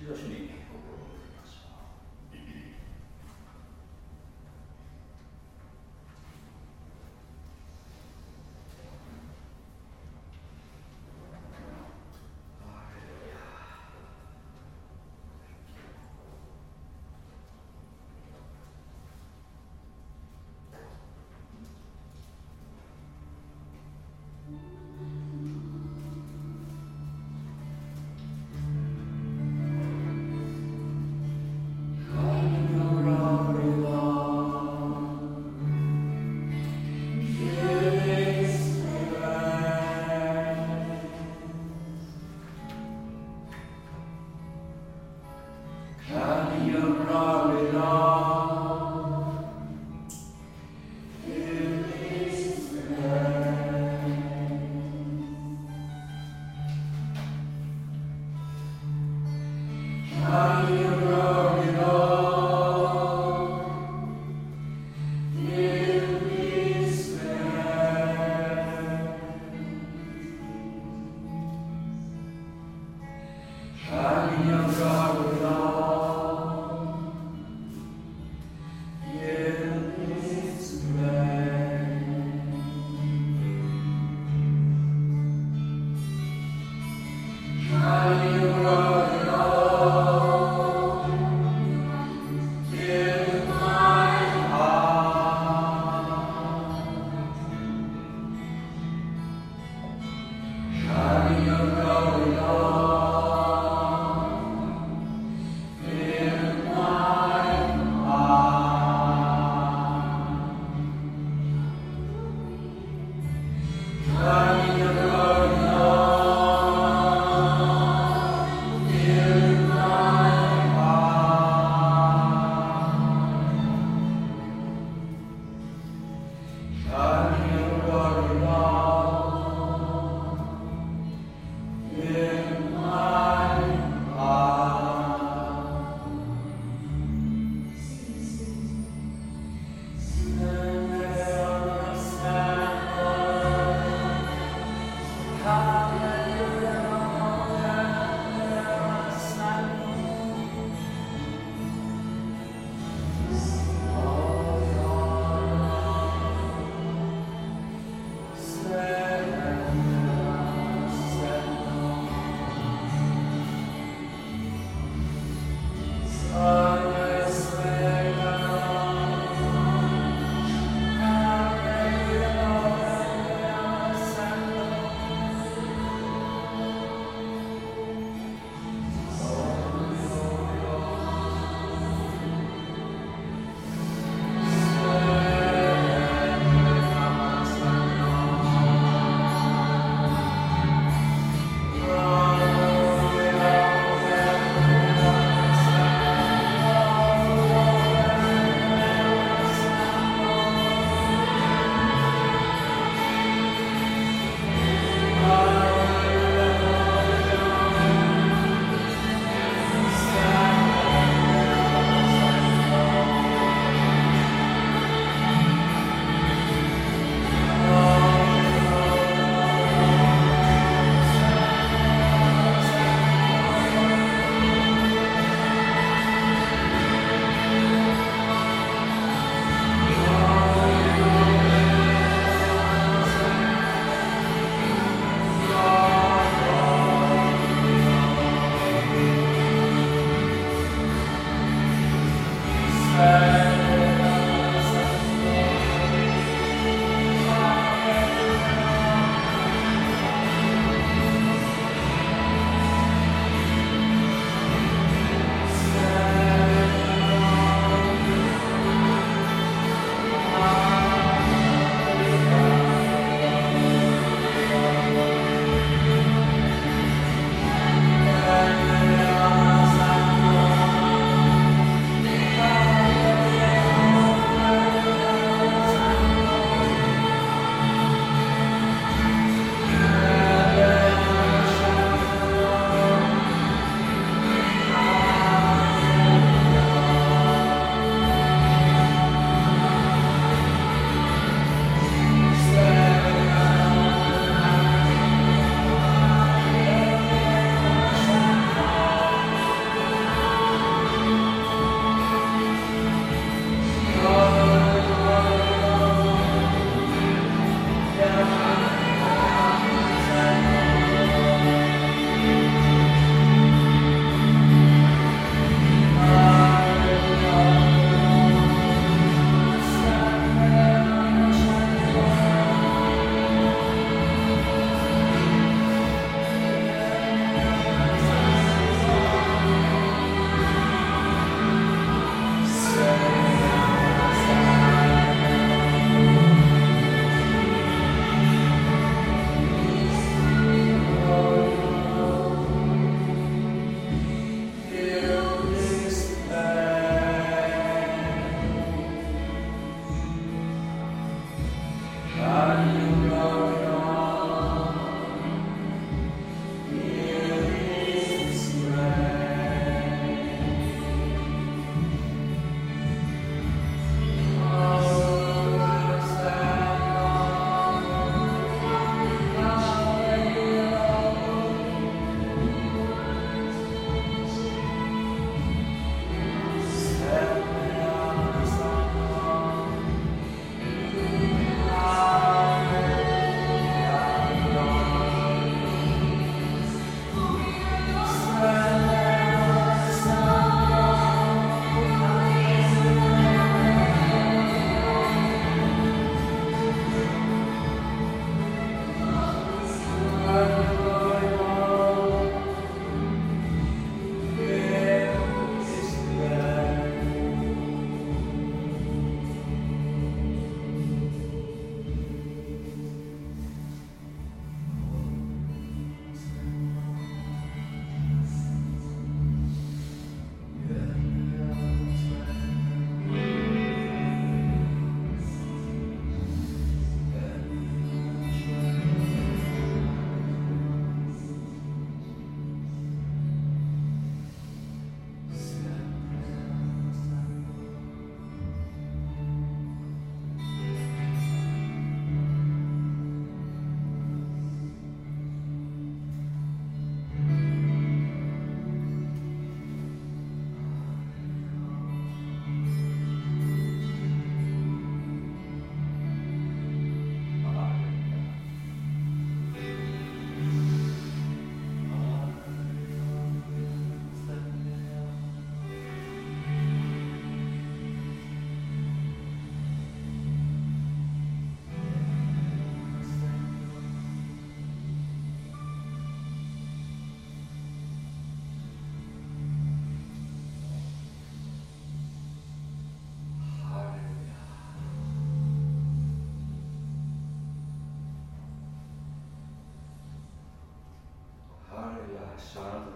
这个是你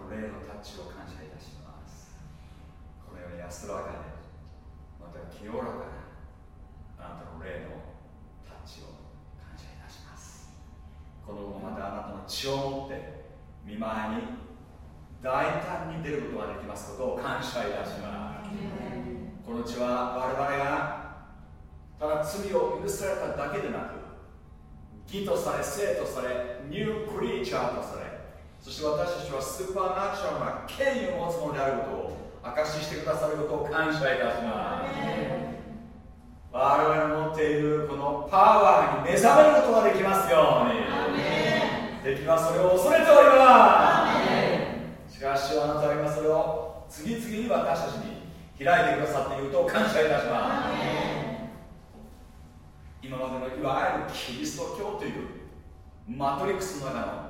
霊のタッチを感謝いたします。このように安らかでまた清らかなあなたの霊のタッチを感謝いたします。この後またあなたの血を持って見舞いに大胆に出ることができますことを感謝いたします。この血は我々がただ罪を許されただけでなく義とされ生とされニュークリーチャーとされそして私たちはスーパーナチュラルな権威を持つものであることを証ししてくださることを感謝いたします。我々の持っているこのパワーに目覚めることができます。ように敵はそれを恐れておりますしかしあなたは今それを次々に私たちに開いてくださっていることを感謝いたします。今までのいわゆるキリスト教というマトリックスの中の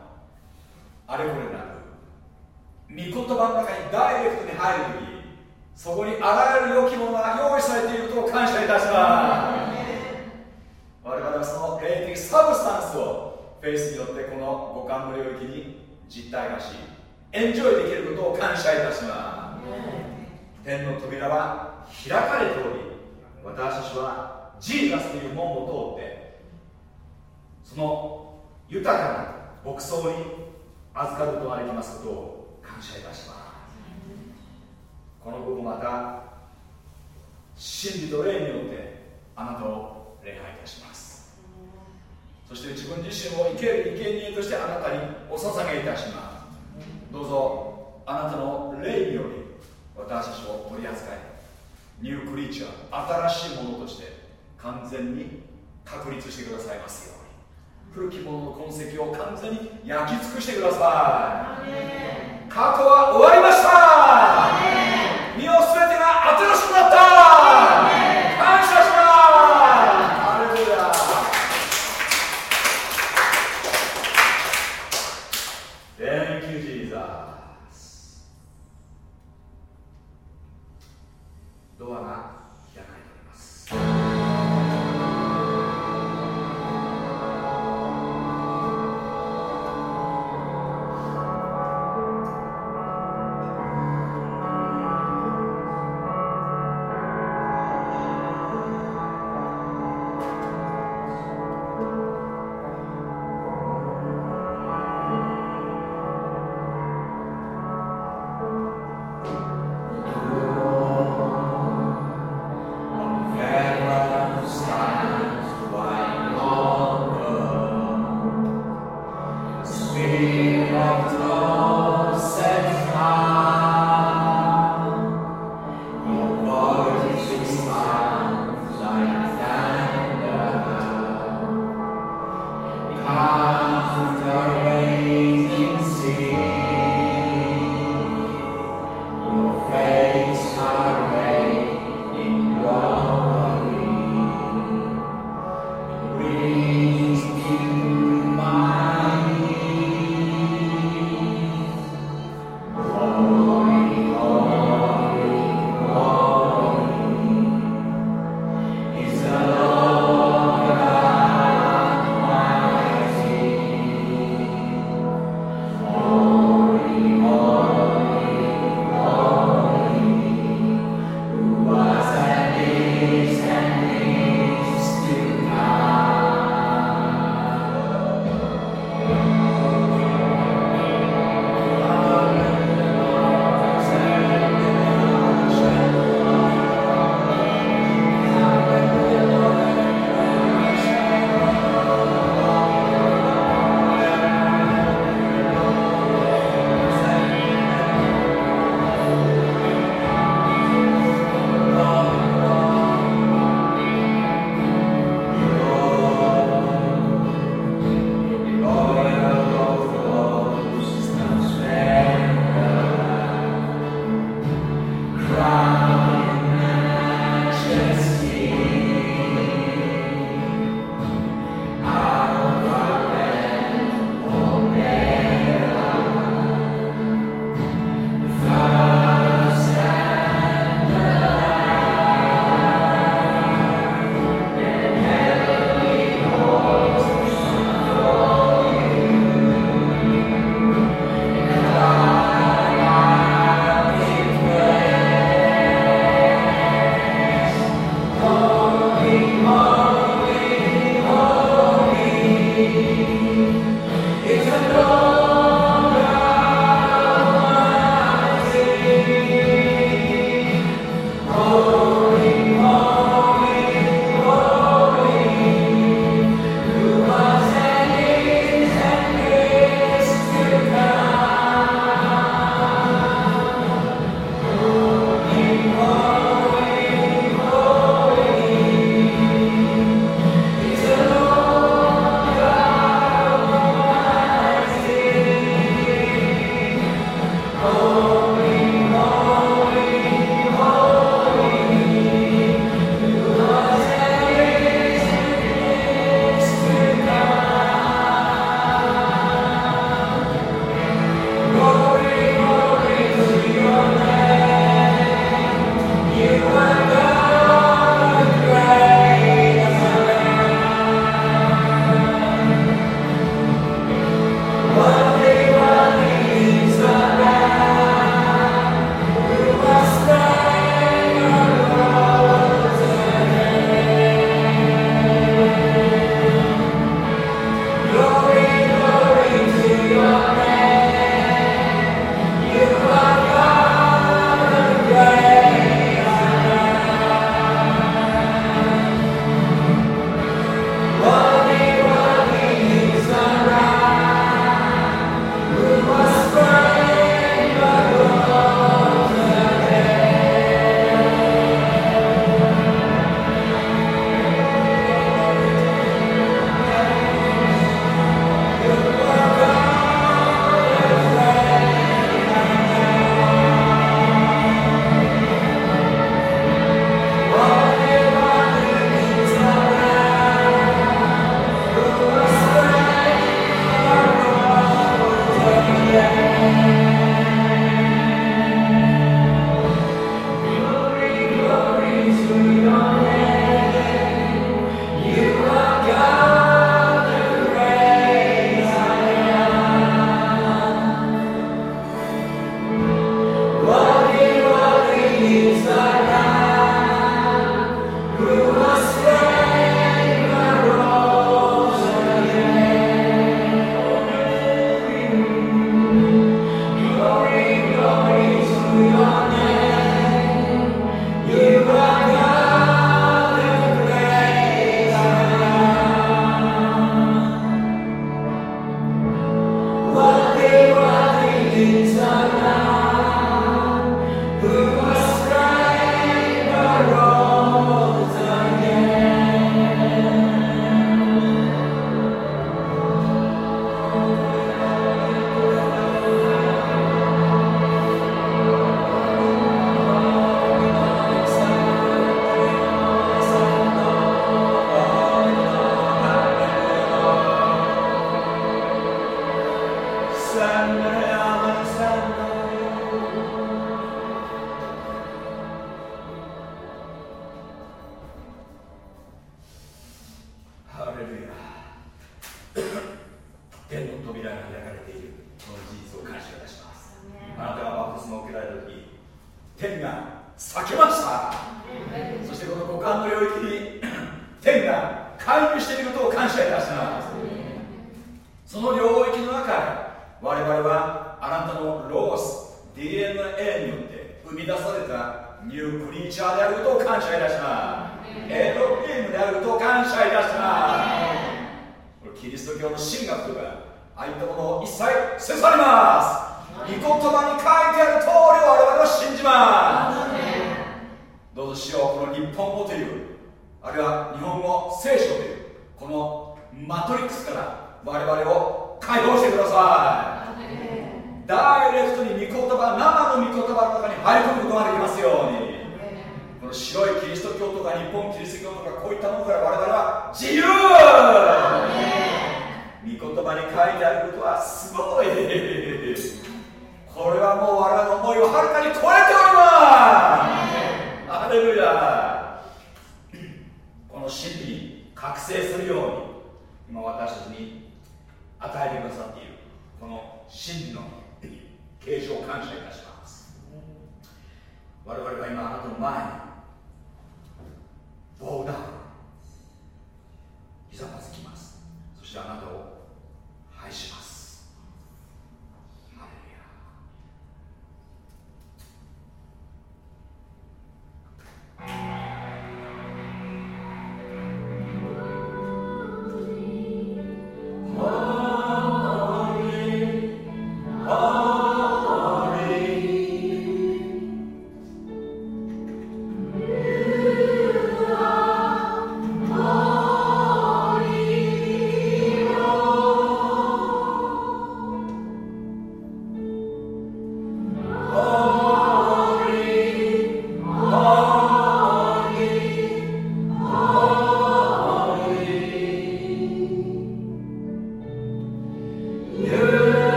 あれこれなく御言葉の中にダイレクトに入るときそこにあらゆる良きものが用意されていることを感謝いたします。我々はその霊的 substance をフェイスによってこの五感の領域に実体化しエンジョイできることを感謝いたします。天の扉は開かれており私たちは Jesus という門を通ってその豊かな牧草に預かることができますことを感謝いたします。この午後また真理と霊によってあなたを礼拝いたします。そして自分自身を生ける生贄としてあなたにお捧げいたします。どうぞあなたの霊により私たちを取り扱いニュークリーチャー新しいものとして完全に確立してくださいますように。古きものの痕跡を完全に焼き尽くしてください。過去は終わりました。身を全てが新しくなった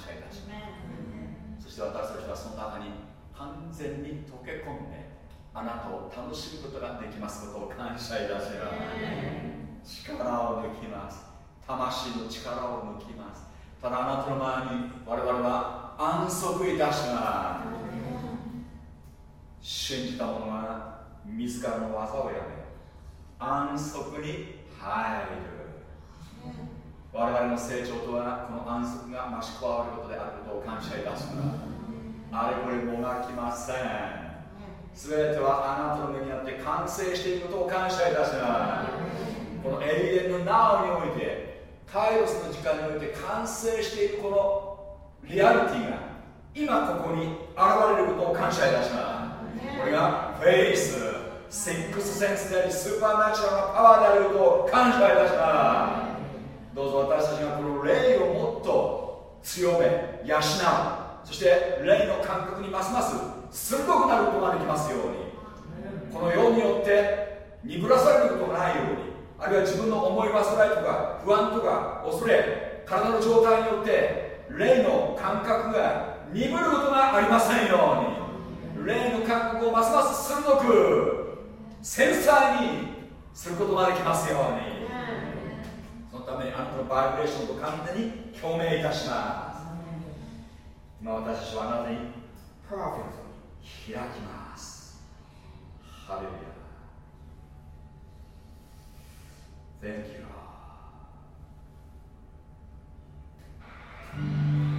謝いたします。そして私たちはその中に完全に溶け込んであなたを楽しむことができますことを感謝いたします。力を抜きます。魂の力を抜きます。ただあなたの前に我々は安息いたします。信じた者は自らの技をやめ安息に入る我々の成長とはこの安息が増し加わることであることを感謝いたします。あれこれもがきません。全てはあなたの目にあって完成していることを感謝いたします。この永遠のナウにおいてカイロスの時間において完成しているこのリアリティが今ここに現れることを感謝いたします。これがフェイスセックスセンスでありスーパーナチュラルなパワーであることを感謝いたしますどうぞ私たちがこの霊をもっと強め養う。そして霊の感覚にますます鋭くなることができますように。この世によって鈍らされることがないように。あるいは自分の思い煩いとか不安とか恐れ体の状態によって霊の感覚が鈍ることがありませんように。霊の感覚をますます鋭く繊細にすることができますように。そのためにあなたのバイブレーションと完全に共鳴いたします。今私たちはあなたにパーフェクト開きます。ハレルヤ。Thank you「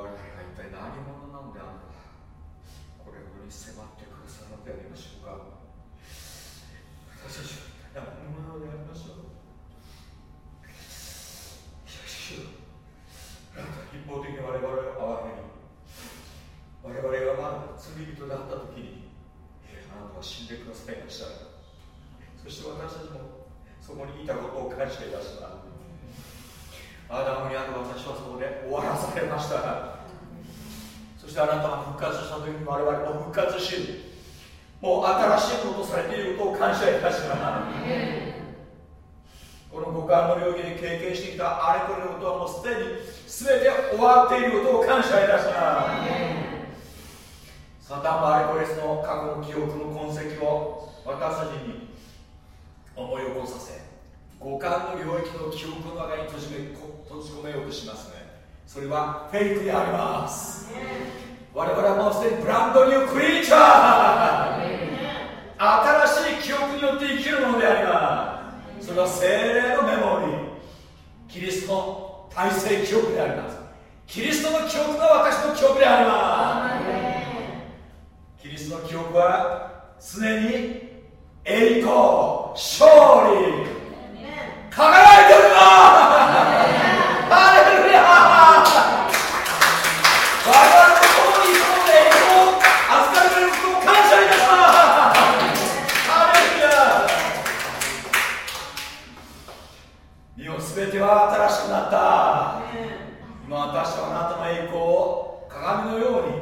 我々は一体何者なんであるの。かこれほどに迫ってくださるのでありましょうか。それはフェイクであります。我々はもうすでにブランドニュークリーチャー。新しい記憶によって生きるものであります。それは精霊のメモリー。キリストの体制記憶であります。キリストの記憶が私の記憶であります。キリストの記憶は常に栄光勝利輝いておりますハレルヤ全ては新しくなった。今私はあなたの栄光を鏡のように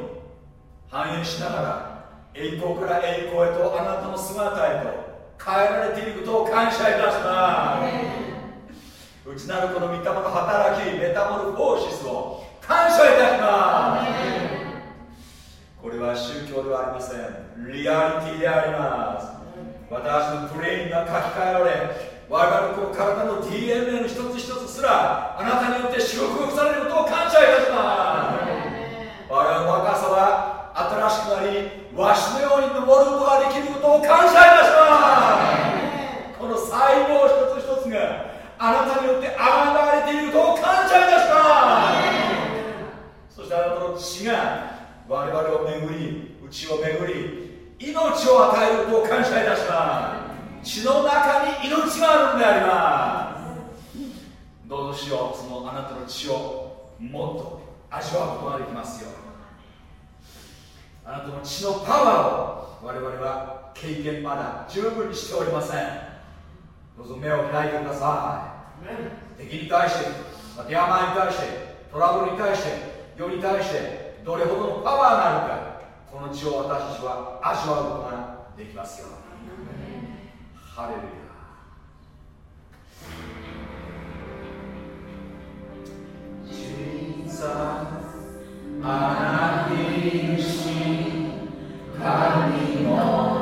反映しながら栄光から栄光へとあなたの姿へと変えられていることを感謝いたします。内なるこの御霊の働きメタモルフォーシスを感謝いたします。これは宗教ではありません。リアリティであります。私のプレインが書き換えられ我々のこの体の DNA の一つ一つすらあなたによって祝福されることを感謝いたします。我々の若さは新しくなりわしのように登ることができることを感謝いたします。この細胞一つ一つがあなたによってあがわれていることを感謝いたします。そしてあなたの血が我々を巡り内を巡り命を与えることを感謝いたします。血の中に命があるんでありますどうぞしようそのあなたの血をもっと味わうことができますよ。あなたの血のパワーを我々は経験まだ十分にしておりません。どうぞ目を開いてください。敵に対してまた病に対してトラブルに対して世に対してどれほどのパワーがあるかこの血を私たちは味わうことができますよ。ハレルヤ神あなに神の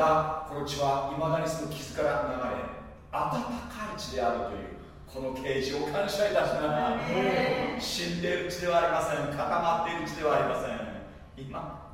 またこの血はいまだにその傷から流れ温かい血であるというこの啓示を感謝いたしながら死んでいる血ではありません固まっている血ではありません。今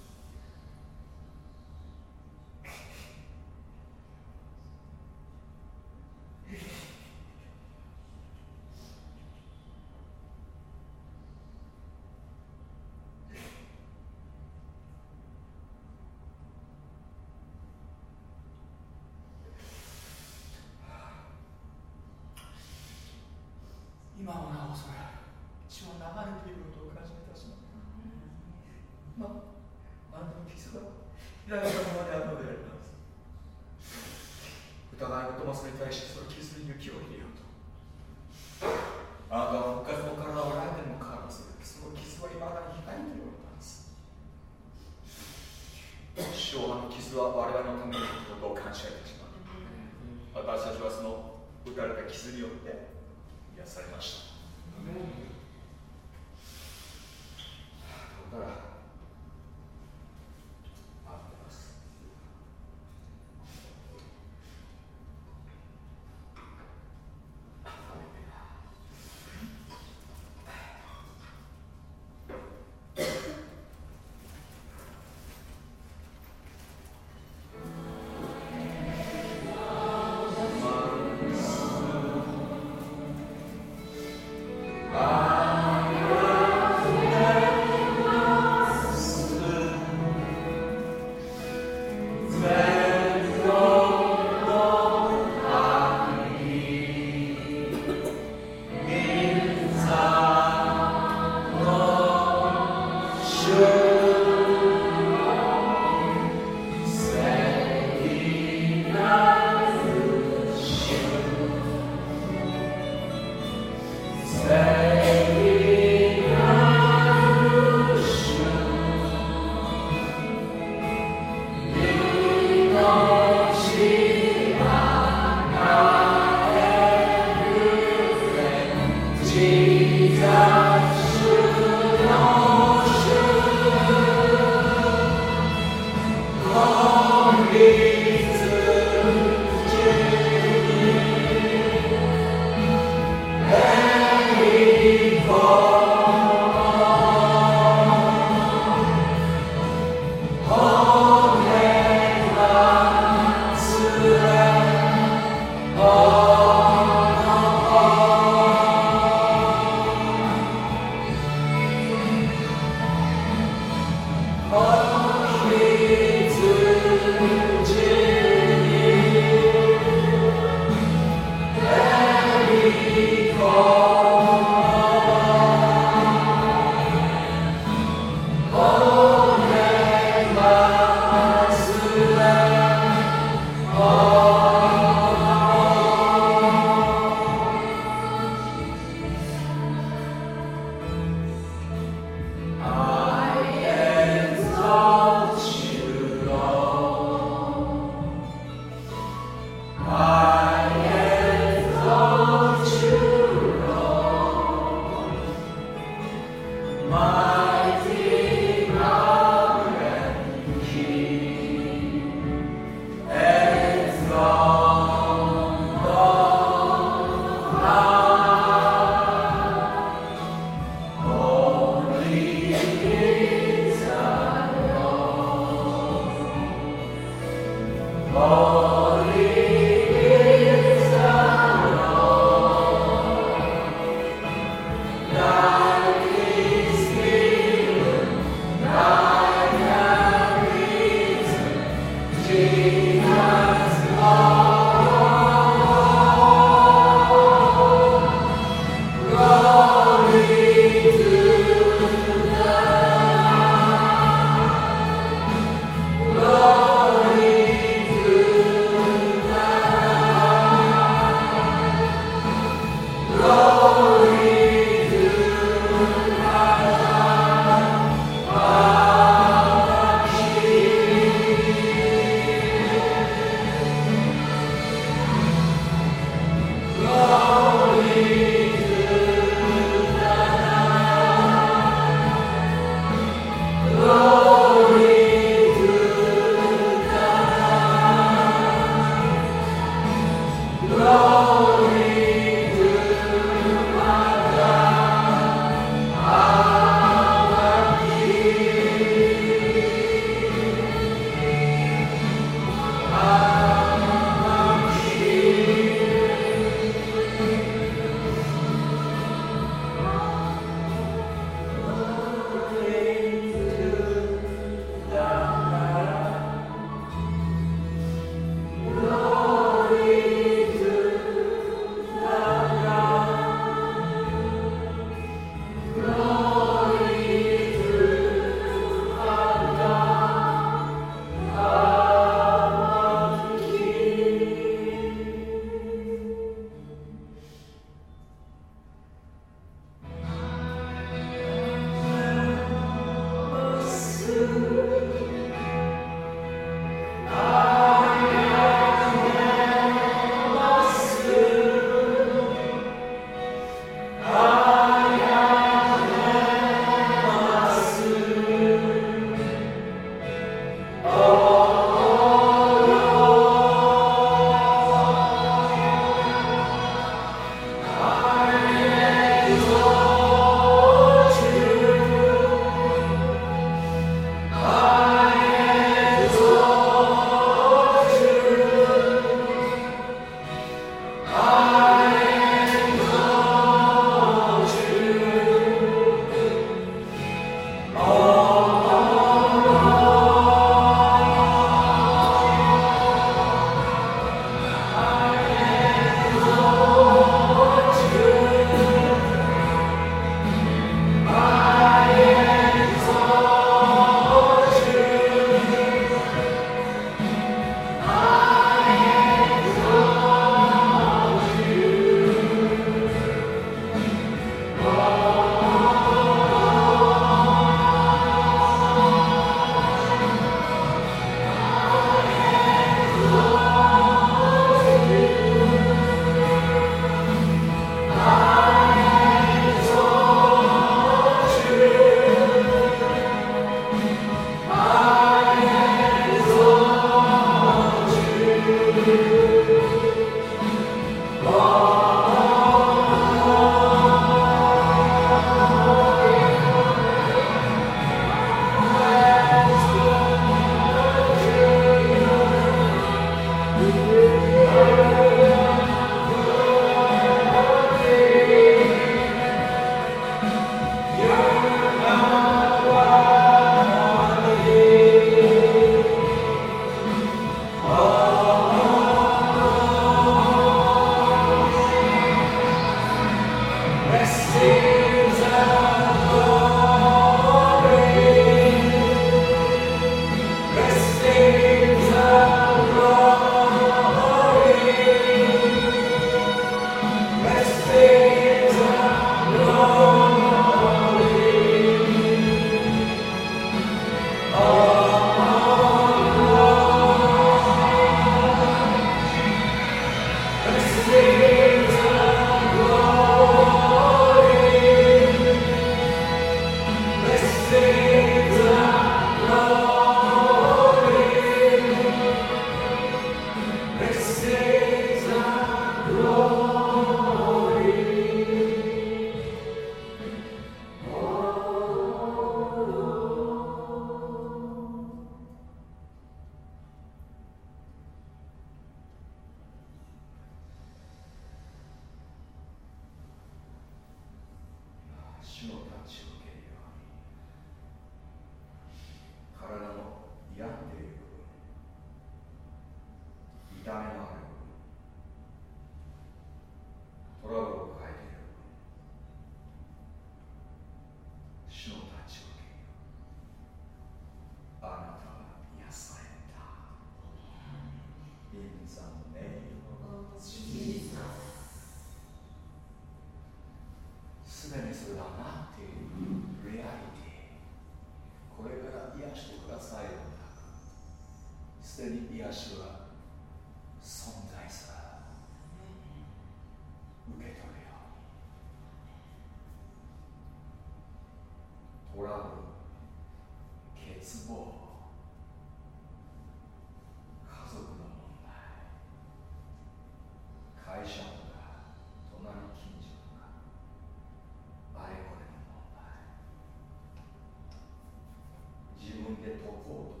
被突破。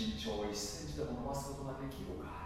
身長1センチでも伸ばすことができるか。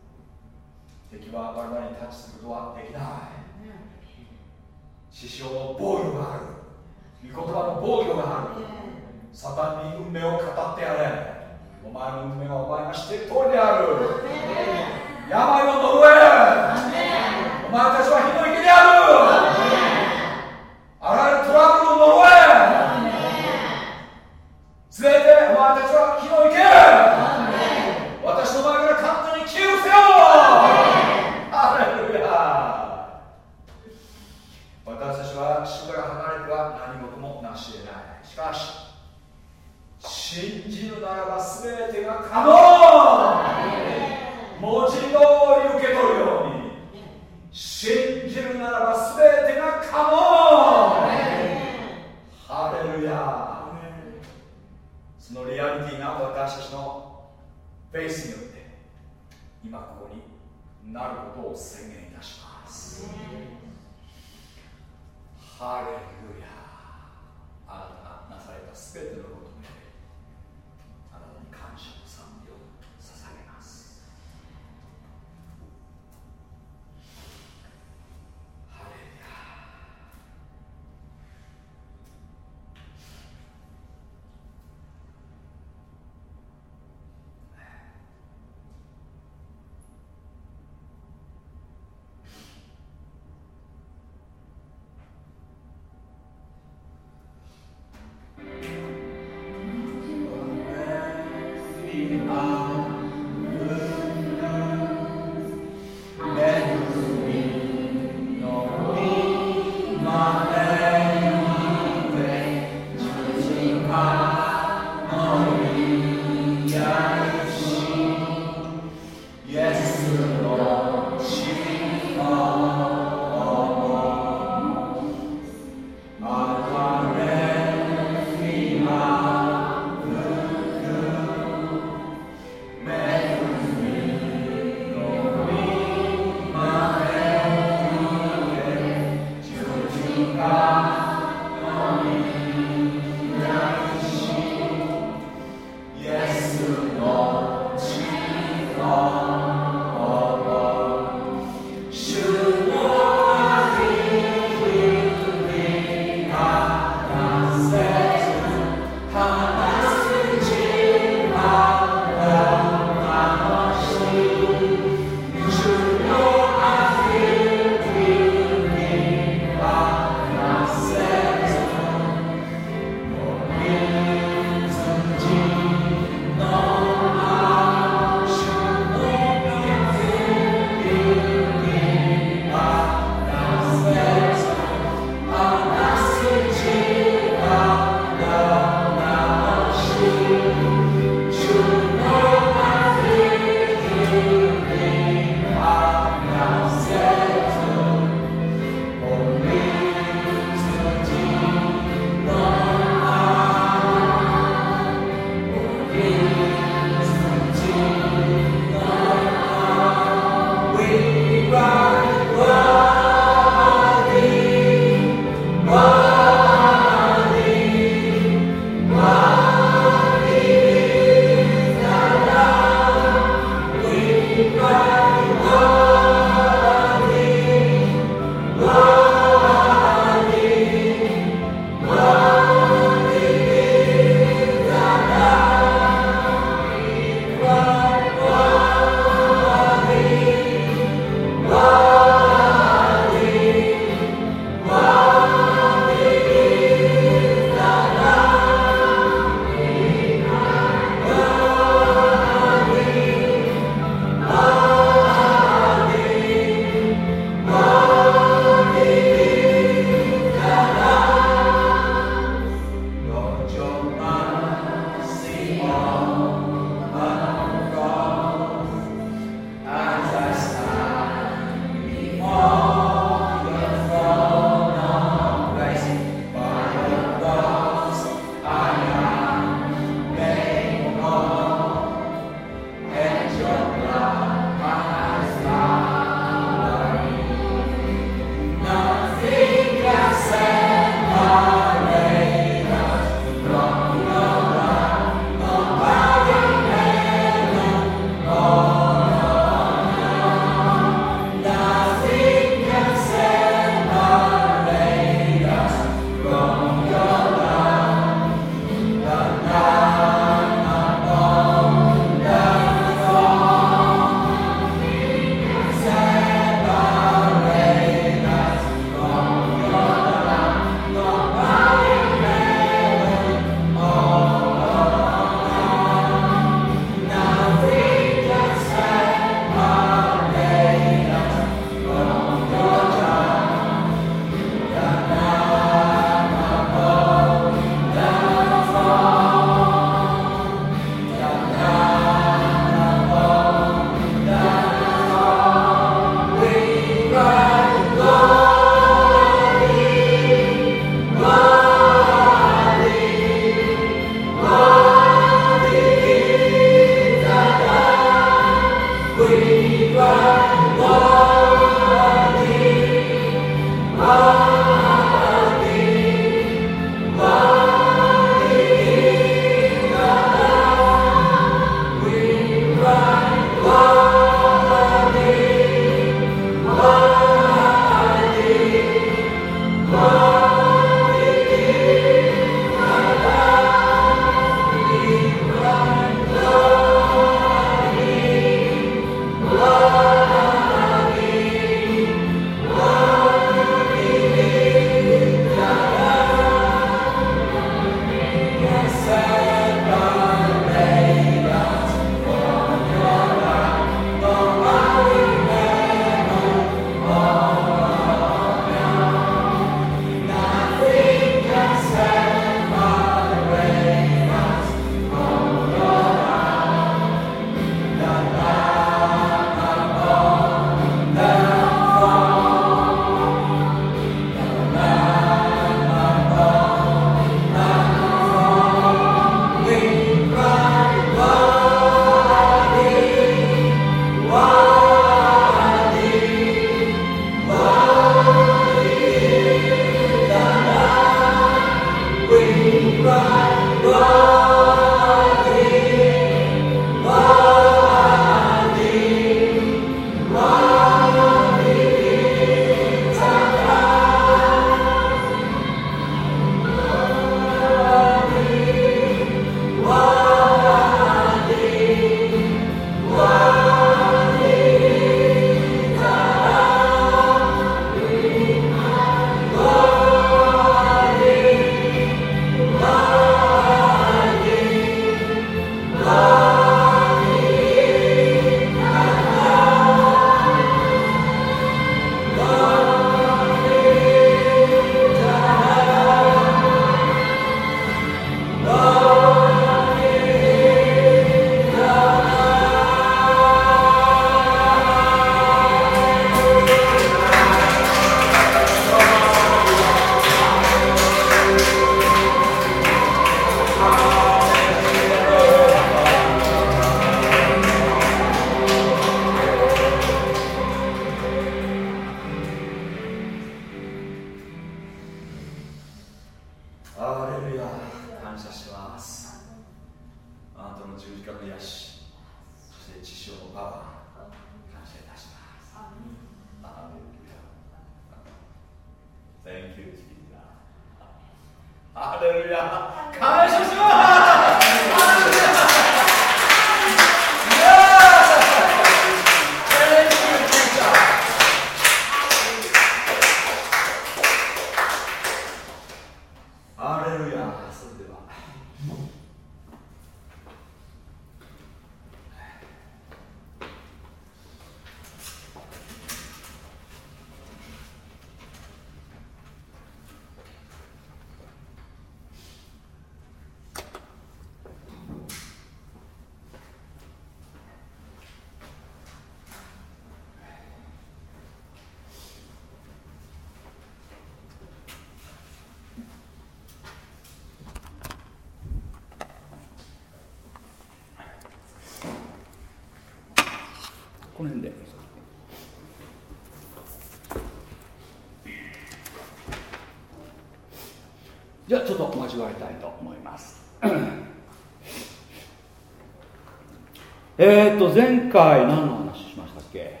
えっーと前回何の話しましたっけ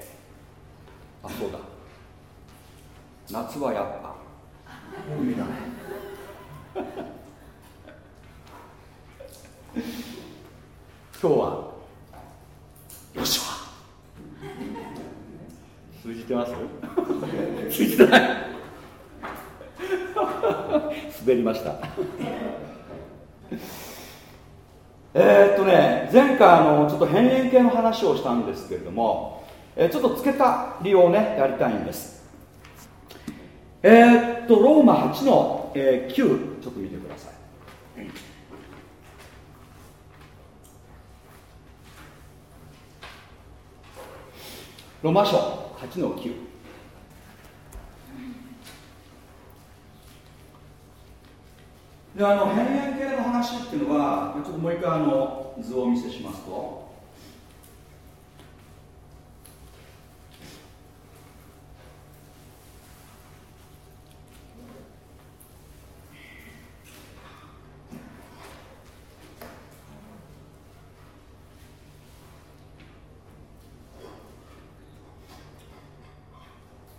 あそうだ夏はやっぱ海だね今日はよしは通じてます通じてない滑りましたえー、っとね前回あのちょっと変幻系の話をしたんですけれども、え、ちょっと付けた理由をねやりたいんです。えー、っとローマ8の、えー、9ちょっと見てください。ローマ書8の9であの変幻系の話っていうのはちょっともう一回あの図をお見せしますと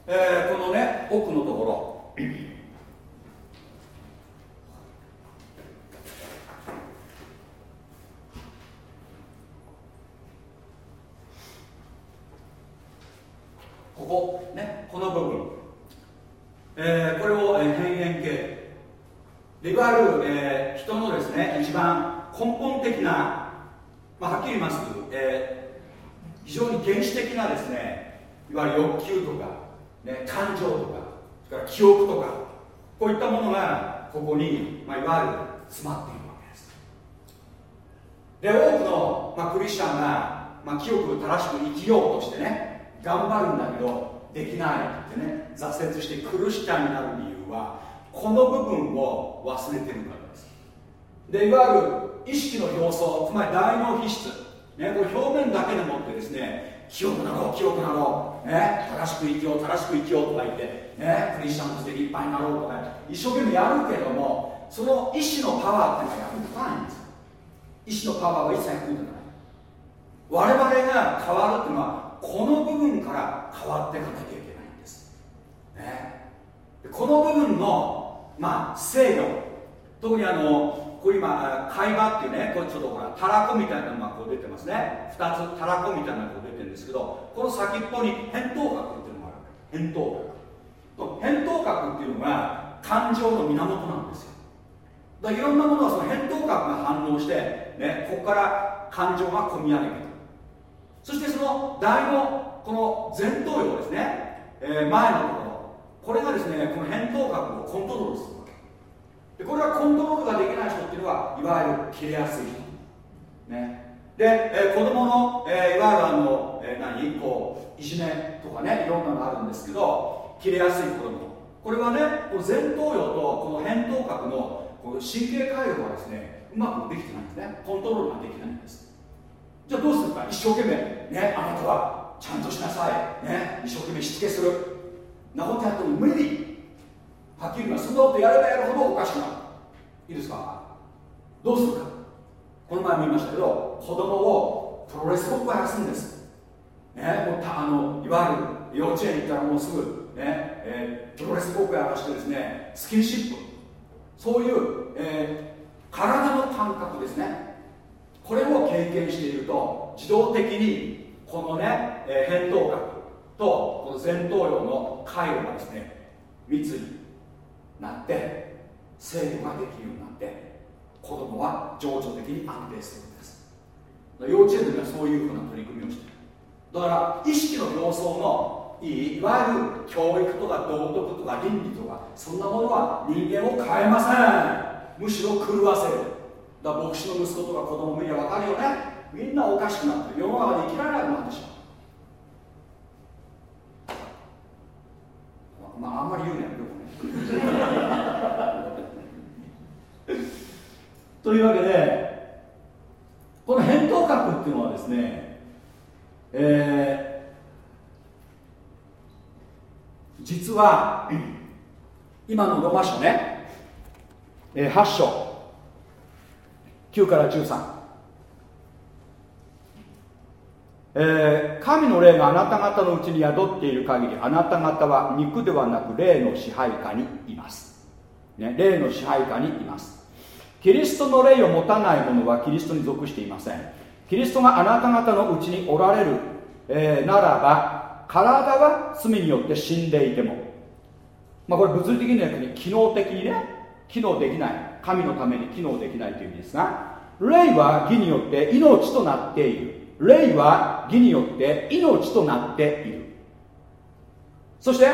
えー、このね奥のところここねこの部分、えー、これを、えー、変幻系いわゆる、えー、人のですね一番根本的な、まあ、はっきり言います、えー、非常に原始的なですねいわゆる欲求とかね、感情とかそれから記憶とかこういったものがここに、まあ、いわゆる詰まっているわけですで多くの、まあ、クリスチャンが、まあ、清く正しく生きようとしてね頑張るんだけどできないってね挫折してクリスチャンになる理由はこの部分をれてるからです。でいわゆる意識の表層つまり大脳皮質、ね、こ表面だけでもってですね清くなろう清くなろう、ね、正しく生きよう正しく生きようとか言って、ね、クリスチャンとして立派になろうとかね一生懸命やるけどもその意志のパワーっていうのは役に立たないんです意志のパワーは一切役に立たない。我々が変わるっていうのはこの部分から変わっていかなきゃいけないんです、ね、この部分の、まあ、制御。特にあのこれ今海馬っていうねこれちょっとほらたらこみたいなのがこう出てますね。2つたらこみたいなのが出てるんですけどこの先っぽに扁桃核っていうのがある。扁桃核。扁桃核っていうのが感情の源なんですよ。だいろんなものはその扁桃核が反応して、ね、ここから感情が込み上げてくる。そしてその大のこの前頭葉ですね、えー、前のところ。これがですねこの扁桃核をコントロールす。るでこれはコントロールができない人っていうのはいわゆる切れやすい人、ね、で、えー、子供の、えー、いわゆるあの、えー、何？こういじめとかねいろんなのがあるんですけど切れやすい子供。これはねこの前頭葉とこの扁桃核のこの神経回路はですねうまくできてないんですね。コントロールができないんです。じゃあどうするか？一生懸命ねあなたはちゃんとしなさい。ね一生懸命しつけする。なことやっても無理。はっきり言いますそんなことやればやるほどおかしくなる。いいですか？どうするか？この前も言いましたけど子供をプロレスごっこやらすんです。ね？もうたあのいわゆる幼稚園行ったらもうすぐね、えー、プロレスごっこやらしてですねスキンシップ。そういう、えー、体の感覚ですね。これを経験していると自動的にこのね、えー、扁桃核とこの前頭葉の回路がですね密になって制御ができるようになって子供は情緒的に安定するんです。幼稚園ではそういうふうな取り組みをしてる。だから意識の表層のいいいわゆる教育とか道徳とか倫理とかそんなものは人間を変えません。むしろ狂わせる。だから牧師の息子とか子供見りゃ分かるよね。みんなおかしくなって世の中で生きられなくなってしまう。まああんまり言うねん というわけでこの扁桃核っていうのはですね、えー、実は今のロマ書ね、8章9から13えー、神の霊があなた方のうちに宿っている限りあなた方は肉ではなく霊の支配下にいます、ね、霊の支配下にいます。キリストの霊を持たない者はキリストに属していません。キリストがあなた方のうちにおられる、えー、ならば体は罪によって死んでいてもまあこれ物理的には機能的にね機能できない。神のために機能できないという意味ですが霊は義によって命となっている。霊は義によって命となっている。そして、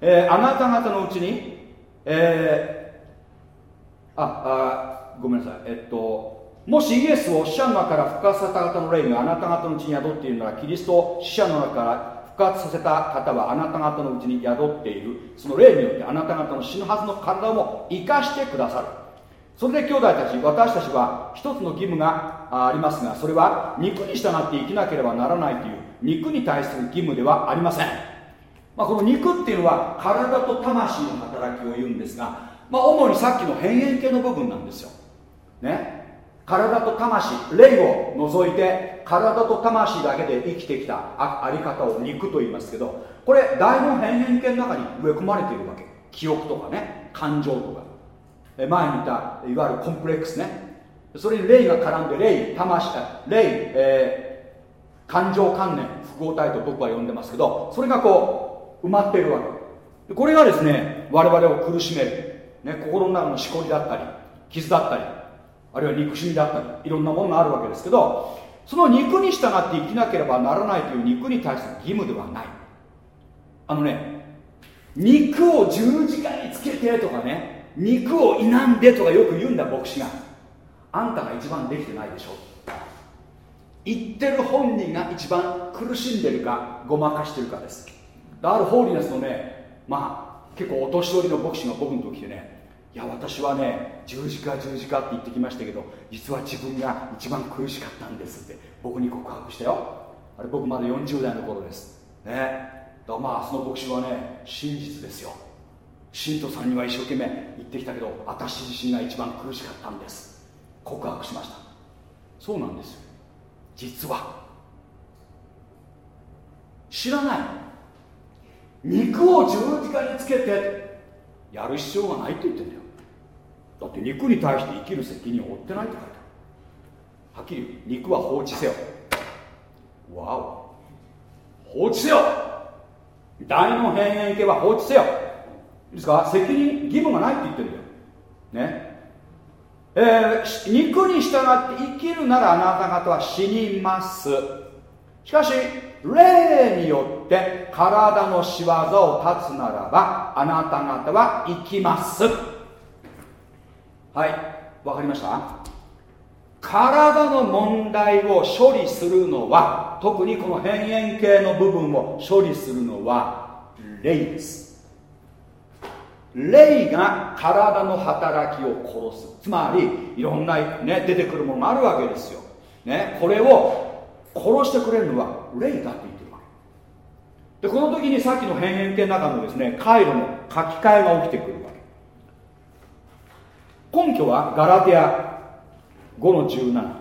えー、あなた方のうちに、えー、ああごめんなさい。えっともしイエスを死者の中から復活させた方の霊があなた方のうちに宿っているならキリストを死者の中から復活させた方はあなた方のうちに宿っている。その霊によってあなた方の死ぬはずの体を生かしてくださる。それで兄弟たち私たちは一つの義務がありますがそれは肉に従って生きなければならないという肉に対する義務ではありません、まあ、この肉っていうのは体と魂の働きを言うんですが、まあ、主にさっきの変幻系の部分なんですよ。ね。体と魂霊を除いて体と魂だけで生きてきたあり方を肉と言いますけどこれ大の変幻系の中に植え込まれているわけ。記憶とかね。感情とか。前に言ったいわゆるコンプレックスね。それに霊が絡んで霊魂霊、えー、感情観念複合体と僕は呼んでますけどそれがこう埋まってるわけ。これがですね我々を苦しめる、ね、心の中のしこりだったり傷だったりあるいは憎しみだったりいろんなものがあるわけですけどその肉に従って生きなければならないという肉に対する義務ではない。あのね肉を十字架につけてとかね肉を否んでとかよく言うんだ牧師が。あんたが一番できてないでしょ。言ってる本人が一番苦しんでるかごまかしてるかです。あるホーリネスのねまあ結構お年寄りの牧師が僕のと来てねいや私はね十字架十字架って言ってきましたけど実は自分が一番苦しかったんですって僕に告白したよ。あれ僕まだ40代の頃です。ね。だからまあその牧師はね真実ですよ。信徒さんには一生懸命言ってきたけど私自身が一番苦しかったんです。告白しました。そうなんですよ。実は知らない。肉を十字架につけてやる必要がないって言ってんだよ。だって肉に対して生きる責任を負ってないって書いてある。はっきり言う。肉は放置せよ。わお。放置せよ。大の変幻系は放置せよ。ですか責任義務がないって言ってるんだよ。ね。えー、肉に従って生きるならあなた方は死にます。しかし霊によって体の仕業を断つならばあなた方は生きます。はい。わかりました？体の問題を処理するのは特にこの変幻系の部分を処理するのは霊です。霊が体の働きを殺す。つまりいろんな、ね、出てくるものがあるわけですよ、ね、これを殺してくれるのは霊だって言ってるわけ。でこの時にさっきの変幻系の中のですね回路の書き換えが起きてくるわけ。根拠はガラテア5の17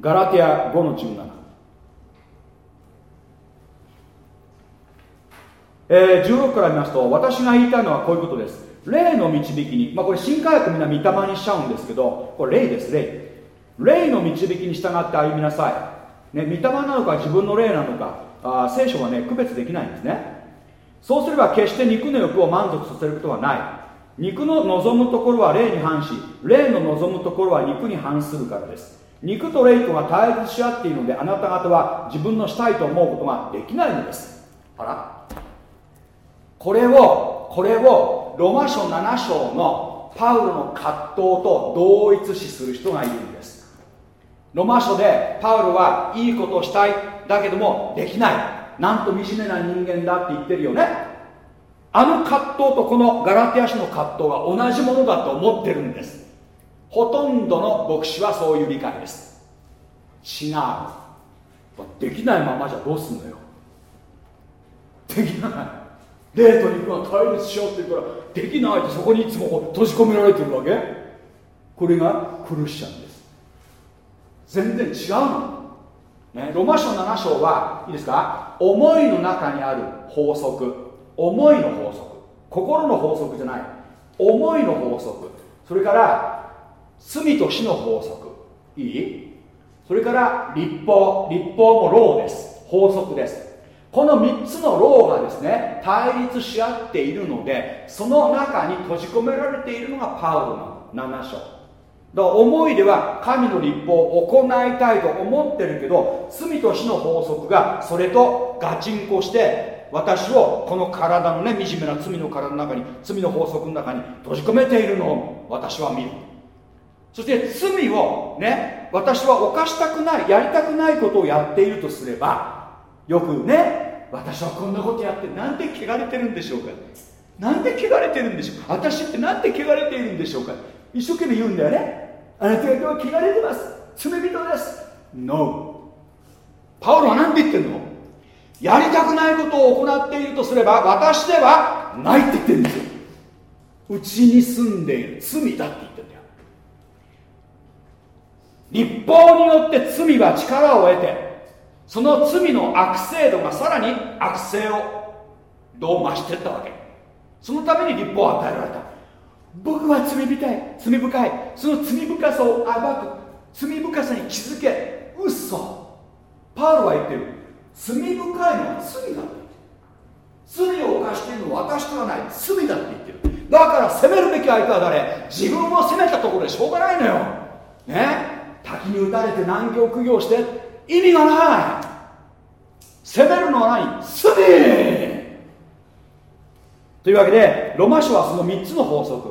ガラテア5の17えー、16から見ますと私が言いたいのはこういうことです。霊の導きに、まあ、これ新科学みんな御霊にしちゃうんですけどこれ霊です霊。霊の導きに従って歩みなさい、ね、御霊なのか自分の霊なのかあ聖書はね区別できないんですね。そうすれば決して肉の欲を満足させることはない。肉の望むところは霊に反し霊の望むところは肉に反するからです。肉と霊とが対立し合っているのであなた方は自分のしたいと思うことができないのです。あら？これをこれをロマ書7章のパウロの葛藤と同一視する人がいるんです。ロマ書でパウロはいいことをしたいだけどもできない。なんと惨めな人間だって言ってるよね。あの葛藤とこのガラテヤ書の葛藤が同じものだと思ってるんです。ほとんどの牧師はそういう理解です。違う。できないままじゃどうすんのよ。できない。デートに行くの対立しようって言うからできないってそこにいつも閉じ込められてるわけ？これがクリスチャンです。全然違うの、ね、ロマ書7章はいいですか？思いの中にある法則。思いの法則。心の法則じゃない。思いの法則。それから罪と死の法則。いい？それから立法。立法もローです。法則です。この3つのローがですね対立し合っているのでその中に閉じ込められているのがパウロの7章。だから思いでは神の立法を行いたいと思ってるけど罪と死の法則がそれとガチンコして私をこの体のね惨めな罪の体の中に罪の法則の中に閉じ込めているのを私は見る。そして罪をね私は犯したくないやりたくないことをやっているとすればよくね私はこんなことやってなんで汚れてるんでしょうか。なんで汚れてるんでしょう。私ってなんで汚れているんでしょうか。一生懸命言うんだよね。あなたが汚れてます。罪人です。No パウロは何て言ってんの？やりたくないことを行っているとすれば私ではないって言ってるんですよ。うちに住んでいる。罪だって言ってるんだよ。立法によって罪は力を得てその罪の悪性度がさらに悪性をどう増していったわけ。そのために立法を与えられた。僕は罪深い罪深い。その罪深さを暴く。罪深さに気づけ。嘘。パウロは言ってる。罪深いのは罪だって罪を犯しているのは私ではない。罪だって言ってる。だから責めるべき相手は誰？自分を責めたところでしょうがないのよ。ね？滝に打たれて難行苦行して意味がない。責めるのは何罪というわけでロマ書はその3つの法則。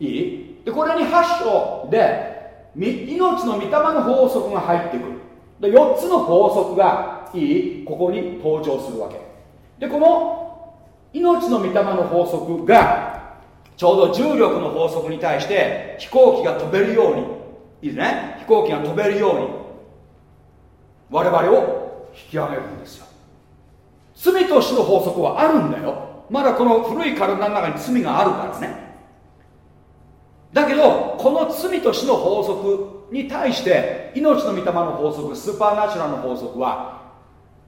いい？でこれに8章で命の御霊の法則が入ってくる。で4つの法則がいい？ここに登場するわけ。でこの命の御霊の法則がちょうど重力の法則に対して飛行機が飛べるように。いいですね？飛行機が飛べるように。我々を引き上げるんですよ。罪と死の法則はあるんだよ。まだこの古い体の中に罪があるからね。だけどこの罪と死の法則に対して命の御霊の法則スーパーナチュラルの法則は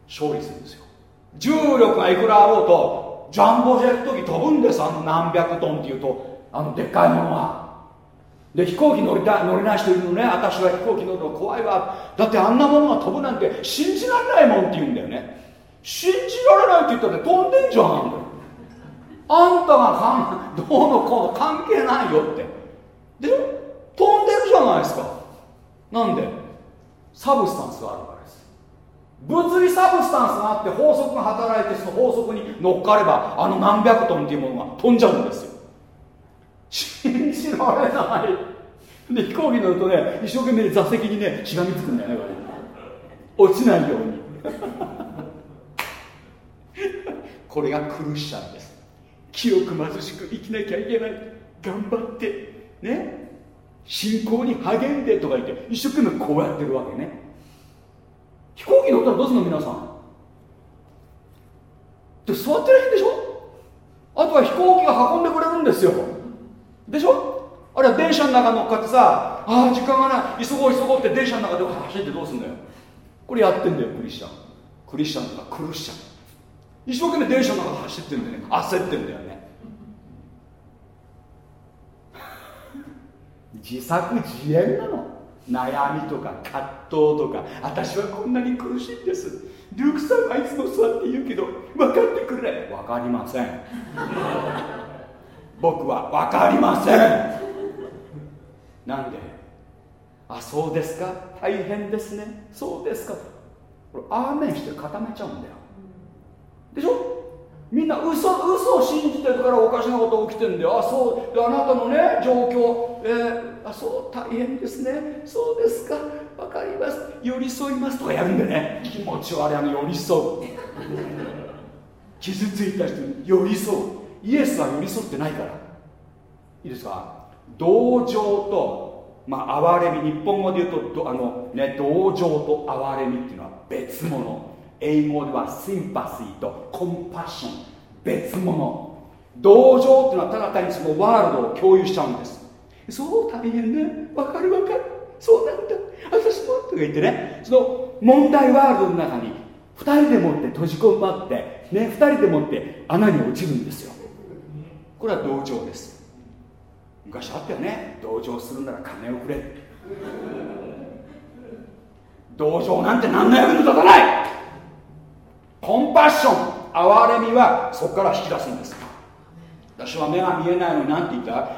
勝利するんですよ。重力がいくらあろうとジャンボジェット機飛ぶんです。あの何百トンっていうとあのでっかいものは。で飛行機乗りたい乗れない人いるのね。私は飛行機乗るの怖いわ。だってあんなものが飛ぶなんて信じられないもんって言うんだよね。信じられないって言ったら飛んでんじゃん。あんたがかんどうのこうの関係ないよって。で飛んでるじゃないですか。なんで？ substance があるからです。物理 substance があって法則が働いてその法則に乗っかればあの何百トンっていうものが飛んじゃうんですよ。信じられない。で飛行機乗るとね一生懸命座席にねしがみつくんだよね落ちないように。これがクリスチャンです。清く貧しく生きなきゃいけない。頑張って。ね。信仰に励んでとか言って一生懸命こうやってるわけね。飛行機乗ったらどうするの皆さん？で座ってるいいんでしょ？あとは飛行機が運んでくれるんですよ。でしょ？あるいは電車の中乗っかってさああ時間がない。急ごう急ごうって電車の中で走ってどうすんだよ。これやってんだよクリスチャン。クリスチャンとかクリスチャン。一生懸命電車の中で走ってんだよね。焦ってんだよね。自作自演なの。悩みとか葛藤とか。私はこんなに苦しいんです。ルークさんはいつも座って言うけど分かってくれ。分かりません。僕は分かりません。なんで？あそうですか？大変ですね。そうですか。これアーメンして固めちゃうんだよ。でしょ？みんな嘘嘘を信じてるからおかしなこと起きてんだよ。あそう。あなたのね状況、えー、あそう大変ですね。そうですか。分かります。寄り添います。とかやるんでね。気持ち悪い。あの寄り添う。傷ついた人に寄り添う。イエスは寄り添ってないから。いいですか？同情とまあ哀れみ。日本語で言うとあの、ね、同情と哀れみっていうのは別物。英語ではシンパシーとコンパッション別物。同情っていうのはただ単にそのワールドを共有しちゃうんです。そう大変ね。わかるわかる。そうなんだ。私もとか言ってね。その問題ワールドの中に2人でもって閉じ込まってね2人でもって穴に落ちるんですよ。これは同情です。昔あったよね。同情するなら金をくれ。同情なんて何の役に立たない。コンパッション憐れみはそこから引き出すんです。私は目が見えないのに何て言った？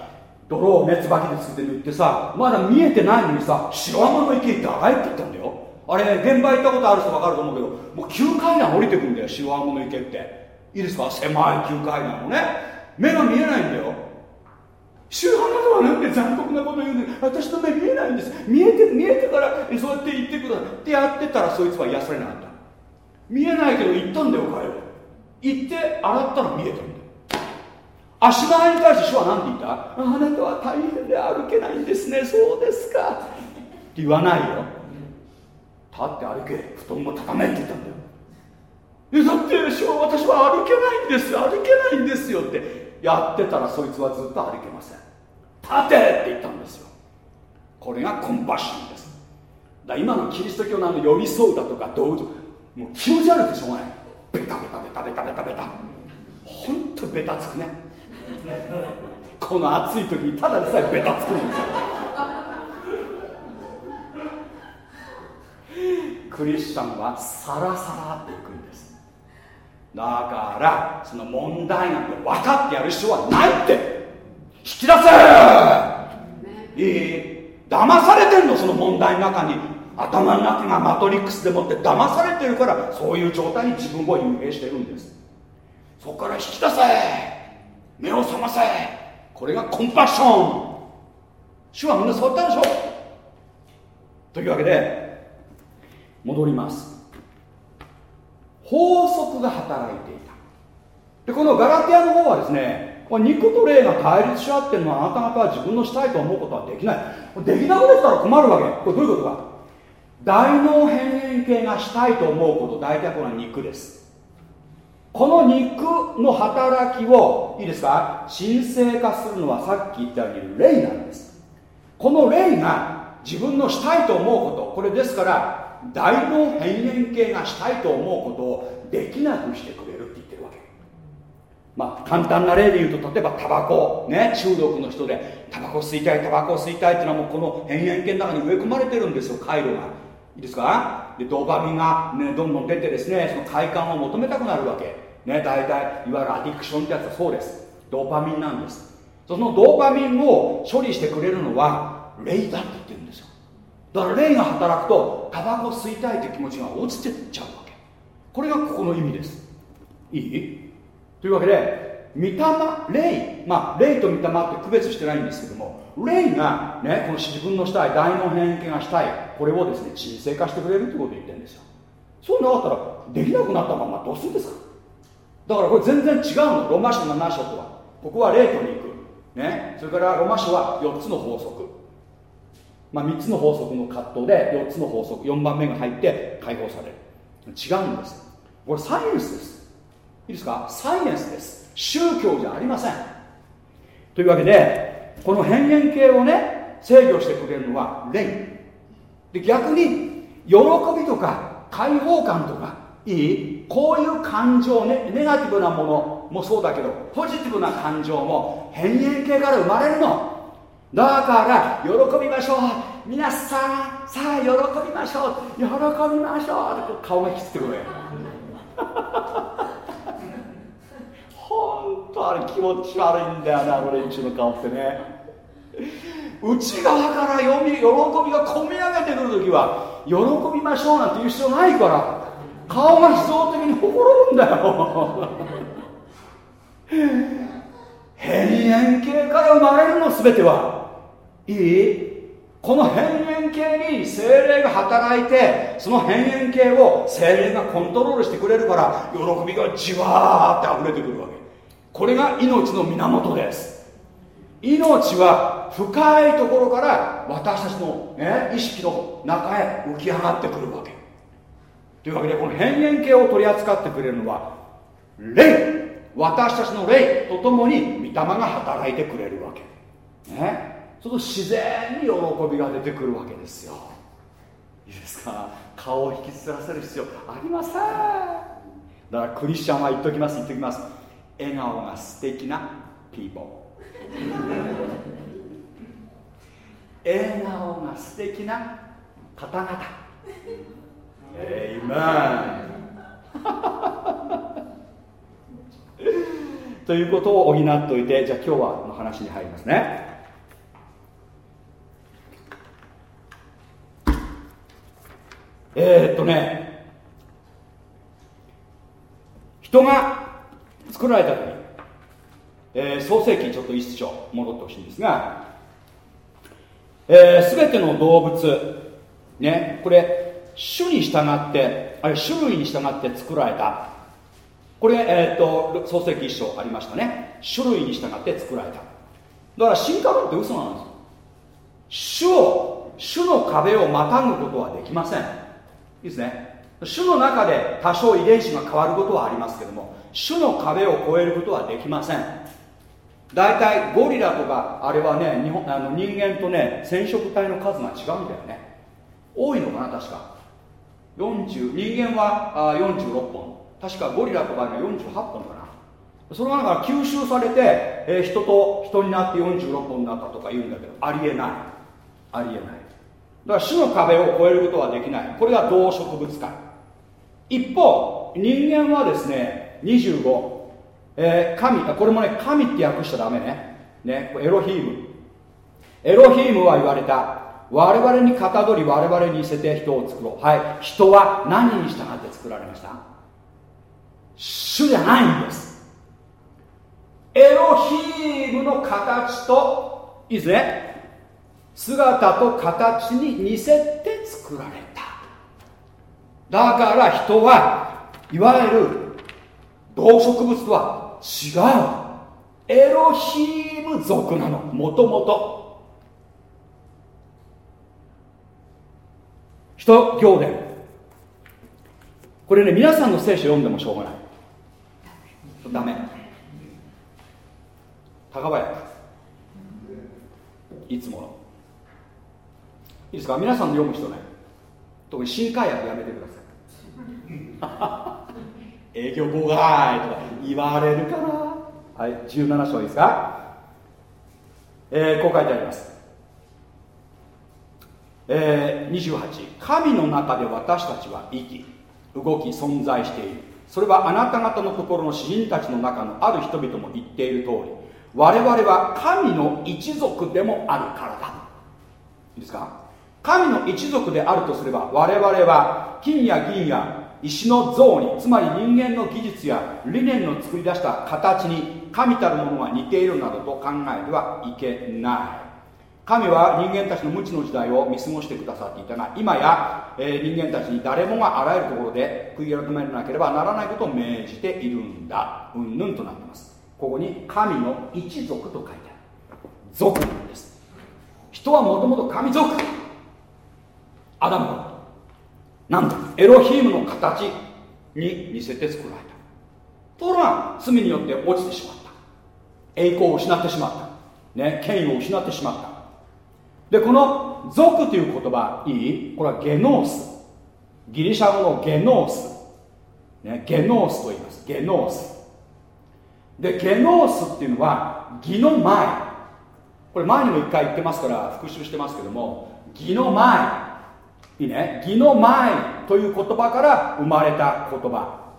泥をね椿でつって塗ってさ。まだ見えてないのにさ白浜の池ってあがいって言ったんだよ。あれ現場行ったことある人分かると思うけどもう急階段降りてくんだよ白浜の池って。いいですか？狭い急階段をね。目が見えないんだよ。主あなたはなんで残酷なこと言うの？に私の目見えないんです。見えて見えてからそうやって言ってください。ってやってたらそいつは癒されなかった。見えないけど行ったんだよ彼は。行って洗ったら見えたんだよ。足前に対して主は何て言った？あなたは大変で歩けないんですね。そうですか。って言わないよ。立って歩け。布団も畳めって言ったんだよ。だって主は私は歩けないんです。歩けないんですよって。やってたらそいつはずっと歩けません。立てって言ったんですよ。これがコンパッションです。だ今のキリスト教のあの寄り添うだとか同情もう気持ち悪くてしょうがない。ベタベタベタベタベタベタ。ほんとベタつくね。この暑い時にただでさえベタつくんですよクリスチャンはサラサラっていくんです。だからその問題なんて分かってやる必要はないって。引き出せ！いい？騙されてんのその問題の中に。頭の中がマトリックスでもって騙されてるからそういう状態に自分を幽閉してるんです。そこから引き出せ！目を覚ませ！これがコンパッション！主はみんなそう言ったでしょ？というわけで戻ります法則が働いていた。でこのガラティアの方はですね肉と霊が対立し合ってるのはあなた方は自分のしたいと思うことはできない。できなくなったら困るわけ。これどういうことか。大脳辺縁系がしたいと思うこと。大体これは肉です。この肉の働きをいいですか？神聖化するのはさっき言ったように霊なんです。この霊が自分のしたいと思うこと。これですから大脳辺縁系がしたいと思うことをできなくしてくれるって言ってるわけ。まあ簡単な例で言うと例えばタバコ。ね中毒の人でタバコ吸いたいタバコ吸いたいっていうのはもうこの辺縁系の中に植え込まれてるんですよ回路が。いいですか？でドーパミンが、ね、どんどん出てですねその快感を求めたくなるわけ。ね大体いわゆるアディクションってやつはそうです。ドーパミンなんです。そのドーパミンを処理してくれるのは霊だって言ってるだから霊が働くとタバコ吸いたいという気持ちが落ちてっちゃうわけ。これがここの意味です。いい？というわけで御霊霊。まあ霊と御霊って区別してないんですけども霊がねこの自分のしたい大脳変形がしたいこれをですね沈静化してくれるってことを言ってるんですよ。そうなかったらできなくなったままどうするんですか？だからこれ全然違うの。ロマ書7章とは。ここは霊と肉。ね。それからロマ書は4つの法則。まあ3つの法則の葛藤で4つの法則4番目が入って解放される。違うんですこれサイエンスです。いいですか？サイエンスです。宗教じゃありません。というわけでこの変幻系をね制御してくれるのは霊で逆に喜びとか解放感とかいい？こういう感情ねネガティブなものもそうだけどポジティブな感情も変幻系から生まれるの。だから喜びましょう。皆さんさあ喜びましょう。喜びましょう。って顔がきつってくる本当あれ気持ち悪いんだよなあの連中の顔ってね。内側から読み喜びが込み上げてくる時は喜びましょうなんて言う必要ないから顔が自動的にほころぶんだよ。変幻系から生まれるの全てはいい？この変幻系に精霊が働いてその変幻系を精霊がコントロールしてくれるから喜びがじわーって溢れてくるわけ。これが命の源です。命は深いところから私たちの、ね、意識の中へ浮き上がってくるわけ。というわけでこの変幻系を取り扱ってくれるのは霊。私たちの霊とともに御霊が働いてくれるわけ。ね。その自然に喜びが出てくるわけですよ。いいですか？顔を引きずらせる必要ありません。だからクリスチャンは言っときます言っときます。笑顔が素敵なピーポー笑顔が素敵な方々。えいま ということを補っておいてじゃあ今日はの話に入りますね。えー、っとね人が作られた時、えー、創世記ちょっと一章戻ってほしいんですがえー、全ての動物ねこれ種に従ってあれ種類に従って作られたこれ、えーと、創世記一章ありましたね。種類に従って作られた。だから進化論って嘘なんです種を種の壁をまたぐことはできません。いいですね。種の中で多少遺伝子が変わることはありますけども種の壁を越えることはできません。大体ゴリラとかあれはね日本あの人間とね染色体の数が違うんだよね。多いのかな確か。40人間はあ46本。確かゴリラとかは48本かな。それがだから吸収されて、えー、人と人になって46本になったとか言うんだけどありえない。ありえない。だから種の壁を越えることはできない。これが動植物界。一方人間はですね25えー、神。これもね神って訳しちゃダメね。ねエロヒーム。エロヒームは言われた。我々にかたどり我々に似せて人を作ろう。はい。人は何に従って作られました？主じゃないんです。エロヒームの形といいですね姿と形に似せて作られた。だから人はいわゆる動植物とは違う。エロヒーム族なの。もともと人行伝これね皆さんの聖書読んでもしょうがない。ダメ。高林。いつもの。いいですか？皆さんの読む人ね。特に新海薬やめてください。営業妨害とか言われるかな。はい17章いいですか？えー、こう書いてあります。えー、28神の中で私たちは生き動き存在している。それはあなた方のところの詩人たちの中のある人々も言っている通り我々は神の一族でもあるからだ。いいですか？神の一族であるとすれば我々は金や銀や石の像につまり人間の技術や理念の作り出した形に神たるものが似ているなどと考えてはいけない。神は人間たちの無知の時代を見過ごしてくださっていたが今や、えー、人間たちに誰もがあらゆるところで悔い改めなければならないことを命じているんだ。うんぬんとなっています。ここに神の一族と書いてある。族なんです。人はもともと神族。アダムのなんとエロヒームの形に似せて作られた。ところが罪によって落ちてしまった。栄光を失ってしまった。ね権威を失ってしまった。でこの族という言葉いい？これはゲノース。ギリシャ語のゲノース、ね、ゲノースと言います。ゲノース。でゲノースっていうのは義の前。これ前にも一回言ってますから復習してますけども義の前。いいね。義の前という言葉から生まれた言葉。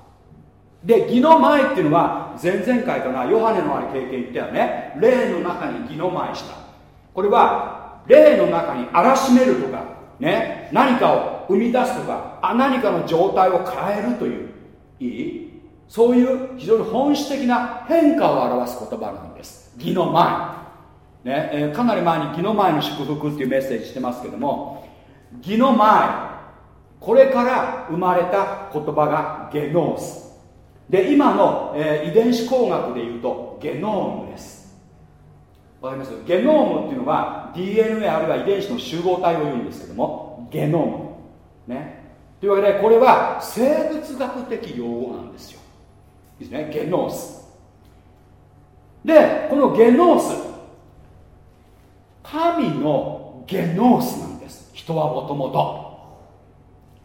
で義の前っていうのは前々回かなヨハネのある経験言ったよね。霊の中に義の前した。これは霊の中に荒らしめるとかね何かを生み出すとかあ何かの状態を変えるといういい？そういう非常に本質的な変化を表す言葉なんです。義の前。ね、えー、かなり前に義の前の祝福っていうメッセージしてますけども義の前。これから生まれた言葉がゲノース。で今の、えー、遺伝子工学でいうとゲノームです。わかります？ゲノームっていうのは DNA あるいは遺伝子の集合体を言うんですけどもゲノーム。ね。というわけでこれは生物学的用語なんですよ。いいですね？ゲノース。でこのゲノース神のゲノースなんです。人はもともと。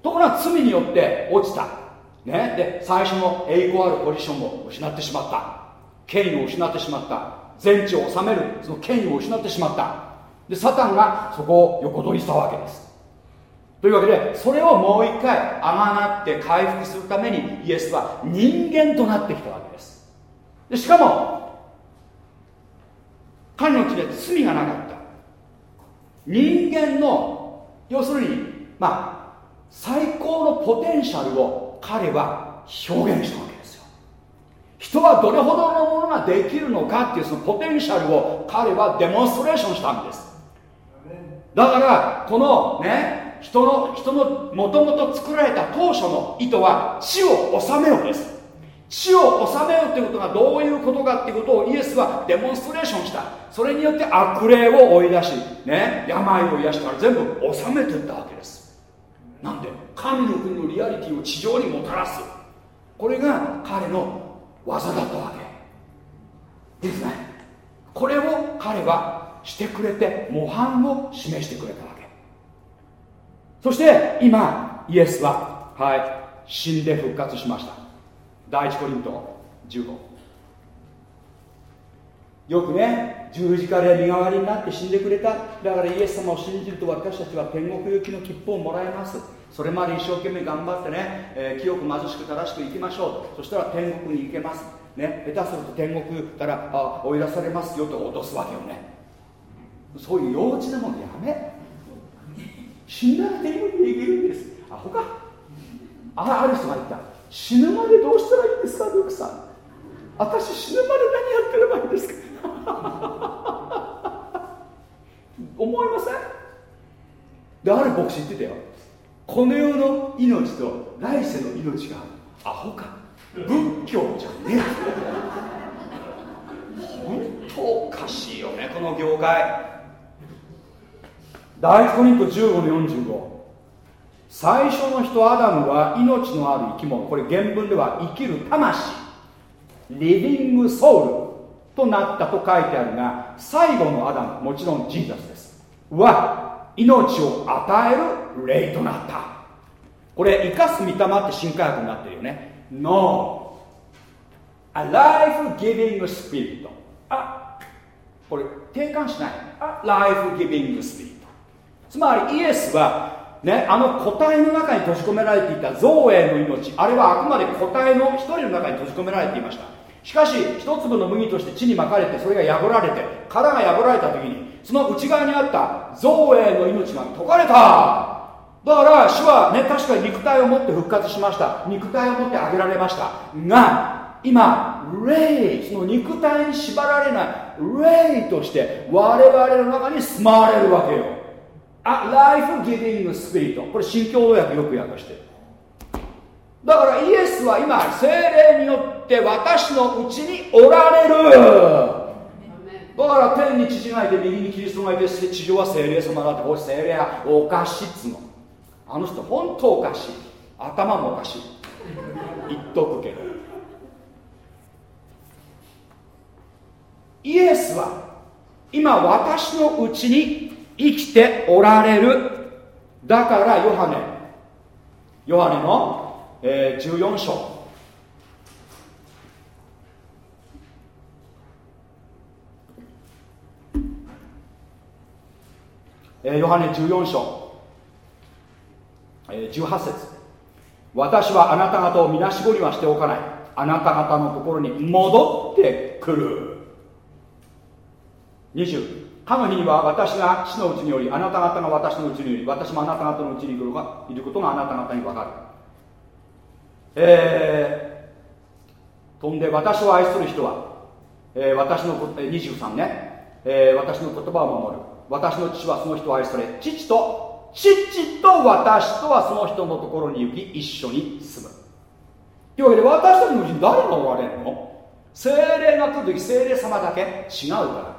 ところが罪によって落ちた、ね、で最初の栄光あるポジションを失ってしまった。権威を失ってしまった。全地を治めるその権威を失ってしまった。でサタンがそこを横取りしたわけです。というわけでそれをもう一回あがなって回復するためにイエスは人間となってきたわけです。でしかも彼のうちで罪がなかった。人間の要するにまあ最高のポテンシャルを彼は表現したわけ。人はどれほどのものができるのかっていうそのポテンシャルを彼はデモンストレーションしたんです。だからこのね人の人のもともと作られた当初の意図は地を治めようです。地を治めようということがどういうことかっていうことをイエスはデモンストレーションした。それによって悪霊を追い出し、ね、病を癒してから全部治めてったわけです。なんで神の国のリアリティを地上にもたらす。これが彼の技だったわけですね。これを彼はしてくれて模範を示してくれたわけ。そして今イエスははい死んで復活しました。第一コリント15よくね十字架で身代わりになって死んでくれた。だからイエス様を信じると私たちは天国行きの切符をもらえます。それまで一生懸命頑張ってね、えー、清く貧しく正しく生きましょう。そしたら天国に行けます。ね下手すると天国からあ追い出されますよと脅すわけよね。そういう幼稚なものやめ。死んだら天国に行けるんです。アホか。あある人が言った。死ぬまでどうしたらいいんですかルークさん。私死ぬまで何やってればいいんですか。思いません？である牧師言ってたよ。この世の命と来世の命がアホか。仏教じゃねえ。本当おかしいよねこの業界。第一コリント15の45最初の人アダムは命のある生き物。これ原文では生きる魂。リビングソウルとなったと書いてあるが最後のアダムもちろんジーザスです。は命を与える霊となった。これ生かす御霊って新科学になってるよね。No. A life giving spirit. あこれ定冠しない。A life giving spirit つまりイエスはね、あの個体の中に閉じ込められていた造営の命あれはあくまで個体の一人の中に閉じ込められていました。しかし一粒の麦として地にまかれてそれが破られて殻が破られた時にその内側にあった造営の命が解かれた。だから主はね確かに肉体を持って復活しました。肉体を持ってあげられました。が今霊その肉体に縛られない。霊として我々の中に住まわれるわけよ。あライフギビングスピリット。これ新共同訳よく訳して。るだからイエスは今精霊によって私のうちにおられる。だから天に父がいて右にキリストがいて地上は精霊様だって。これ精霊はおかしいっつの。あの人本当おかしい。頭もおかしい。言っとくけど。イエスは今私のうちに生きておられる。だからヨハネ。ヨハネの、えー、14章。えー、ヨハネ14章、18節。私はあなた方をみなしごにはしておかない。あなた方のところに戻ってくる。20かの日には私が死のうちによりあなた方が私のうちにより私もあなた方のうちにいることがあなた方に分かる。えー、飛んで私を愛する人は、えー、私の23ね、えー、私の言葉を守る。私の父はその人を愛され父と父と私とはその人のところに行き一緒に住む。というわけで私たちのうちに誰がおられるの？精霊が来る時精霊様だけ違うから。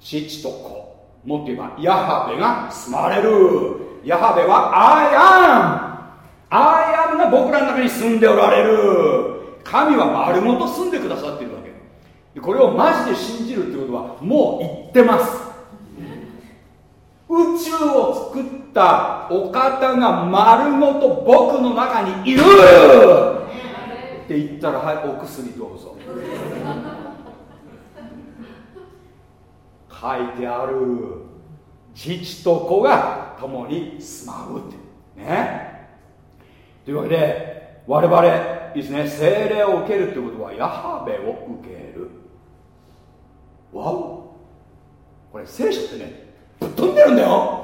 父と子もっと言えばヤハベが住まれる。ヤハベは I am I am が僕らの中に住んでおられる。神は丸ごと住んでくださっているわけ。これをマジで信じるってことはもう言ってます。宇宙を作ったお方が丸ごと僕の中にいる。って言ったらはいお薬どうぞ。書いてある。父と子が共に住まうって。ね。というわけで我々いいですね聖霊を受けるってことはヤハウェを受ける。わお。これ聖書ってねぶっ飛んでるんだよ。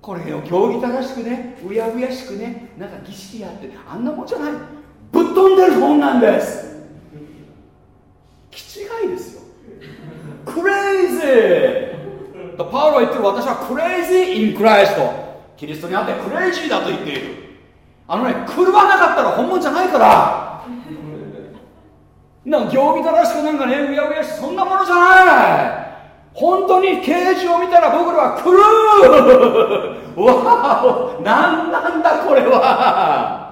これを行儀正しくねうやうやしくねなんか儀式やってあんなもんじゃない。ぶっ飛んでる本なんです。気違いですよ。クレイジーパウロは言ってる私は crazy in Christキリストにあってクレイジーだと言っている。あのね狂わなかったら本物じゃないから。なんか行儀正しくなんかねうやうやしそんなものじゃない。本当に刑事を見たら僕らは狂う。わお何なんだこれは。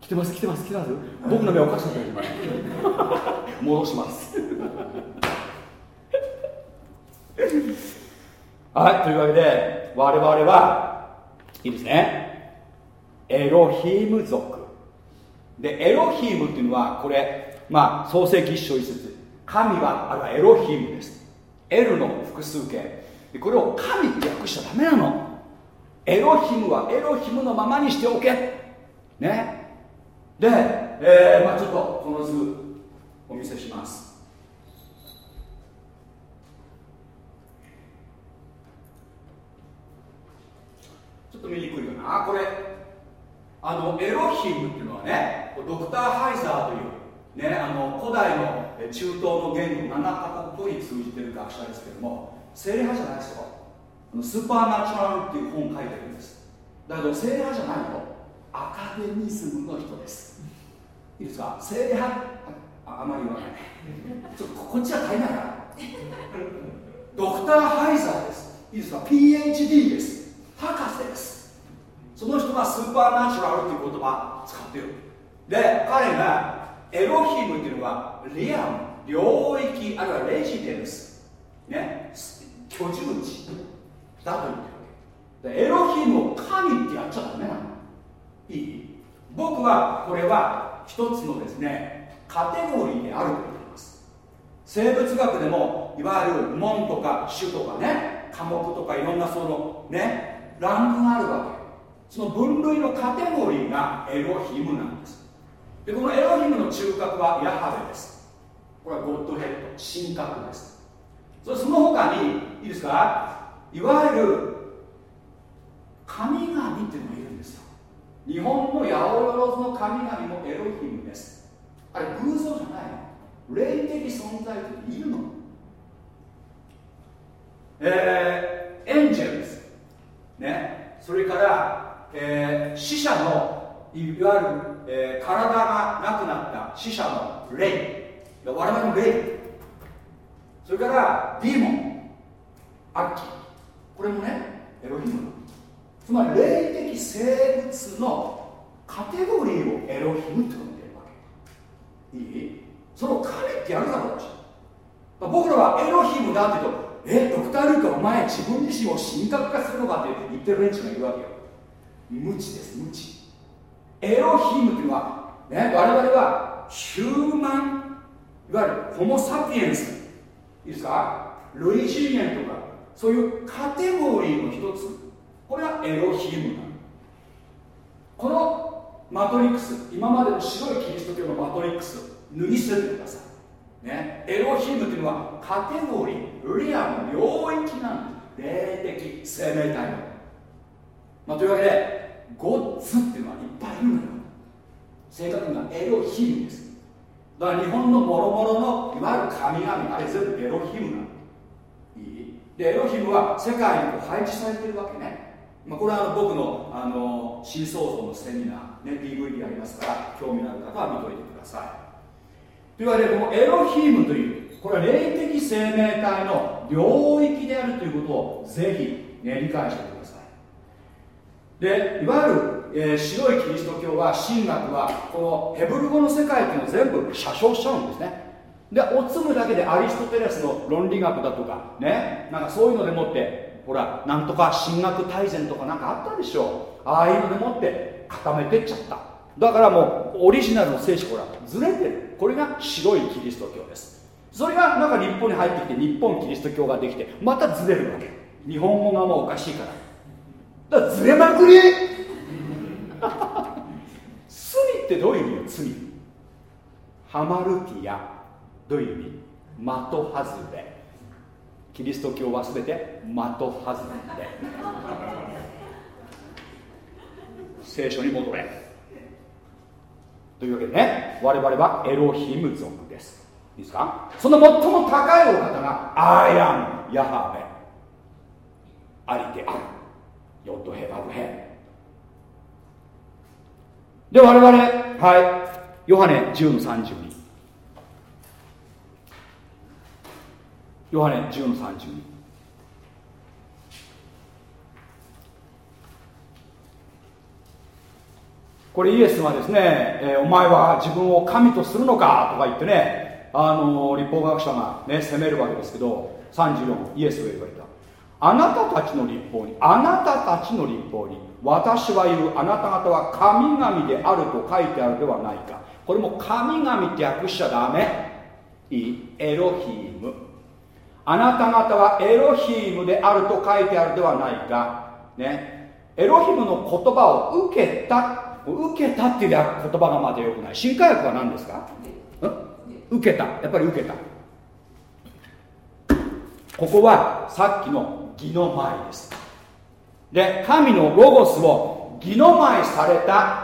来てます来てます来てます。僕の目おかしかった今。戻します。はいというわけで我々はいいですね。エロヒーム族。でエロヒームっていうのはこれまあ創世記一章一節。神はあるいはエロヒムです。エルの複数形。これを神って訳しちゃダメなの。エロヒムはエロヒムのままにしておけ。ね。で、えー、まあちょっとこの図お見せします。ちょっと見にくいかな。これ。あのエロヒムっていうのはねドクター・ハイザーという、ね、あの古代の中東の言語7カ国語に通じてる学者ですけども精霊派じゃないですよ。スーパーナチュラルっていう本を書いてるんです。だけど精霊派じゃないよアカデミズムの人です。いいですか？精霊派？ああまり言わないちょっとこっちは足りないからドクター・ハイザーです。いいですか？PhD です。博士です。その人がスーパーナチュラルという言葉使ってる。で彼がエロヒムっていうのはリアム領域あるいはレジデンス。ね。居住地。だと言ってるわけ。エロヒムを神ってやっちゃダメなの。いい？僕はこれは一つのですねカテゴリーであると言っています。生物学でもいわゆる門とか種とかね科目とかいろんなそのねランクがあるわけ。その分類のカテゴリーがエロヒムなんです。でこのエロヒムの中核はヤハベです。これはゴッドヘッド神格です。それその他にいいですか？いわゆる神々っていうのがいるんですよ。日本の八百万の神々もエロヒムです。あれ偶像じゃないの。霊的存在っているの。えー、エンジェルですね、それから、えー、死者のいわゆる、えー、体がなくなった死者の霊。我々の霊。それからディーモンアッキこれもねエロヒム。つまり霊的生物のカテゴリーをエロヒムって呼んでるわけ。いい？その神ってやるだろう僕らはエロヒムだって言うとえドクター・ルーカお前自分自身を神格化するのかって言ってる連中がいるわけよ。無知です無知。エロヒムっていうのは、ね、我々はヒューマンいわゆるホモ・サピエンスいいですか？類人猿とかそういうカテゴリーの一つ。これはエロヒムなこのマトリックス今までの白いキリスト教のマトリックス脱ぎ捨ててください。ね、エロヒムっていうのはカテゴリーリアの領域なんです。霊的生命体、まあ、というわけでゴッツっていうのはいっぱいいるのよ。正確にはエロヒムです。だから日本のもろもろのいわゆる神々あれ全部エロヒムなのいい。でエロヒムは世界に配置されてるわけね、まあ、これはあの僕のあの新創造のセミナー、ね、DVD ありますから興味のある方は見といてください。というわけでこのエロヒムというこれは霊的生命体の領域であるということをぜひ、ね、理解してください。でいわゆるえー、白いキリスト教は神学はこのヘブル語の世界っていうのを全部写生しちゃうんですね。でおつむだけでアリストテレスの論理学だとかねなんかそういうのでもってほらなんとか神学大全とかなんかあったでしょああいうのでもって固めてっちゃった。だからもうオリジナルの聖書ほらずれてる。これが白いキリスト教です。それがなんか日本に入ってきて日本キリスト教ができてまたずれるわけ。日本語がもうおかしいから。だからずれまくり？罪ってどういう意味よ？罪。ハマルティアどういう意味？的外れ。キリスト教は全て？的外れ。聖書に戻れ。というわけでね我々はエロヒム族です。いいですか？その最も高いお方がアイアンヤハベ。ありてある。ヨットヘバブヘで我々はい。ヨハネ10の32ヨハネ10の32これイエスはですね、えー、お前は自分を神とするのか？とか言ってねあの立法学者がね責めるわけですけど34イエスが言われあなたたちの立法にあなたたちの立法に私は言うあなた方は神々であると書いてあるではないか。これも神々って訳しちゃダメ。いいエロヒーム。あなた方はエロヒームであると書いてあるではないか。ね。エロヒムの言葉を受けた受けたっていう言葉がまだよくない。新科学は何ですか？受けた。やっぱり受けた。ここはさっきの義の前です。で神のロゴスを義の前された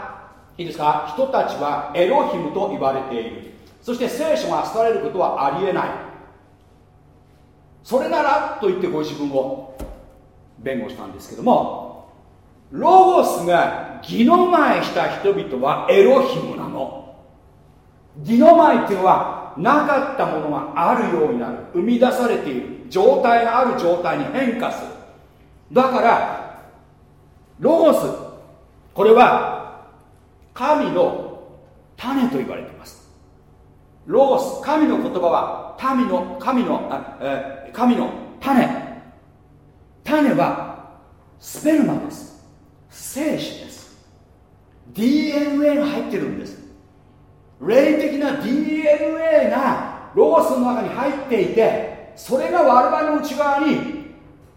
いいですか？人たちはエロヒムと言われている。そして聖書が伝えることはありえない。それならと言ってご自分を弁護したんですけどもロゴスが義の前した人々はエロヒムなの。義の前っていうのはなかったものがあるようになる。生み出されている。状態がある状態に変化する。だからロゴスこれは神の種と言われています。ロゴス神の言葉は神の神のあ、え神の種。種はスペルマです。精子です。DNA が入ってるんです。霊的な DNA がロゴスの中に入っていてそれが我々の内側に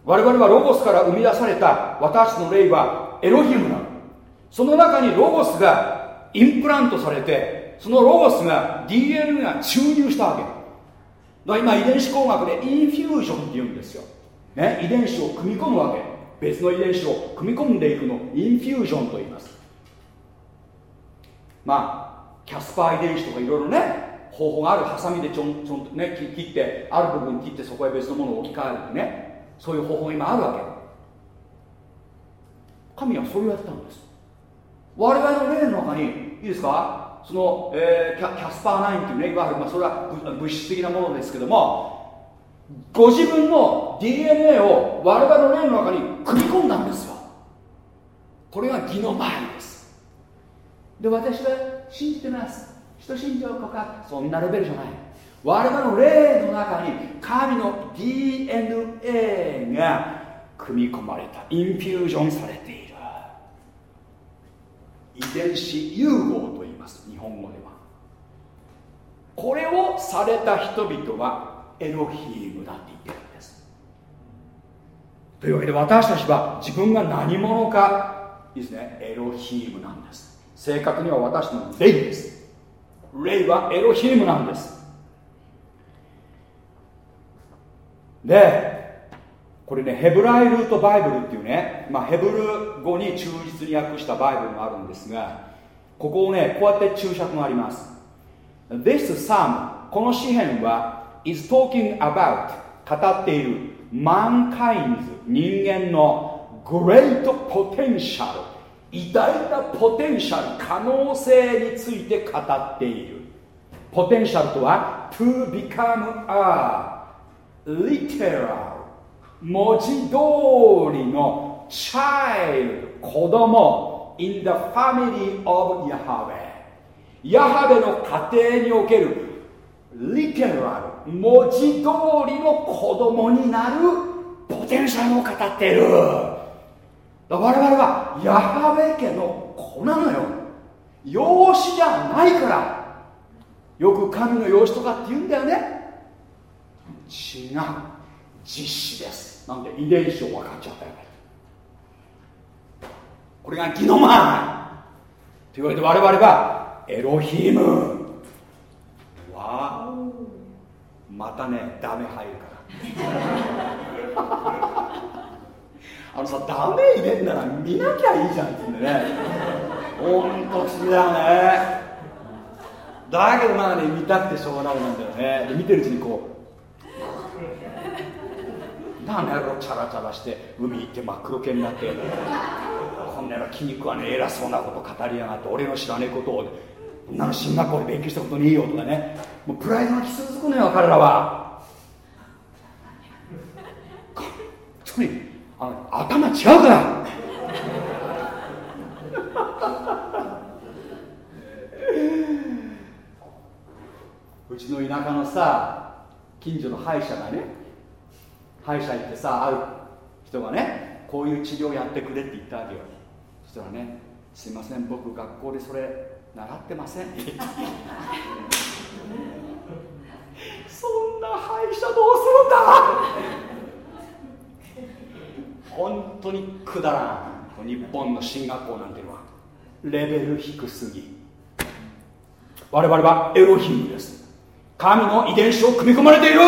我々はロゴスから生み出された私の霊はエロヒムなの。その中にロゴスがインプラントされてそのロゴスが DNA が注入したわけ。今遺伝子工学でインフュージョンって言うんですよ、ね、遺伝子を組み込むわけ。別の遺伝子を組み込んでいくの。インフュージョンと言います。まあキャスパー遺伝子とかいろいろね方法があるハサミでちょんちょんとね切ってある部分切ってそこへ別のものを置き換えるってね。そういう方法が今あるわけ。神はそうやったんです。我々の霊の中にいいですか？その、えー、キャキャスパーナインっていうねいわゆる、まあ、それは物質的なものですけどもご自分の DNA を我々の霊の中に組み込んだんですよ。これが義の前です。で私は信じてます。人信条告白。そんなレベルじゃない。我々の霊の中に神の DNA が組み込まれた。インフュージョンされている。遺伝子融合と言います。日本語では。これをされた人々はエロヒームだって言ってるんです。というわけで私たちは自分が何者か。いいですね。エロヒームなんです。正確には私の霊です。霊はエロヒームなんです。でこれねヘブライルートバイブルっていうね、まあ、ヘブル語に忠実に訳したバイブルがあるんですがここをねこうやって注釈があります。This psalm この詩篇は is talking about 語っている mankind's 人間の great potential 偉大なポテンシャル可能性について語っている。ポテンシャルとは to become a literal 文字通りの child 子供 in the family of Yahweh ヤハベの家庭におけるリテラル文字通りの子供になるポテンシャルを語っている。我々はヤハベ家の子なのよ。養子じゃないから。よく神の養子とかって言うんだよね。違う。実子です。なんで遺伝子を分かっちゃったよね。これがギノマンというわけで我々はエロヒム。わあ。またねダメ入るから。あのさダメ入れんなら見なきゃいいじゃんって言うんでね。ほんと不思議だよね。だけどまあね見たくてしょうがないなんだよね。で見てるうちにこうなんだろチャラチャラして海行って真っ黒系になって。こんなの筋肉はね偉そうなこと語りやがって俺の知らねえことを。こんなの進学校で勉強したことねえよとかね。もうプライドがき続くのよ彼らは。本当に。あの頭違うから。うちの田舎のさ近所の歯医者がね歯医者行ってさある人がねこういう治療やってくれって言ったわけよ。そしたらねすいません僕学校でそれ習ってません そんな歯医者どうするんだ本当にくだらん。日本の進学校なんていうのはレベル低すぎ。我々はエロヒムです。神の遺伝子を組み込まれている。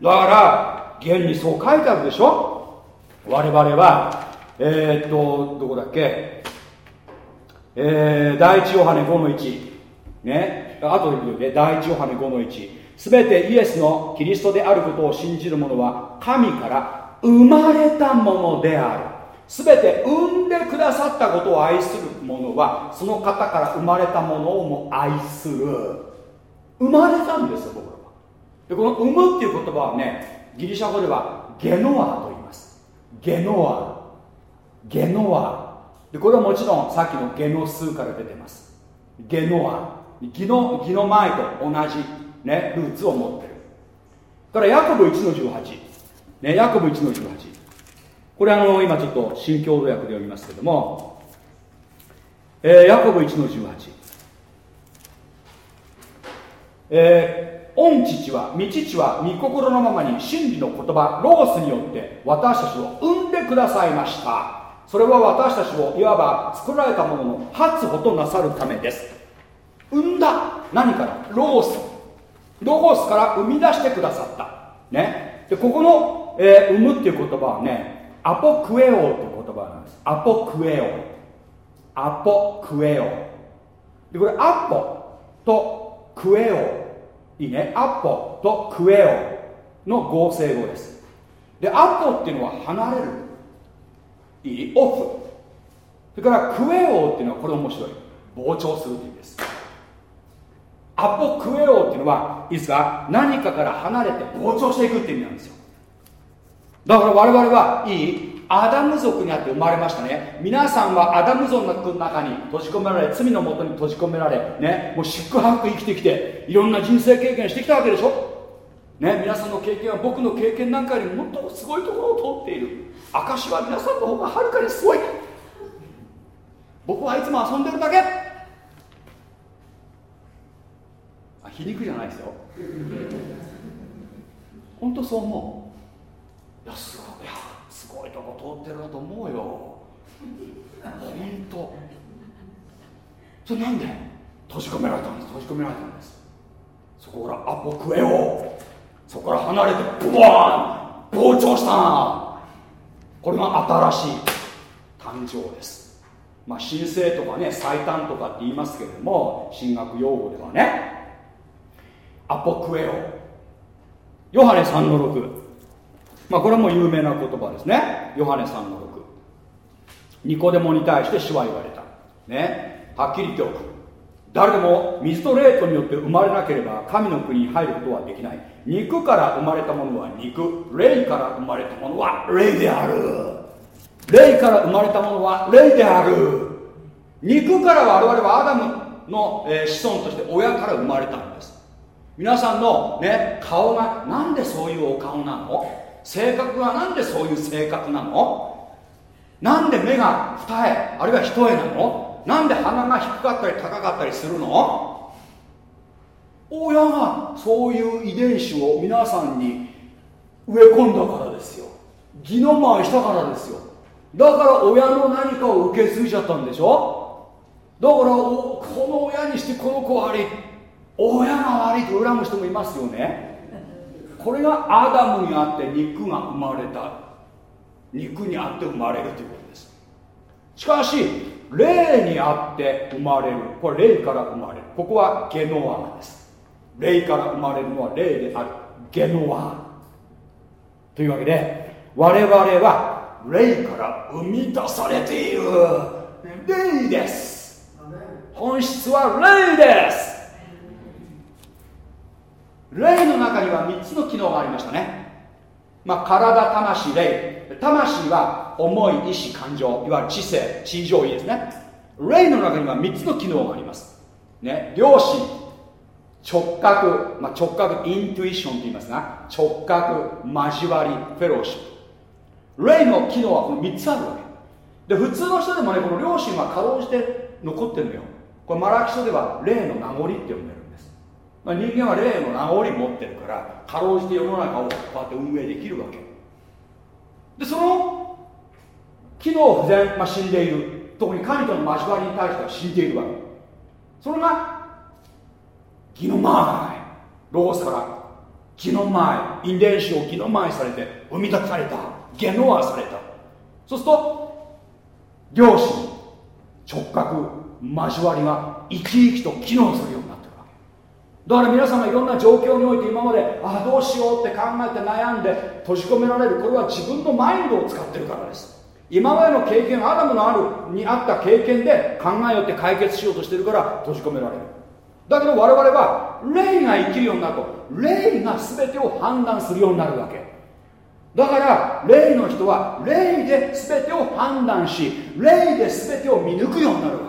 だから現にそう書いてあるでしょ。我々はえー、っとどこだっけ。えー、第一ヨハネ5の1ね。あとでね。第一ヨハネ5の1すべてイエスのキリストであることを信じる者は神から生まれたものである。すべて産んでくださったことを愛する者はその方から生まれたものをも愛する。生まれたんですよ僕らは。でこの産むっていう言葉はねギリシャ語ではゲノアと言います。ゲノア。ゲノア。でこれはもちろんさっきのゲノ数から出てます。ゲノア。ギノギノ前と同じ、ね、ルーツを持ってる。だからヤコブ1の18、ね、ヤコブ1の18これあの今ちょっと新共同訳で読みますけども、えー、ヤコブ1の18えー、御父は御父は御心のままに真理の言葉ロースによって私たちを生んでくださいました。それは私たちをいわば作られたものの発歩となさるためです。生んだ何から？ロース。ロゴスから生み出してくださった。ね。でここの、えー、生むっていう言葉はねアポクエオという言葉なんです。アポクエオ。アポクエオ。でこれアポとクエオいいね。アポとクエオの合成語です。でアポっていうのは離れる。いい？オフ。それからクエオっていうのはこれ面白い。膨張するって意味です。アポクエオっていうのはいいですか？何かから離れて膨張していくっていう意味なんですよ。だから我々はいいアダム族にあって生まれましたね。皆さんはアダム族の中に閉じ込められ罪のもとに閉じ込められねもう四苦八苦生きてきていろんな人生経験してきたわけでしょ？ね皆さんの経験は僕の経験なんかよりもっとすごいところを通っている。証は皆さんの方がはるかにすごい。僕はいつも遊んでるだけ。あ皮肉じゃないですよ。本当そう思う。やすごいやすごいとこ通ってるなと思うよ。本当。それなんで？閉じ込められたんです。閉じ込められたんです。そこからアポクエオそこから離れてブワーン。膨張したな。これが新しい。誕生です。まあ新生とかね最短とかって言いますけれども進学用語ではね。アポクエオヨハネ3の6まあこれも有名な言葉ですね。ヨハネ3の6ニコデモに対して主は言われた。ね。はっきり言っておく。誰でも水と霊とによって生まれなければ神の国に入ることはできない。肉から生まれたものは肉。霊から生まれたものは霊である。霊から生まれたものは霊である。肉から我々はアダムの、え、子孫として親から生まれたんです。皆さんのね顔がなんでそういうお顔なの？性格がなんでそういう性格なの？なんで目が二重あるいは一重なの？なんで鼻が低かったり高かったりするの？親がそういう遺伝子を皆さんに植え込んだからですよ。義の舞したからですよ。だから親の何かを受け継いじゃったんでしょ？だからこの親にしてこの子悪い親が悪いと恨む人もいますよね。これがアダムにあって肉が生まれた。肉にあって生まれるということです。しかし霊にあって生まれる。これ霊から生まれる。ここはゲノワです。霊から生まれるのは霊である。ゲノワというわけで我々は霊から生み出されている。霊です。本質は霊です霊の中には3つの機能がありましたね。まあ、体、魂、霊。魂は思い、意志、感情。いわゆる知性、地上位ですね。霊の中には3つの機能があります。ね、良心。直角、まあ、直角イントゥイションと言いますが直角交わりフェローシップ霊の機能はこの3つあるわけ。で普通の人でもねこの良心はかろうじて残ってるのよ。これマラキ書では霊の名残って呼んでる、まあ、人間は霊の名残持ってるからかろうじて世の中をこうやって運営できるわけ。でその機能不全、まあ、死んでいる。特に神との交わりに対しては死んでいるわけ。それが義の前ロゴスから義の前遺伝子を義の前されて生み出された。ゲノアされた。そうすると両親直角交わりが生き生きと機能する。だから皆様いろんな状況において今までああどうしようって考えて悩んで閉じ込められるこれは自分のマインドを使ってるからです。今までの経験アダムのあるにあった経験で考えよって解決しようとしてるから閉じ込められる。だけど我々は霊が生きるようになると霊が全てを判断するようになるわけ。だから霊の人は霊で全てを判断し霊で全てを見抜くようになるわけ。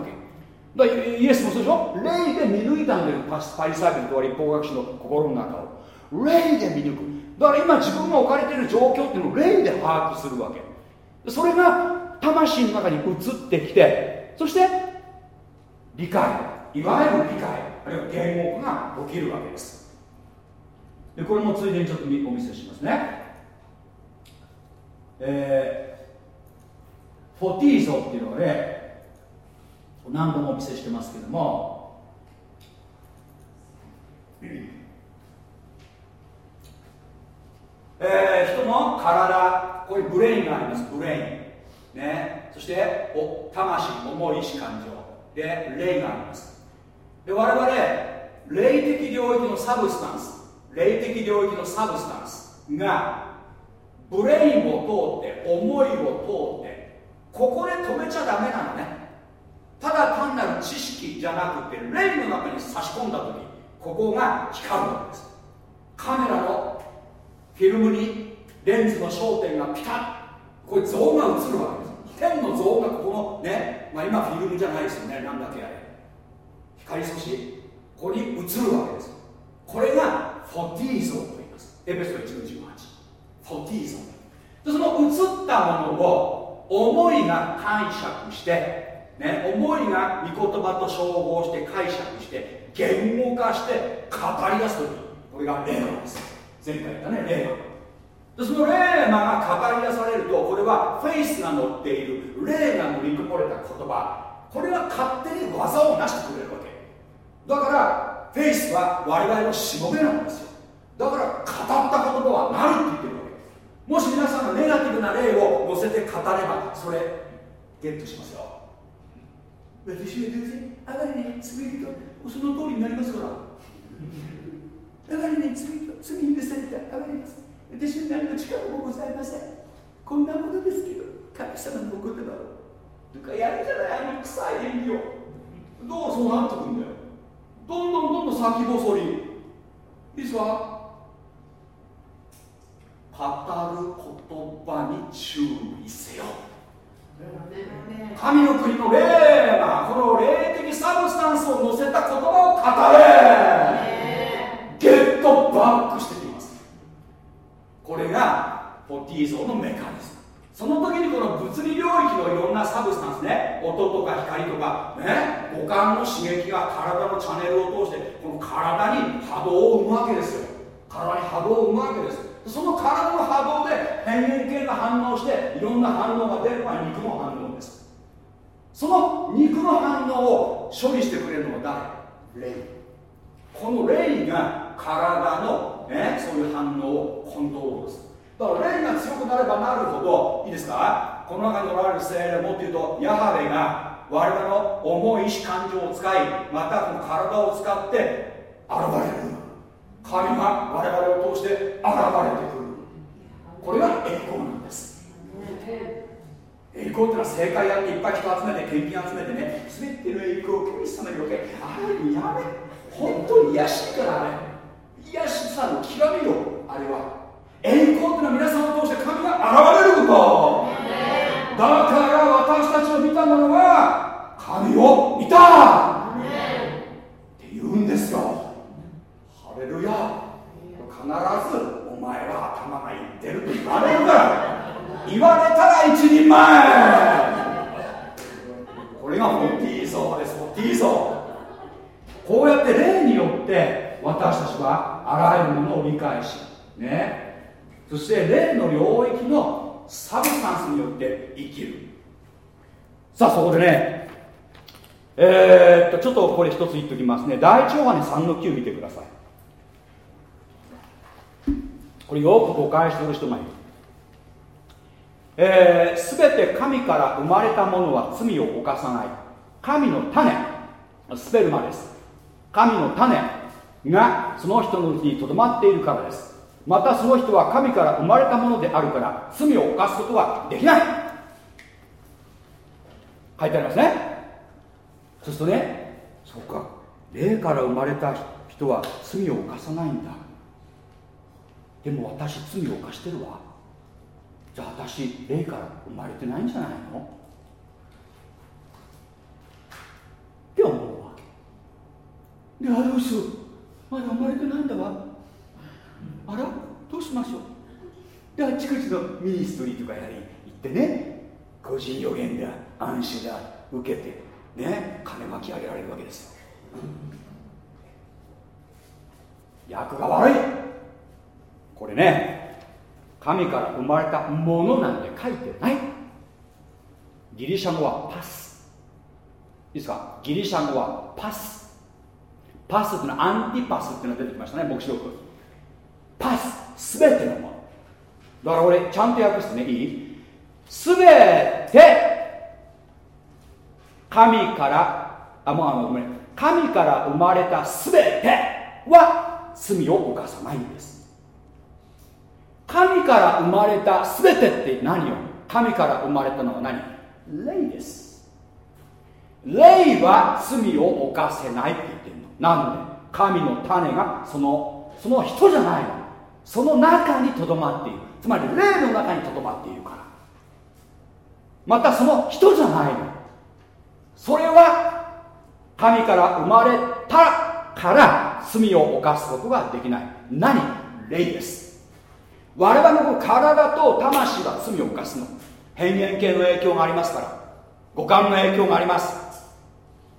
だイエスもそうでしょ？霊で見抜いたんだよパリサイクルと立法学士の心の中を。霊で見抜く。だから今自分が置かれている状況っていうのを霊で把握するわけ。それが魂の中に移ってきてそして理解いわゆる理解あるいは言語が起きるわけです。でこれもついでにちょっとお見せしますね。えー、φωτίζωっていうのはね何度もお見せしてますけども。えー、人の体ここに brain があります。 brain。ね。そしてお魂思い意志感情。で霊があります。で我々霊的領域の substance。霊的領域の substance が brain を通って思いを通ってここで止めちゃダメなのね。ただ単なる知識じゃなくて霊の中に差し込んだ時ここが光るわけです。カメラのフィルムにレンズの焦点がピタッこれ像が映るわけです。天の像がここのね、まあ、今フィルムじゃないですよね。なんだけあれ。光素子ここに映るわけです。これがフォティー像と言います。エペソ1の18フォティーゾでその映ったものを思いが解釈して、ね、思いが御言葉と照合して解釈して言語化して語り出す時。これが霊魔です。前回言ったね霊魔でその霊魔が語り出されるとこれはフェイスが乗っている霊が乗り込まれた言葉。これが勝手に技を成してくれるわけ。だからフェイスは我々のしもべなんですよ。だから語った言葉はなるって言ってるわけ。もし皆さんがネガティブな例を載せて語ればそれゲットしますよ。私は全然あまりね罪人その通りになりますから。あまりね罪人罪に許されたあまります私は何の力もございません。こんなものですけど神様のお言葉を。とかやるじゃないあの臭い演技を。どうそうなってくんだよ。どんどんどんどん先細り。いいですか？語る言葉に注意せよ。神の国の霊がこの霊的サブスタンスを乗せた言葉を語れ。ゲットバックしてきます。これがポティー像のメカニズム。その時にこの物理領域のいろんなサブスタンスね。音とか光とかね。五感の刺激が体のチャンネルを通してこの体に波動を生むわけですよ。体に波動を生むわけですその体の波動で変幻系が反応していろんな反応が出るのが肉の反応です。その肉の反応を処理してくれるのは誰？霊。この霊が体の、ね、そういう反応をコントロールする。だから霊が強くなればなるほどいいですか？この中におられる精霊もっていうとヤハベが我々の重い意志感情を使いまたこの体を使って現れる神が我々を通して現れてくる。これが栄光なんです。栄光っていうのは正解やっていっぱい人集めて献金集めてね全ての栄光を神様におけあれやめ本当に癒しいからあれ癒しさの極みよあれは。栄光っていうのは皆さんを通して神が現れること。だから私たちを見た者は神を見た。って言うんですよ。レルヤ。必ずお前は頭がいってると言われるから。言われたら一人前。これがフォティーゾーですフォティーゾー。こうやって例によって私たちはあらゆるものを理解しね。そして霊の領域のサブスタンスによって生きる。さあそこでね。えー、っとちょっとこれ一つ言っておきますね。第一ヨハネ3の9見てください。これよく誤解してる人がいる。えー、全て神から生まれたものは罪を犯さない。神の種スペルマです。神の種がその人のうちにとどまっているからです。またその人は神から生まれたものであるから罪を犯すことはできない。書いてありますね。そうするとねそっか。霊から生まれた人は罪を犯さないんだ。でも私罪を犯してるわ。じゃあ私霊から生まれてないんじゃないの？って思うわけ。であどうしよう？まだ生まれてないんだわ。あら？どうしましょう？であっちこっちのミニストリーとかやり行ってね。個人予言だ暗視だ受けてね金巻き上げられるわけですよ。役が悪い。これね神から生まれたものなんて書いてない。ギリシャ語はパス。いいですか？ギリシャ語はパス。パスっていうのはアンティパスっていうのが出てきましたね黙示録。パス。すべてのもの。だから俺ちゃんと訳してねいい？すべて神からあもうあのごめん。神から生まれたすべては罪を犯さないんです。神から生まれたすべてって何よ？神から生まれたのは何？霊です。霊は罪を犯せないって言ってるの。なんで？神の種がそのその人じゃないの。その中にとどまっている。つまり霊の中にとどまっているから。またその人じゃないの。それは神から生まれたから罪を犯すことができない。何？霊です。我々の体と魂は罪を犯すの。変幻系の影響がありますから。五感の影響があります。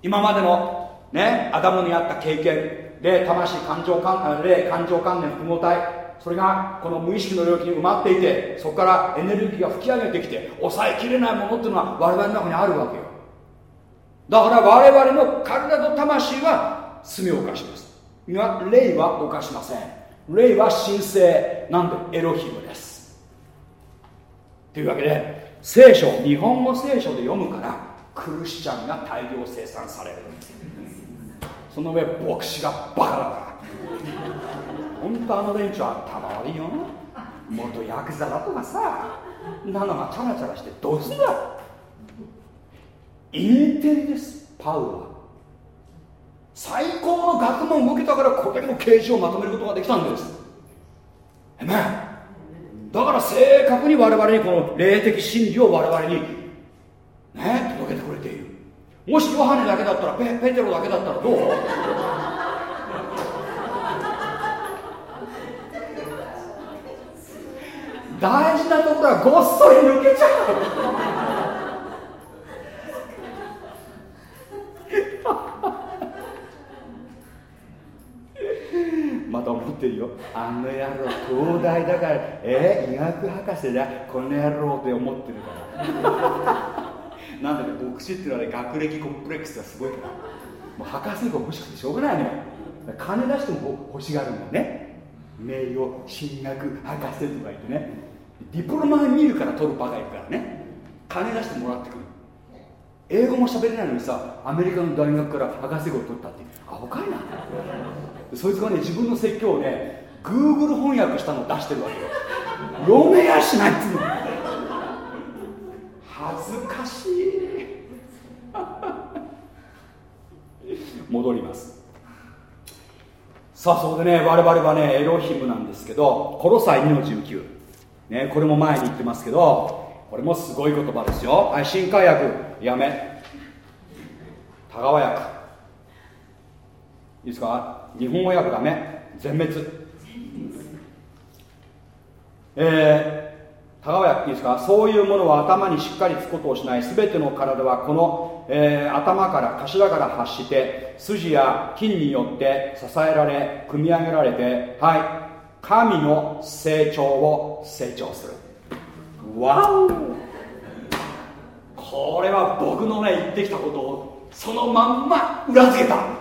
今までのねアダムにあった経験霊魂感情感霊感情観念複合体それがこの無意識の領域に埋まっていてそこからエネルギーが吹き上げてきて抑えきれないものっていうのは我々の中にあるわけよ。だから我々の体と魂は罪を犯します。霊は犯しません。霊は神聖なんでエロヒムです。というわけで聖書日本語聖書で読むからクルシチャンが大量生産されるその上牧師がバカだから。本当あの連中はたま悪いよ。元ヤクザだとかさなのがチャラチャラしてどうすんだ。インテリです。パウは。最高の学問を受けたからこれだけの啓示をまとめることができたんです。えめだから正確に我々にこの霊的真理を我々にね届けてくれている。もしヨハネだけだったらペペテロだけだったらどう？大事なところはごっそり抜けちゃうまた思ってるよ。あの野郎東大だからえ医学博士だこの野郎って思ってるから。なんだけど牧師っていうのはね学歴コンプレックスがすごいから。もう博士号欲しくてしょうがないのよ。金出しても欲しがるもんね。名誉進学博士とか言ってね。ディプロマ見るから取るバカいるからね。金出してもらってくる。英語も喋れないのにさアメリカの大学から博士号取ったってアホかいな。そいつがね自分の説教をね Google 翻訳したのを出してるわけよ。読めやしないっつうの。恥ずかしい。戻ります。さあそこでね我々はねエロヒムなんですけどコロサイ2の19ね、これも前に言ってますけどこれもすごい言葉ですよ、はい、新海薬やめ。田川薬。いいですか？日本語訳ダメ全滅。えー、田川薬いいですかそういうものは頭にしっかりつくことをしない。全ての体はこの、えー、頭から頭から発して筋や筋によって支えられ組み上げられてはい。神の成長を成長する。わお。これは僕のね言ってきたことをそのまんま裏付けた。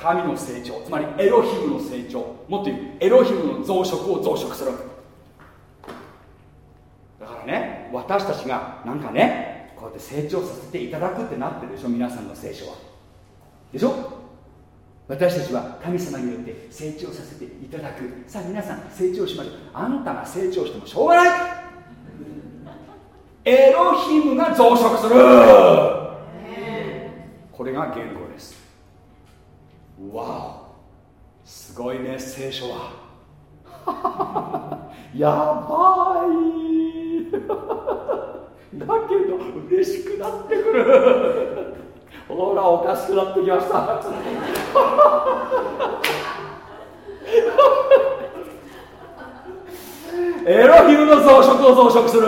神の成長つまりエロヒムの成長もっと言うエロヒムの増殖を増殖するだからね私たちがなんかねこうやって成長させていただくってなってるでしょ皆さんの聖書は。でしょ？私たちは神様によって成長させていただく。さあ皆さん成長しましょう。あんたが成長してもしょうがない。エロヒムが増殖する。これが言語わおすごいね聖書は。やばい。だけど嬉しくなってくる。ほらおかしくなってきました。エロヒムの増殖を増殖する。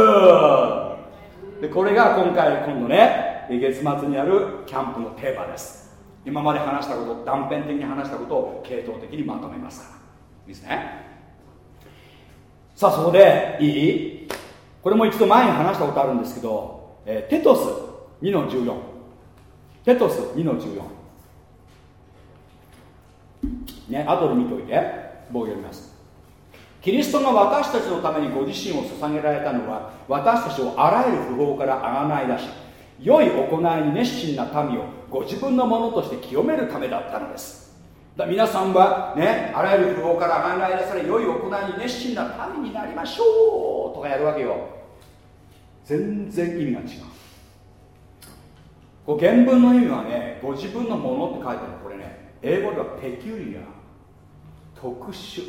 でこれが今回今度ね月末にあるキャンプのテーマです。今まで話したこと断片的に話したことを系統的にまとめますから。いいですね？さあそこでいい？これも一度前に話したことあるんですけど、えー、テトス2の14テトス2の14ね後で見といて。僕読みます。キリストが私たちのためにご自身を捧げられたのは私たちをあらゆる不法からあがない出し良い行いに熱心な民をご自分のものとして清めるためだったのです。だ皆さんはねあらゆる不法からあがない出され良い行いに熱心な民になりましょうとかやるわけよ。全然意味が違う。こう原文の意味はねご自分のものって書いてあるこれね英語ではペキュリア。特殊。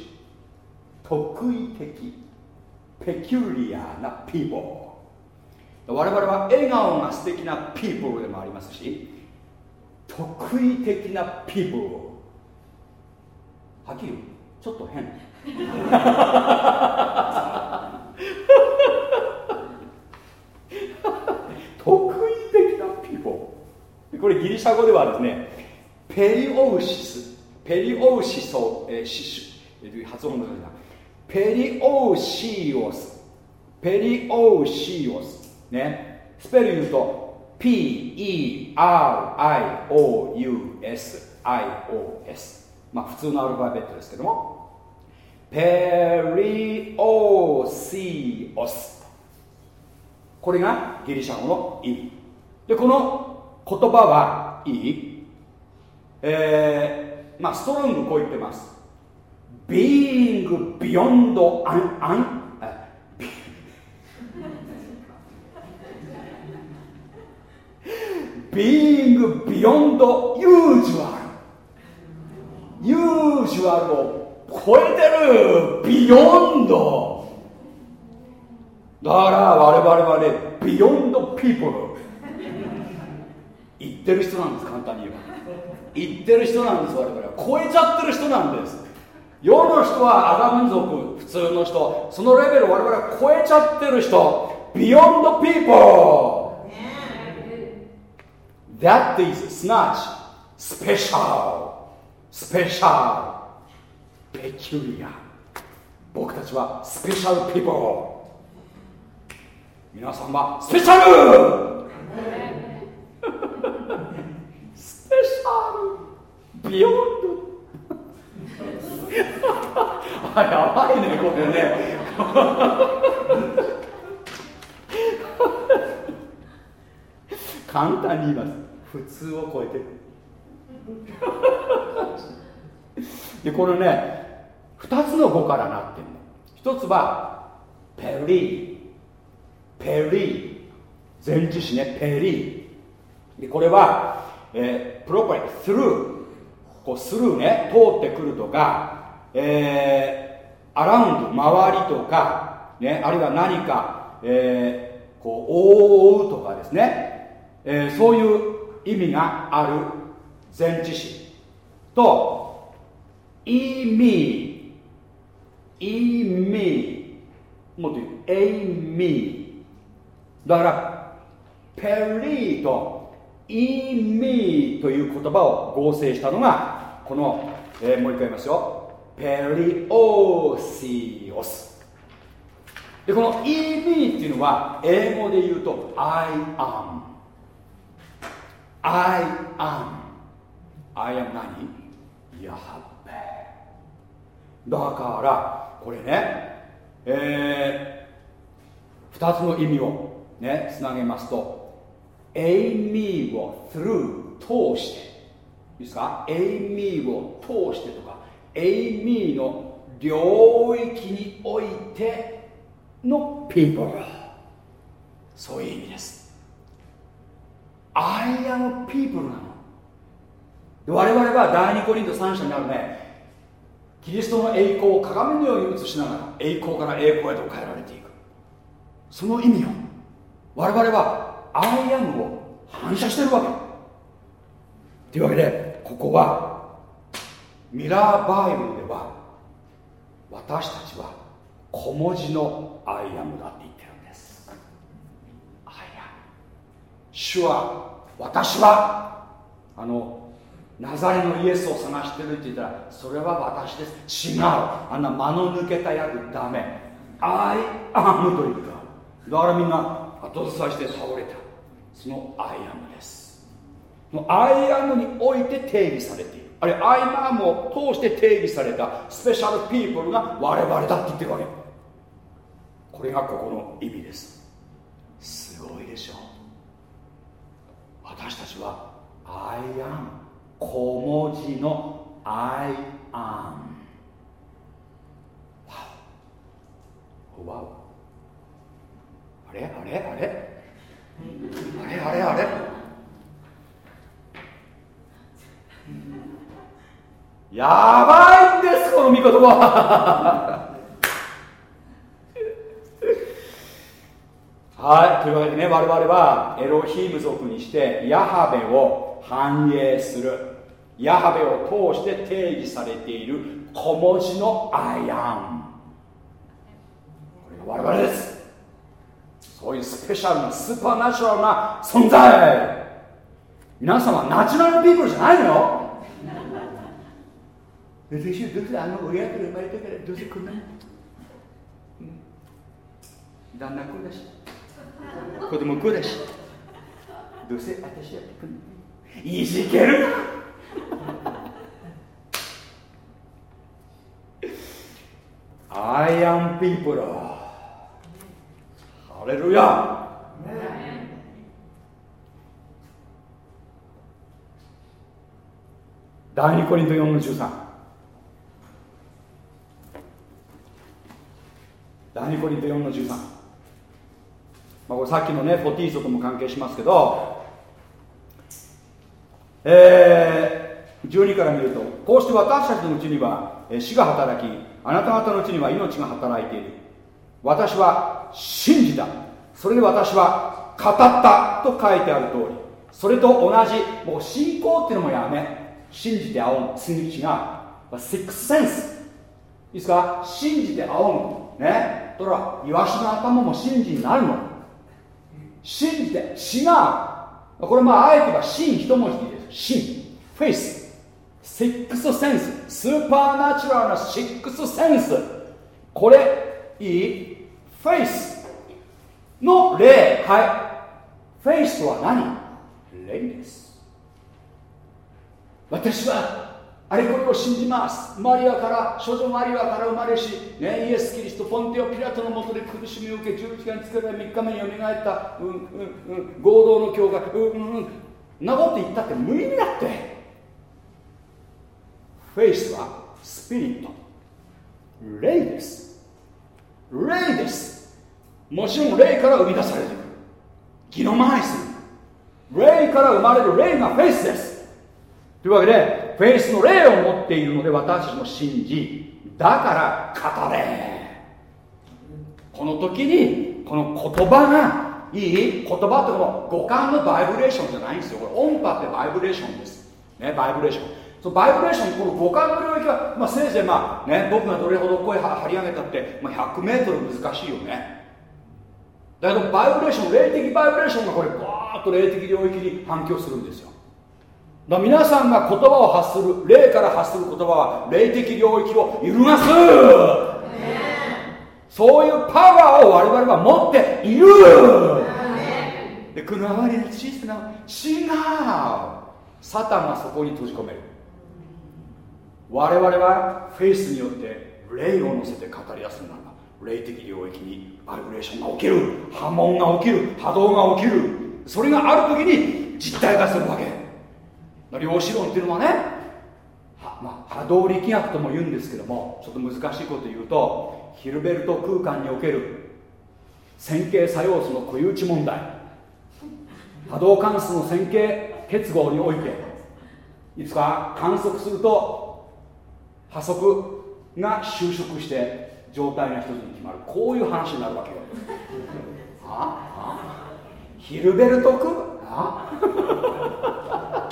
特異的。ペキュリアなピーポー我々は笑顔が素敵なピーポーでもありますし特異的なピーポーはっきり言う。ちょっと変。特異的なピーポーこれギリシャ語ではですねペリオウシス。ペリオウシソ、えー、シシュ発音のですがペリオウシオス。ペリオウシオス。ね。スペル言うと PERIOUSIOS まあ普通のアルファベットですけども。ペリオシオス。これがギリシャ語の意味。でこの言葉はいいえー、まあストロングこう言ってます。Being beyond an, an being beyond usual. Usual を超えてる。beyond. だから我々はね beyond people 言ってる人なんです簡単に言えば。言ってる人なんです我々は。超えちゃってる人なんです。世の人はアダム族普通の人。そのレベルを我々は超えちゃってる人。 beyond people That is すなわちスペシャルスペシャルペキュリア僕たちはスペシャルピープル皆さんはスペシャルスペシャルビヨンドあやばいねこれね。簡単に言います。普通を超えてる。でこれね2つの語からなってるの。1つはペリー。ペリー。前置詞ね。ペリー。でこれは、えー、プロパリスルー。こうスルーね。通ってくるとか、えー、アラウンド周りとか、ね、あるいは何か、えー、こう覆うとかですね、えー、そういう意味がある前置詞と意味意味もっと言うエイミだからペリーとイミという言葉を合成したのがこの、えー、もう一回言いますよ。ペリオシオス。でこの EB っていうのは英語で言うと I am I am. I am 何？ヤハベだからこれねえー、2つの意味をねつなげますと Amy を through 通して。いいですか？Amy を通してとか Amy の領域においての people そういう意味です。I am people なの。我々は第二コリント3章にあるね。キリストの栄光を鏡のように映しながら栄光から栄光へと変えられていく。その意味を我々はアイアムを反射してるわけ。というわけでここはMirror Bible では私たちは小文字の I am だって主は私はあのナザレのイエスを探してるって言ったらそれは私です。違う。あんな間の抜けたやつダメ。 I am と言っただからみんな後ずさして倒れた。その I am です。の I am において定義されている。あるいは I am を通して定義された special people が我々だって言ってるわけ。これがここの意味です。すごいでしょ。う私たちは I am 小文字の I am わおあれ？あれ？あれ？あれ？あれ？あれ？やばいんですこの御言葉。はい。というわけでね我々はエロヒーム族にしてヤハベを反映する。ヤハベを通して定義されている。小文字のアイアン。これが我々です。そういうスペシャルなスーパーナチュラルな存在。皆様ナチュラルピープルじゃないの？よ私はどうせあの親から生まれたからどうせこんな、うん、旦那子だし。子供子だし。どうせ私はこんいじける。な I am people. ハレルヤ。第2コリント4の13第2コリント4の13、まあ、これさっきのねフォティーソとも関係しますけどえー、12から見るとこうして私たちのうちには死が働きあなた方のうちには命が働いている。私は信じた。それで私は語った。と書いてある通り。それと同じもう信仰っていうのもやめ。信じて仰ぐ次違う six sense いいですか？信じて仰ぐね？だからイワシの頭も信じになるの。信じて違う。これまああえて言えば真一文字でいいです。真。フェイスシックスセンススーパーナチュラルなシックスセンス。これいい。フェイスの霊はい。フェイスとは何？霊です。私はあれこれを信じます。マリアから少女マリアから生まれし、ね、イエス・キリストポンテオ・ピラトのもとで苦しみを受け十字架につけられ3日目によみがえった、うんうんうん、合同の教学うんうんうん。なこと言ったって無意味だって。フェイスはスピリット。霊です。霊です。もちろん霊から生み出されてる。義の前す。る霊から生まれる霊がフェイスです。というわけでフェイスの霊を持っているので私たちも信じだから語れ。この時にこの言葉がいい言葉ってこの五感のバイブレーションじゃないんですよ。これ音波ってバイブレーションです。ねバイブレーション。そのバイブレーションこの五感の領域は、まあ、せいぜいまあね僕がどれほど声張り上げたって、まあ、100m 難しいよね。だけどバイブレーション霊的バイブレーションがこれバーッと霊的領域に反響するんですよ。だ皆さんが言葉を発する霊から発する言葉は霊的領域を揺るがす。そういうパワーを我々は持っている。でこの周りの小さな違う。サタンがそこに閉じ込める。我々はフェイスによって霊を乗せて語り出すならば霊的領域にバイブレーションが起きる。波紋が起きる。波動が起きる。それがある時に実体化するわけ量子論っていうのはねは、まあ、波動力学とも言うんですけどもちょっと難しいこと言うとヒルベルト空間における線形作用素の固有値問題。波動関数の線形結合においていつか観測すると波速が収縮して状態が一つに決まる。こういう話になるわけよ。は？あヒルベルト空？間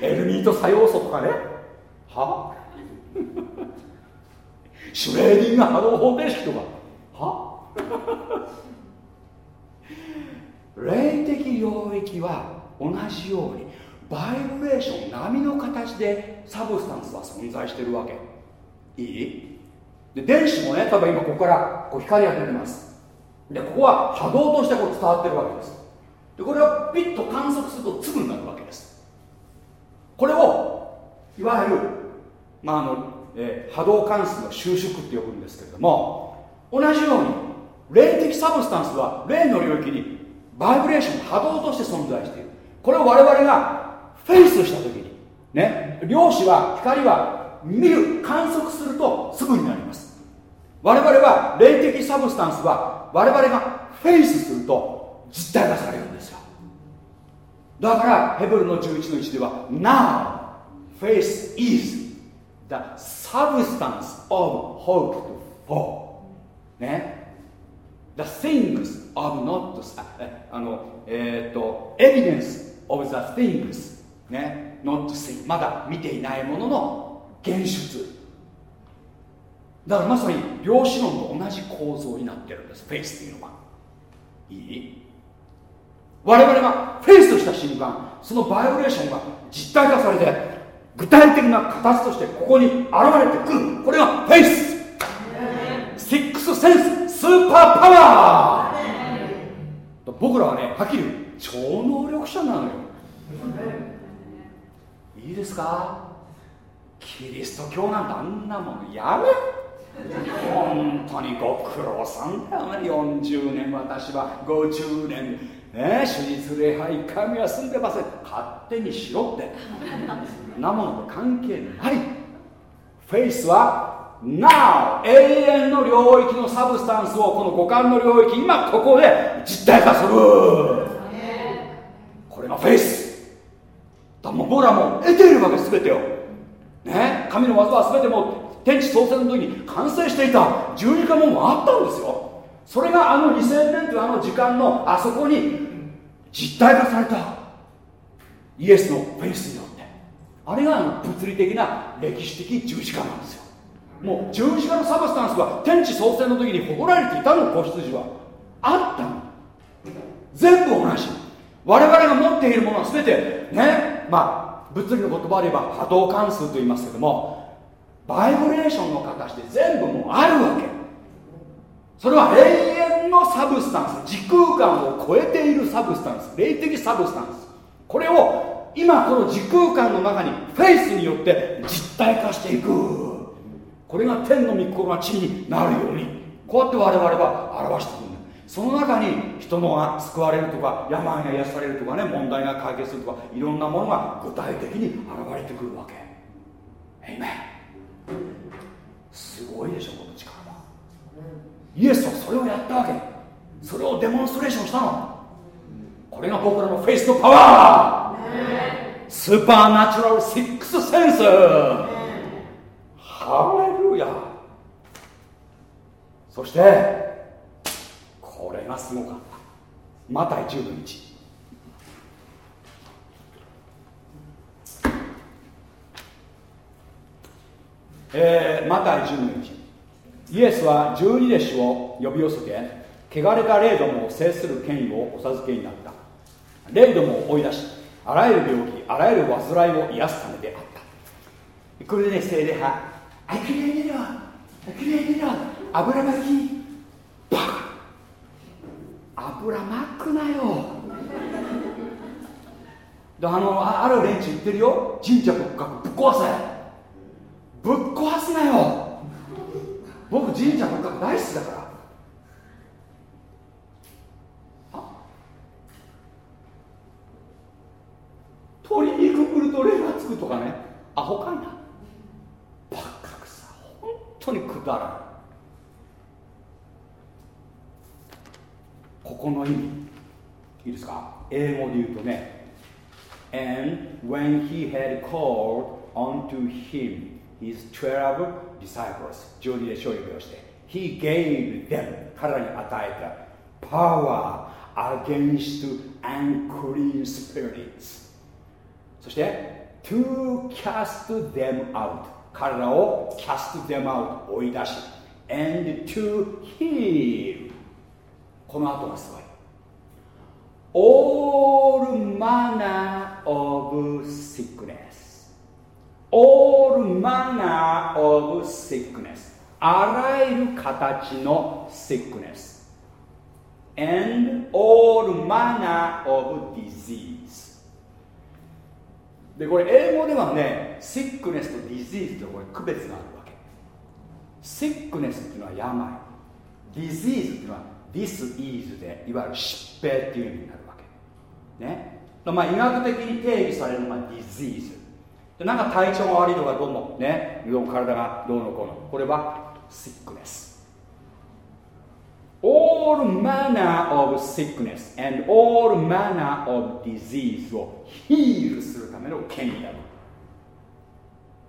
エルミート作用素とかね。は？シュレーディング波動方程式とか。は？霊的領域は同じようにバイブレーション波の形で substance は存在してるわけ。いい？で電子もね多分今ここからこう光が出てます。でここは波動としてこう伝わってるわけです。でこれをピッと観測すると粒になるわけ。これをいわゆる、まああのえー、波動関数の収縮って呼ぶんですけれども同じように霊的 substance は霊の領域にバイブレーション波動として存在している。これを我々がフェイスした時にね量子は光は見る観測すると粒になります。我々は霊的 substance は我々が faith すると実体化されるんです。だからヘブルの11の1では Now faith is the substance of hope to fall ね The things of not あのえっ、ー、と evidence of the things ね not see まだ見ていないものの現出だからまさに量子論と同じ構造になってるんですフェイスっていうのはいい我々がフェイスとした瞬間そのバイブレーションが実体化されて具体的な形としてここに現れてくる。これがフェイス。 sixth sense super power 僕らはねはっきり言う超能力者なのよ。いいですか？キリスト教なんてあんなものやめ。本当にご苦労さんだよ。ね40年私は50年。ね主日礼拝一回目は済んでません勝手にしろって。なものと関係ない。フェイスは Now 永遠の領域の substance をこの五感の領域今ここで実体化する。これがフェイス。だもう僕らも得ているわけ全てを。ね神の技は全ても天地創生の時に完成していた。十字架もあったんですよ。それがあの2000年というあの時間のあそこに実体化された。イエスのフェイスによって。あれがあの物理的な歴史的十字架なんですよ。もう十字架のサブスタンスは天地創生の時に誇られていたの子羊は。あったの。全部同じ。我々が持っているものは全てねまあ物理の言葉で言えば波動関数と言いますけどもバイブレーションの形で全部もうあるわけ。それは永遠の substance 時空間を超えている substance 霊的 substance。これを今この時空間の中にフェイスによって実体化していく。これが天の御心が地になるように。こうやって我々は表していくんだ。その中に人のが救われるとか病が癒されるとかね問題が解決するとかいろんなものが具体的に現れてくるわけ。えいめすごいでしょこの力。はイエスはそれをやったわけ。それをデモンストレーションしたの。これが僕らのフェイスのパワー。スーパーナチュラルシックスセンス。ハレルヤ。そしてこれがすごかった。マタイ10の1えー、マタイ10の1イエスは十二弟子を呼び寄せて汚れた霊どもを制する権威をお授けになった。霊どもを追い出しあらゆる病気あらゆる患いを癒すためであった。これでね精霊派あきれいにだきれいにだ油巻きバカ。油巻くなよ。であのあある連中言ってるよ。神社仏閣ぶっ壊せ。ぶっ壊すなよ。僕神社仏閣大好きだから。鳥にくくると霊がつくとかね。アホかいな。バカくさ本当にくだらないここの意味いいですか？英語で言うとね And when he had called unto him his twelve disciples 十二弟子を呼びをして He gave them 彼らに与えた power against unclean spirits そして to cast them out 彼らを cast them out 追い出し and to heal この後がすごい all manner of sickness all manner of sickness あらゆる形の sickness and all manner of disease でこれ英語ではね sickness と disease とこれ区別があるわけ sickness っていうのは病 disease っていうのは this is でいわゆる疾病っていう意味になるわけねまあ医学的に定義されるのは disease でなんか体調が悪いとかどうもねどうも体がどうのこうの。これは sickness all manner of sickness and all manner of disease をヒールするための権威だと。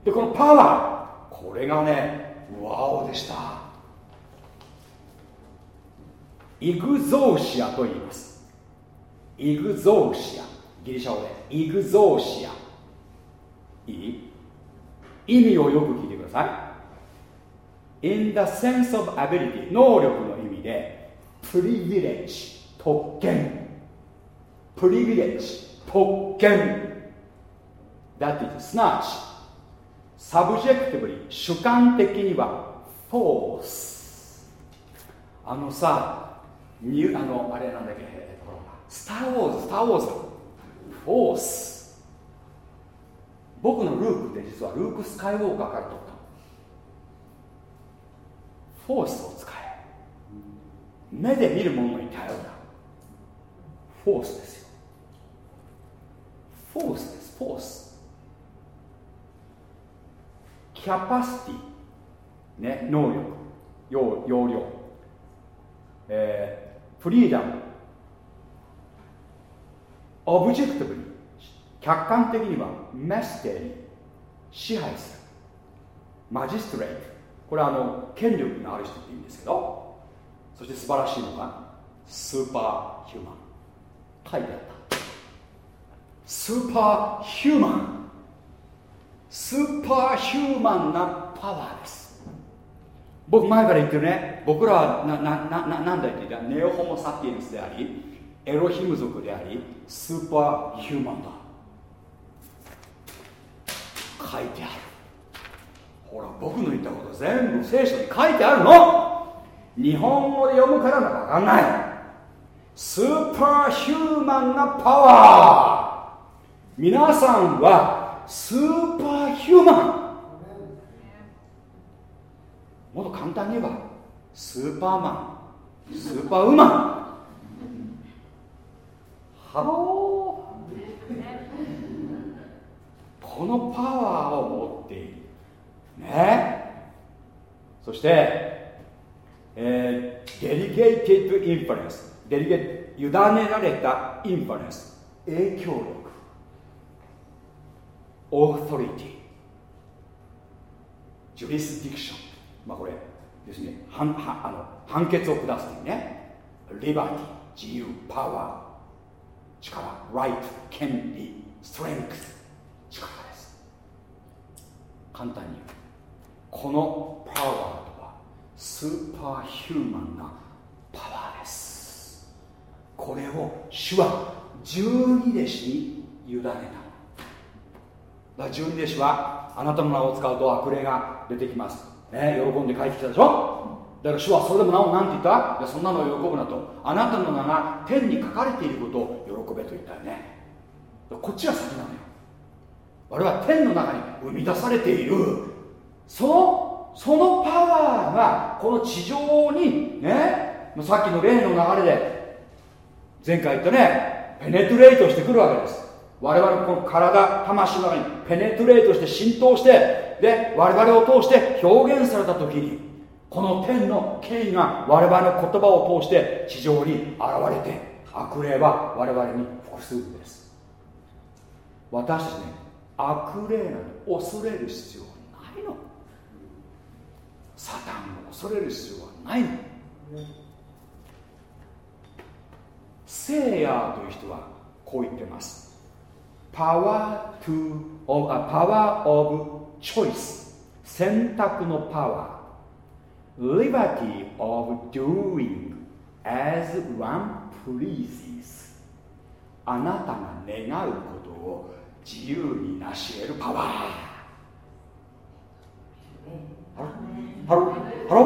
でこのパワーこれがねワオでした。イグゾーシアと言います。イグゾーシア。ギリシャ語で。イグゾーシア。いい意味をよく聞いてください。In the sense of ability 能力の意味でプリビレッジ特権。プリビレッジ特権。だってすなわち subjective に主観的にはフォースあのさニュあのあれなんだっけスター・ウォーズスター・ウォーズフォース僕のルークって実はルーク・スカイウォーカーから取ったフォースを使え。目で見るものに頼るな。フォースですよ。フォースです。フォース。キャパシティ。ね能力。容容量えー、フリーダム。オブジェクティブに。客観的にはメステリー支配する。マジストレート。これはあの権力のある人って言うんですけどそして素晴らしいのがスーパーヒューマン書いてあった。スーパーヒューマンスーパーヒューマンなパワーです。僕前から言ってるね。僕らはななななんだ言ってた。ネオホモ・サピエンスでありエロヒム族でありスーパーヒューマンだ。書いてある。ほら僕の言ったこと全部聖書に書いてあるの。日本語で読むからなら分かんない。スーパーヒューマンなパワー。皆さんはスーパーヒューマンもっと簡単に言えばスーパーマンスーパーウーマンハロー。このパワーを持っている。ね？そして、えー、 delegated influence。delega 委ねられた influence。影響力。 authority。jurisdiction。まあこれですね判判あの判決を下すというね。 liberty。自由パワー。力。ライト権利ストレングス。力。です簡単に言う。このパワーとはスーパーヒューマンなパワーです。これを主は十二弟子に委ねた。だ十二弟子はあなたの名を使うと悪霊が出てきます。ね喜んで帰ってきたでしょ？だから主はそれでもなお何て言った？いやそんなのを喜ぶなと。あなたの名が天に書かれていることを喜べと言ったよね。こっちが先なのよ。我々は天の中に生み出されている。そのそのパワーがこの地上にねさっきの例の流れで前回言ったねペネトレートしてくるわけです。我々のこの体魂の中にペネトレートして浸透してで我々を通して表現された時にこの天の権威が我々の言葉を通して地上に現れて悪霊は我々に服するんです。私たちね悪霊なんて恐れる必要はないの。サタンを恐れる必要はないの。聖夜という人はこう言ってます。Power to of a power of choice 選択のパワー。Liberty of doing as one pleases あなたが願うことを自由に成し得るパワー。ハロハロ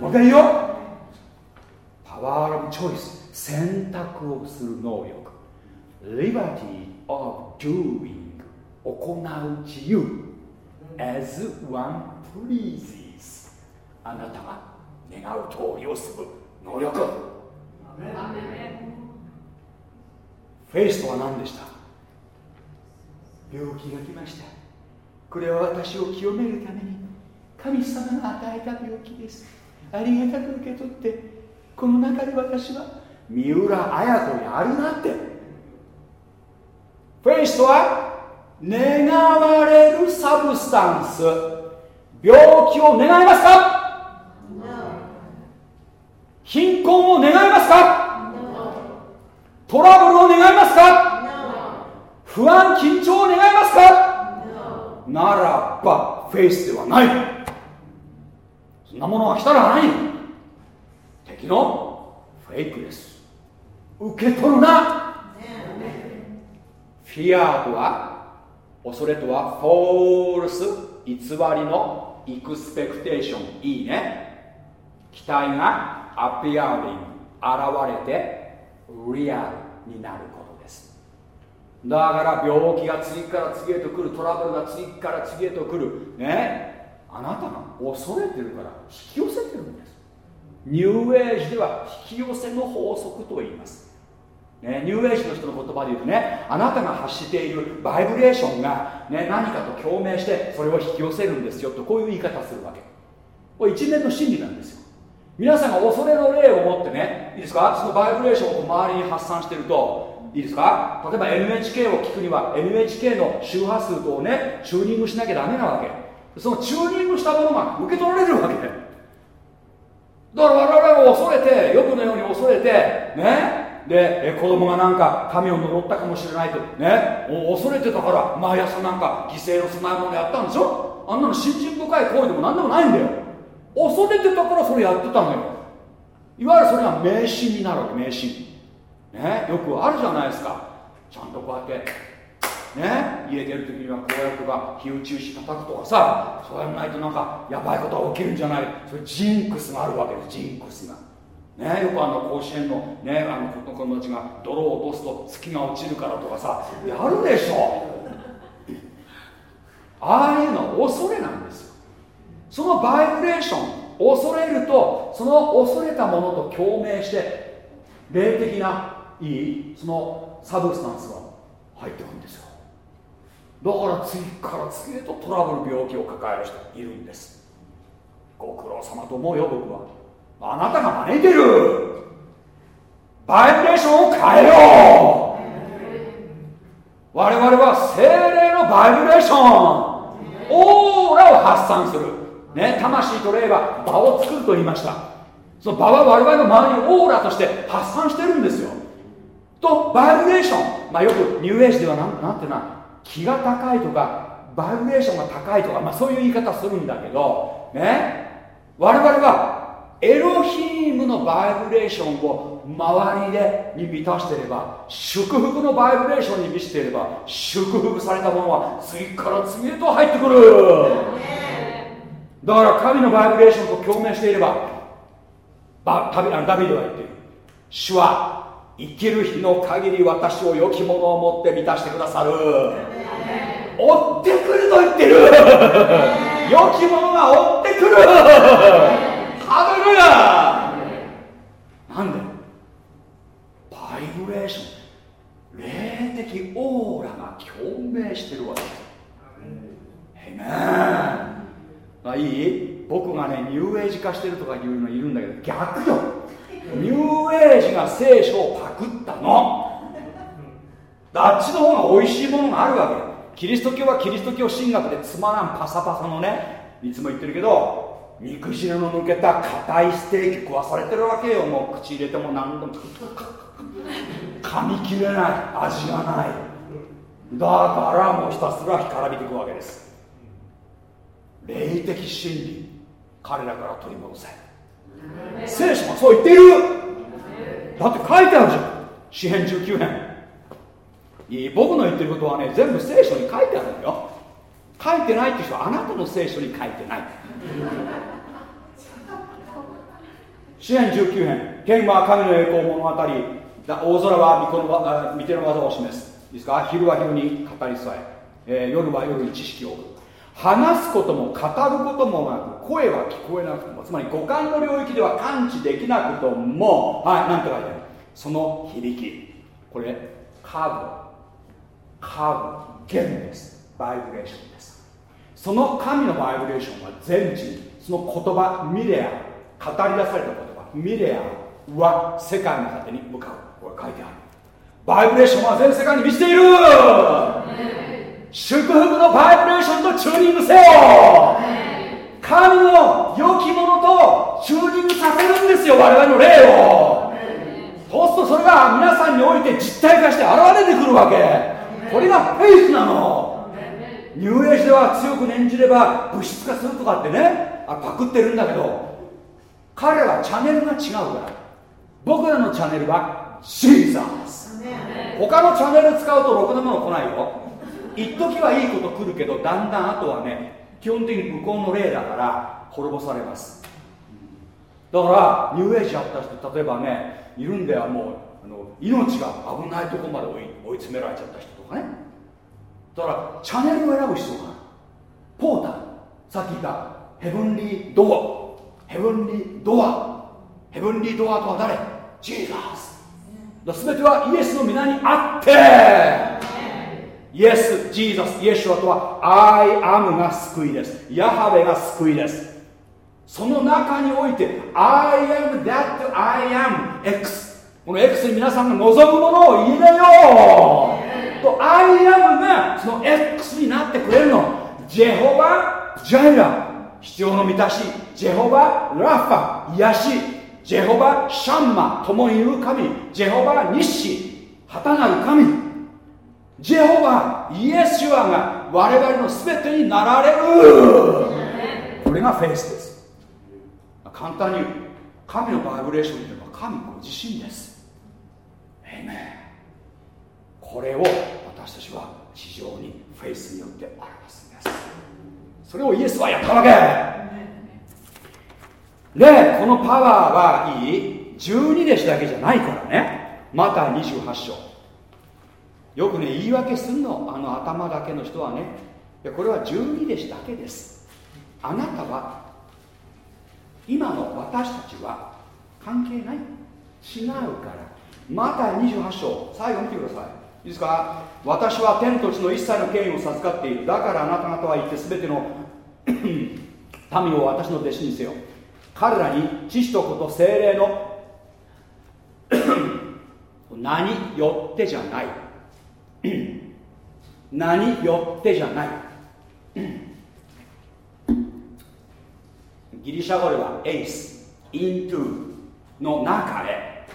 もう一回言うよ？パワーオブチョイス。選択をする能力。Liberty of doing 行う自由。as one pleases あなたが願う通りをする能力。フェイスとは何でした？病気が来ました。これは私を清めるために神様が与えた病気です。ありがたく受け取ってこの中で私は三浦綾子やるなって。フェイスとは願われる substance。病気を願いますか？貧困を願いますか？トラブルを願いますか？不安緊張を願いますか？ならばフェイスではない。そんなものが来たら何敵のフェイクです。受け取るな。フィアとは恐れとは false 偽りの expectation。いいね。期待が appearing。現れてリアルになること。だから病気が次から次へと来るトラブルが次から次へと来る。ね？あなたが恐れてるから引き寄せてるんです。ニューエイジでは引き寄せの法則と言います。ね、ニューエイジの人の言葉で言うとねあなたが発しているバイブレーションが、ね、何かと共鳴してそれを引き寄せるんですよとこういう言い方するわけ。これ一面の真理なんですよ。皆さんが恐れの霊を持ってねいいですか？そのバイブレーションを周りに発散してるといいですか？例えば NHK を聞くには NHK の周波数とをねチューニングしなきゃダメなわけ。そのチューニングしたものが受け取られるわけ。だから我々は恐れて予部のように恐れてね？で子供がなんか神を呪ったかもしれないとね？恐れてたから毎朝なんか犠牲の供え物やったんでしょ？あんなの信心深い行為でも何でもないんだよ。恐れてたからそれやってたのよ。いわゆるそれが迷信になるわけ迷信。ねよくあるじゃないですか。ちゃんとこうやってね家出る時にはこうやってか火打ち石叩くとかさそうやらないとなんかやばいことが起きるんじゃない。それジンクスがあるわけですジンクスが。ね、よくあの甲子園の,、ね、あの子供たちが泥を落とすと月が落ちるからとかさやるでしょ。ああいうのは恐れなんですよ。そのバイブレーション恐れるとその恐れたものと共鳴して霊的ないいそのサブスタンスが入ってくるんですよ。だから次から次へとトラブル病気を抱える人いるんです。ご苦労様と思うよ僕は。あなたが招いてる。バイブレーションを変えよう。我々は精霊のバイブレーション。オーラを発散する。ね魂と霊は場を作ると言いました。その場は我々の周りにオーラとして発散してるんですよ。とバイブレーションまあよくニューエイジではなんなんていうな。気が高いとかバイブレーションが高いとか、まあ、そういう言い方するんだけどね。我々はエロヒームのバイブレーションを周りでに満たしていれば祝福のバイブレーションに満ちていれば祝福されたものは次から次へと入ってくる。だから神のバイブレーションと共鳴していればダビデは言っている。主は生きる日の限り私を良きものを持って満たしてくださる。追ってくると言ってる。良きものが追ってくる。ハレルヤ。なんで？バイブレーション。霊的オーラが共鳴してるわけ。へめまあいい？僕がねニューエイジ化してるとかいうのいるんだけど逆よニューエイジが聖書をパクったの。あっちの方が美味しいものがあるわけ。キリスト教はキリスト教神学でつまらんパサパサのねいつも言ってるけど肉汁の抜けた硬いステーキ食わされてるわけよ。もう口入れても何度も。噛み切れない。味がない。だからもうひたすら干からびていくわけです。霊的真理。彼らから取り戻せ。聖書はそう言っている。だって書いてあるじゃん。詩編19編。いい僕の言ってることはね全部聖書に書いてあるんだよ。書いてないって人はあなたの聖書に書いてない。支援19編。天は神の栄光物語大空は御手の技を示す。ですか？昼は昼に語りさえ。えー、夜は夜に知識を置く話すことも語ることもなく声は聞こえなくてもつまり五感の領域では感知できなくともはい何て書いてあるその響き。これカーブ。カーブ弦です。バイブレーションです。その神のバイブレーションは全地にその言葉ミレア語り出された言葉ミレアは世界の果てに向かう。これ書いてある。バイブレーションは全世界に満ちている。祝福のバイブレーションとチューニングせよ。神の良きものとチューニングさせるんですよ我々の霊を。そうするとそれが皆さんにおいて実体化して現れてくるわけ。これがフェイスなの。ニューエイジでは強く念じれば物質化するとかってね。あパクってるんだけど。彼はチャンネルが違うから。僕らのチャンネルはシーザーです。他のチャンネル使うとろくなもの来ないよ一時はいいこと来るけどだんだんあとはね基本的に向こうの霊だから滅ぼされます。だからニューエイジやった人例えばねいるんだよもうあの命が危ないとこまで追い追い詰められちゃった人とかね。だからチャンネルを選ぶ必要がポータル。さっき言ったヘブンリードアヘブンリードアヘブンリードアとは誰？ジーザス全てはイエスの皆にあって。イエス、ジーザス、イエシュアとは I am が救いです。ヤハベが救いです。その中において I am that I am X この X に皆さんが望むものを入れよう。と I am がその X になってくれるの。ジェホバ・ジャイラ必要の満たし。ジェホバラッファ癒し。ジェホバシャンマ共にいる神。ジェホバ日誌。旗なる神。ジェホバイエス・シュアが我々の全てになられる。これがフェイスです。簡単に神のバイブレーションというのは神ご自身です。エイメンこれを私たちは地上にフェイスによって表すんです。それをイエスはやったわけ。でこのパワーはいい12弟子だけじゃないからね。また28章よくね言い訳すんの。あの頭だけの人はね。これは12弟子だけです。あなたは今の私たちは関係ない。違うから。また28章。最後見てください。いいですか？私は天と地の一切の権威を授かっている。だからあなた方は言って全ての 民を私の弟子にせよ。彼らに知とこと精霊の 何よってじゃない。何よってじゃない。ギリシャ語ではεἰς。into の中へ。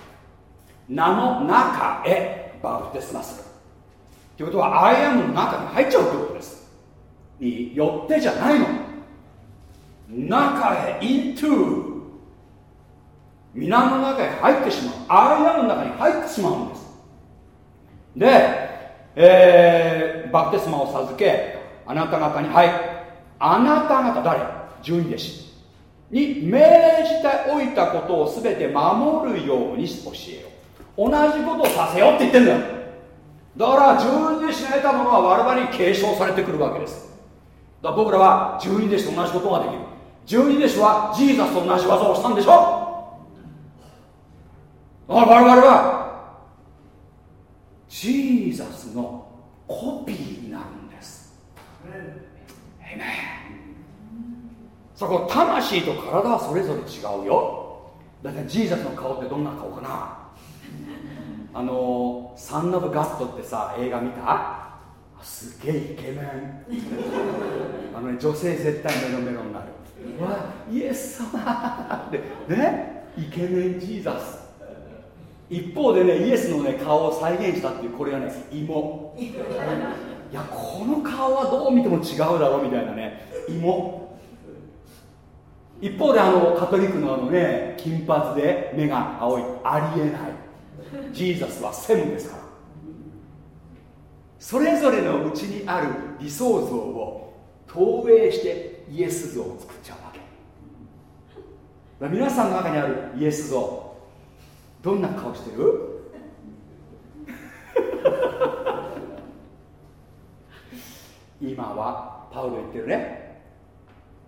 名の中へ。バプテスマするということは I am の中に入っちゃうということです。によってじゃないの。中へ into 御名の中へ入ってしまう。 I am の中に入ってしまうんです。で、えー、バプテスマを授けあなた方にはい。あなた方誰？十二弟子に命じておいたことを全て守るように教えよう。同じことをさせようって言ってんだよ。だから十二弟子が得たものは我々に継承されてくるわけです。だから僕らは十二弟子と同じことができる。十二弟子はジーザスと同じ技をしたんでしょ。だから我々はジーザスのコピーになるんです。えめそこ魂と体はそれぞれ違うよ。だってジーザスの顔ってどんな顔かな？あのサン・オブ・ガットってさ映画見た？すげえイケメン。あのね女性絶対メロメロになる。わイエス様。ってね？イケメンジーザス。一方でねイエスのね顔を再現したっていうこれはね芋。いやこの顔はどう見ても違うだろうみたいなね芋。一方であのカトリックのあのね金髪で目が青いありえない。ジーザスはセムですから。それぞれのうちにある理想像を投影してイエス像を作っちゃうわけ。皆さんの中にあるイエス像。どんな顔してる？今はパウロ言ってるね。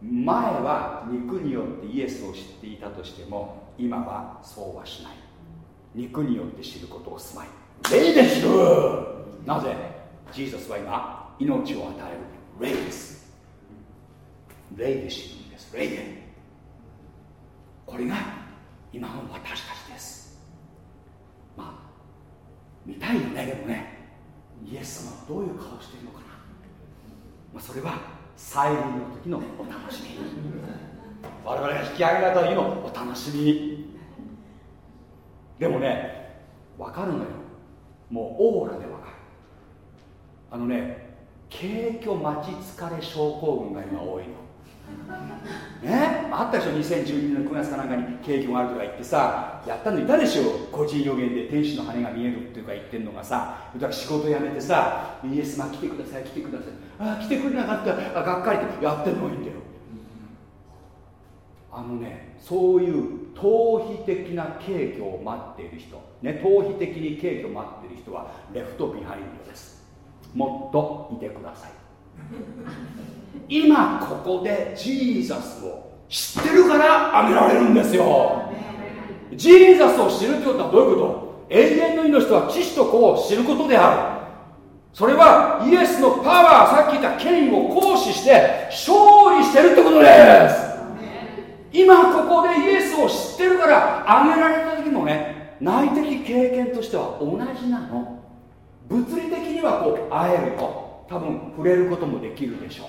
前は肉によってイエスを知っていたとしても今はそうはしない。肉によって知ることをすまい。霊で知るなぜ？ジーザスは今命を与える。霊です。霊で知るんです。霊で。これが今の私たちですまあ見たいよねでもね。イエス様はどういう顔してるのかな、まあ、それは再臨の時のお楽しみ。我々が引き上げられた時のお楽しみ。でもね分かるのよ。もうオーラで分かる。あのね軽挙待ち疲れ症候群が今多いの。ねあったでしょ？2012年の9月かなんかに携挙があるとか言ってさやったのいたでしょ？個人予言で天使の羽が見えるっていうか言ってんのがさ仕事辞めてさイエス様来てください来てください。あ来てくれなかった。あがっかりって。やってんのいいんだよ。あのねそういう逃避的な携挙を待っている人。ね逃避的に携挙を待っている人は left behind です。残っといてください。今ここでジーザスを知ってるからあげられるんですよ。ジーザスを知るってことはどういうこと？永遠の命とは知識と子を知ることである。それはイエスのパワーさっき言った権威を行使して勝利してるってことです。今ここでイエスを知ってるからあげられた時もね内的経験としては同じなの。物理的にはこう会えると多分触れることもできるでしょう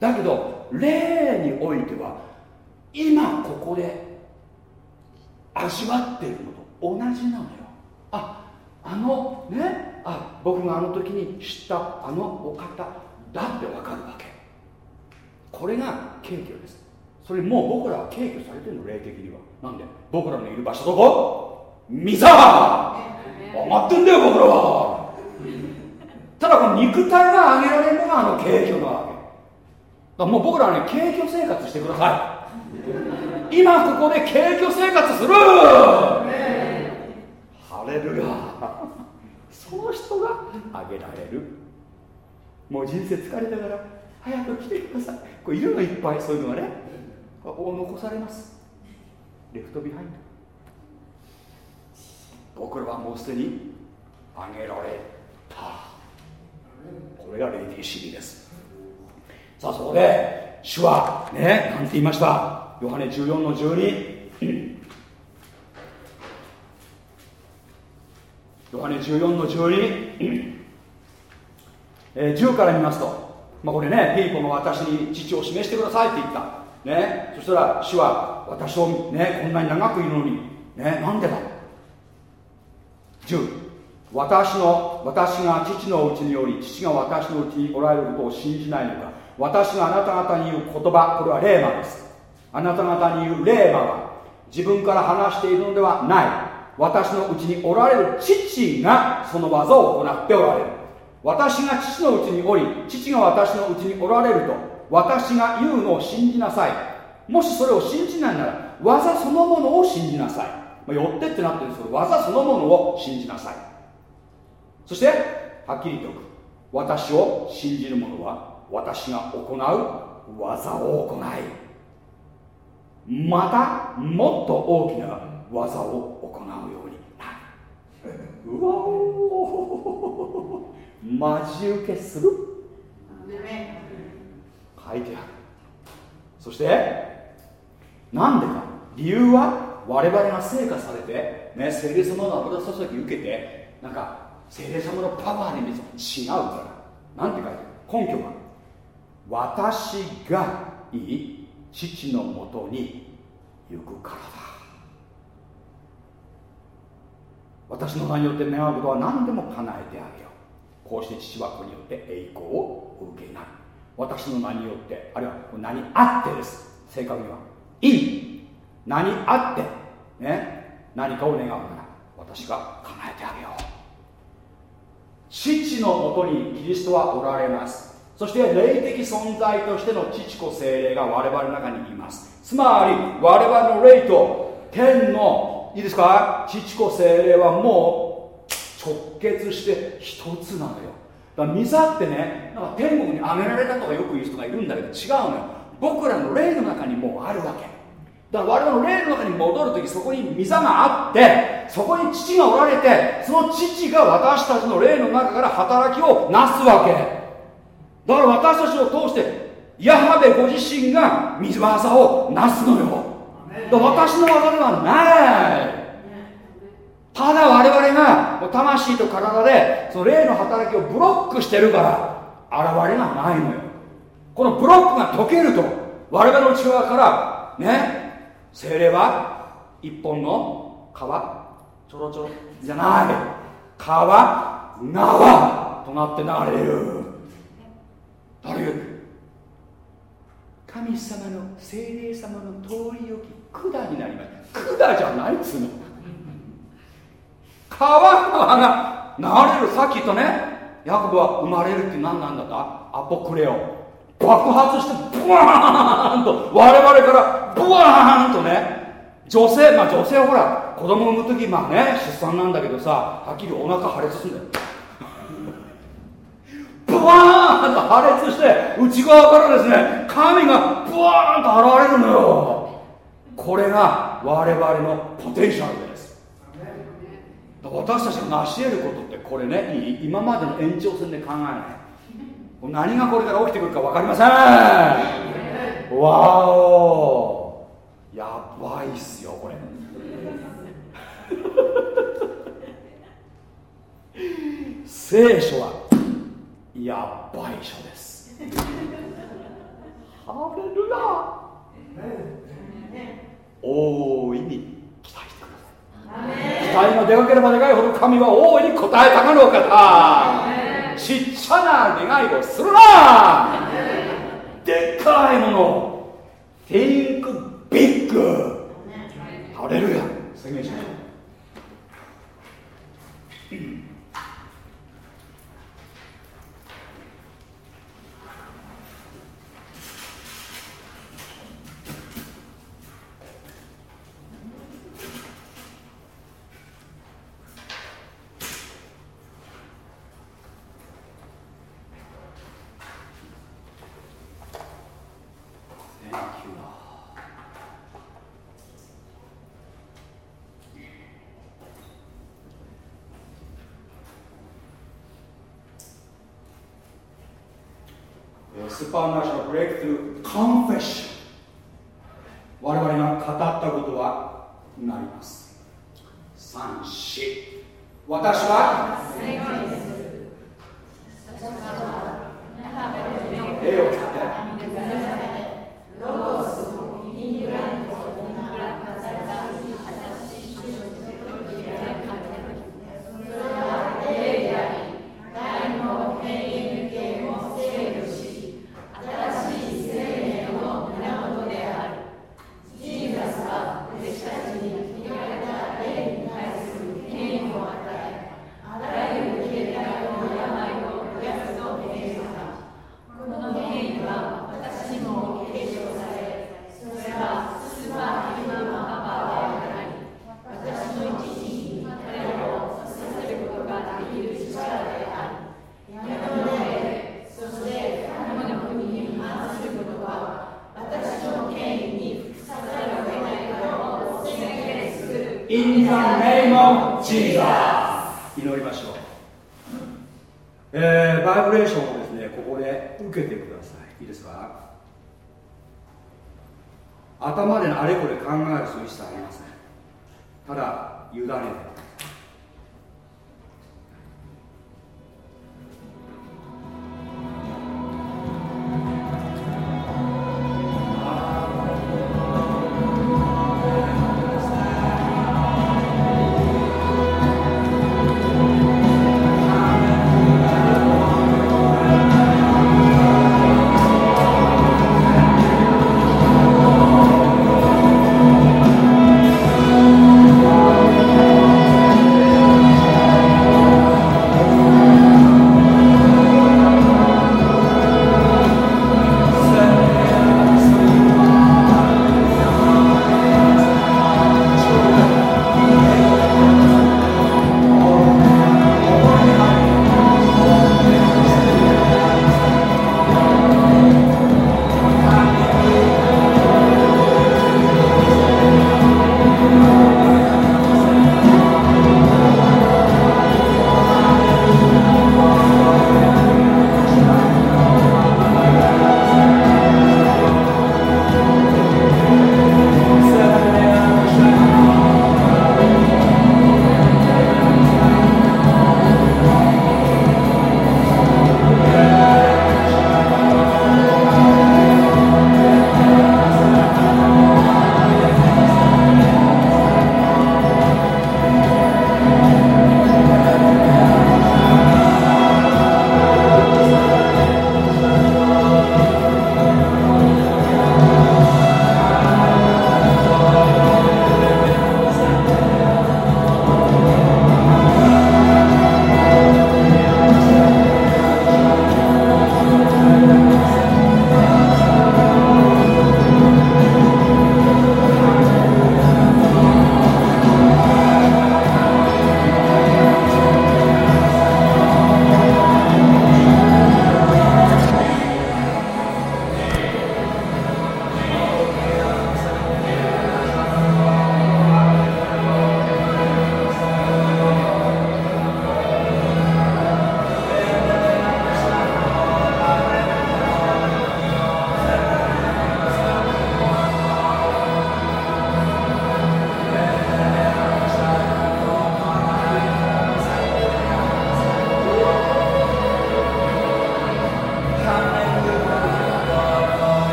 だけど霊においては今ここで味わっているのと同じなのよ。ああのねあ僕があの時に知ったあのお方だってわかるわけ。これが謙虚です。それもう僕らは敬虚されてるの霊的には。なんで僕らのいる場所どこ？水上がってんだよ僕らは。ただこの肉体が上げられるのがあの携挙なわけらもう僕らはね携挙生活してください。今ここで携挙生活する。ハレルヤ。その人があげられる。もう人生疲れたから早く来てください。これいるのいっぱいそういうのがね。残されます。 left behindド。僕らはもうすでにあげられた。これがレディーシリです。さあそこで主はねなんて言いました？ヨハネ14の12 ヨハネ14の12、えー、10から見ますと、まあ、これねピーポも私に父を示してくださいって言った。ね。そしたら主は私をねこんなに長くいるのに。ね。なんでだ？10私の私が父のうちにより父が私のうちにおられることを信じないのか。私があなた方に言う言葉これはレーマです。あなた方に言うレーマは自分から話しているのではない。私のうちにおられる父がその技を行っておられる。私が父のうちにおり父が私のうちにおられると私が言うのを信じなさい。もしそれを信じないなら技そのものを信じなさい、まあ、よってってなってるんですけど技そのものを信じなさい。そしてはっきりとく。私を信じる者は私が行う技を行いまたもっと大きな技を行うようになる。うわお待ち受けする。書いてある。そしてなんでか。理由は我々が成果されて、ね、聖霊様の油注ぎ受けてなんか聖霊様のパワーに違うから。なんて書いてある。根拠は私がいい父のもとに行くからだ。私の名によって願うことは何でも叶えてあげよう。こうして父は子によって栄光を受けなる私の名によってあるいは名にあってです。正確には。いい。名にあって。ね。何かを願うなら私が叶えてあげよう。父のもとにキリストはおられます。そして霊的存在としての父子精霊が我々の中にいます。つまり我々の霊と天のいいですか？父子精霊はもう直結して一つなのよ。だから水ってねなんか天国に上げられたとかよく言う人がいるんだけど違うのよ。僕らの霊の中にもうあるわけ。だから我々の霊の中に戻るときそこに水があってそこに父がおられてその父が私たちの霊の中から働きをなすわけ。だから私たちを通してヤハベご自身が水技をなすのよ。私の技ではない。ただ我々が魂と体でその霊の働きをブロックしてるから現れがないのよ。このブロックが解けると我々の内側からね精霊は一本の皮ちょろちょろ。じゃない。皮縄となって流れる誰神様の精霊様の通り行き管になります管じゃないっつうの。川が流れる。さっき言ったね。ヤコブは生まれるって何なんだったアポクレオ。爆発してブワーンと。我々からブワーンとね。女性まあ女性はほら子供産む時まあね出産なんだけどさはっきりお腹破裂するんだよ。ブワーンと破裂して内側からですね神がブワーンと現れるのよ。これが我々のポテンシャルです。私たちが成し得ることってこれね今までの延長線で考えない。何がこれから起きてくるか分かりません。わお。やばいっすよこれ。聖書はやばい書です。ハレルヤ。大いに期待してください。期待がでかければでかいほど神は大いに答えたがるお方ちっちゃな願いをするな。でっかいもの。Think big ハレルヤ。宣言しましょう supernatural breakthrough confession 我々が語ったことはなります三子私は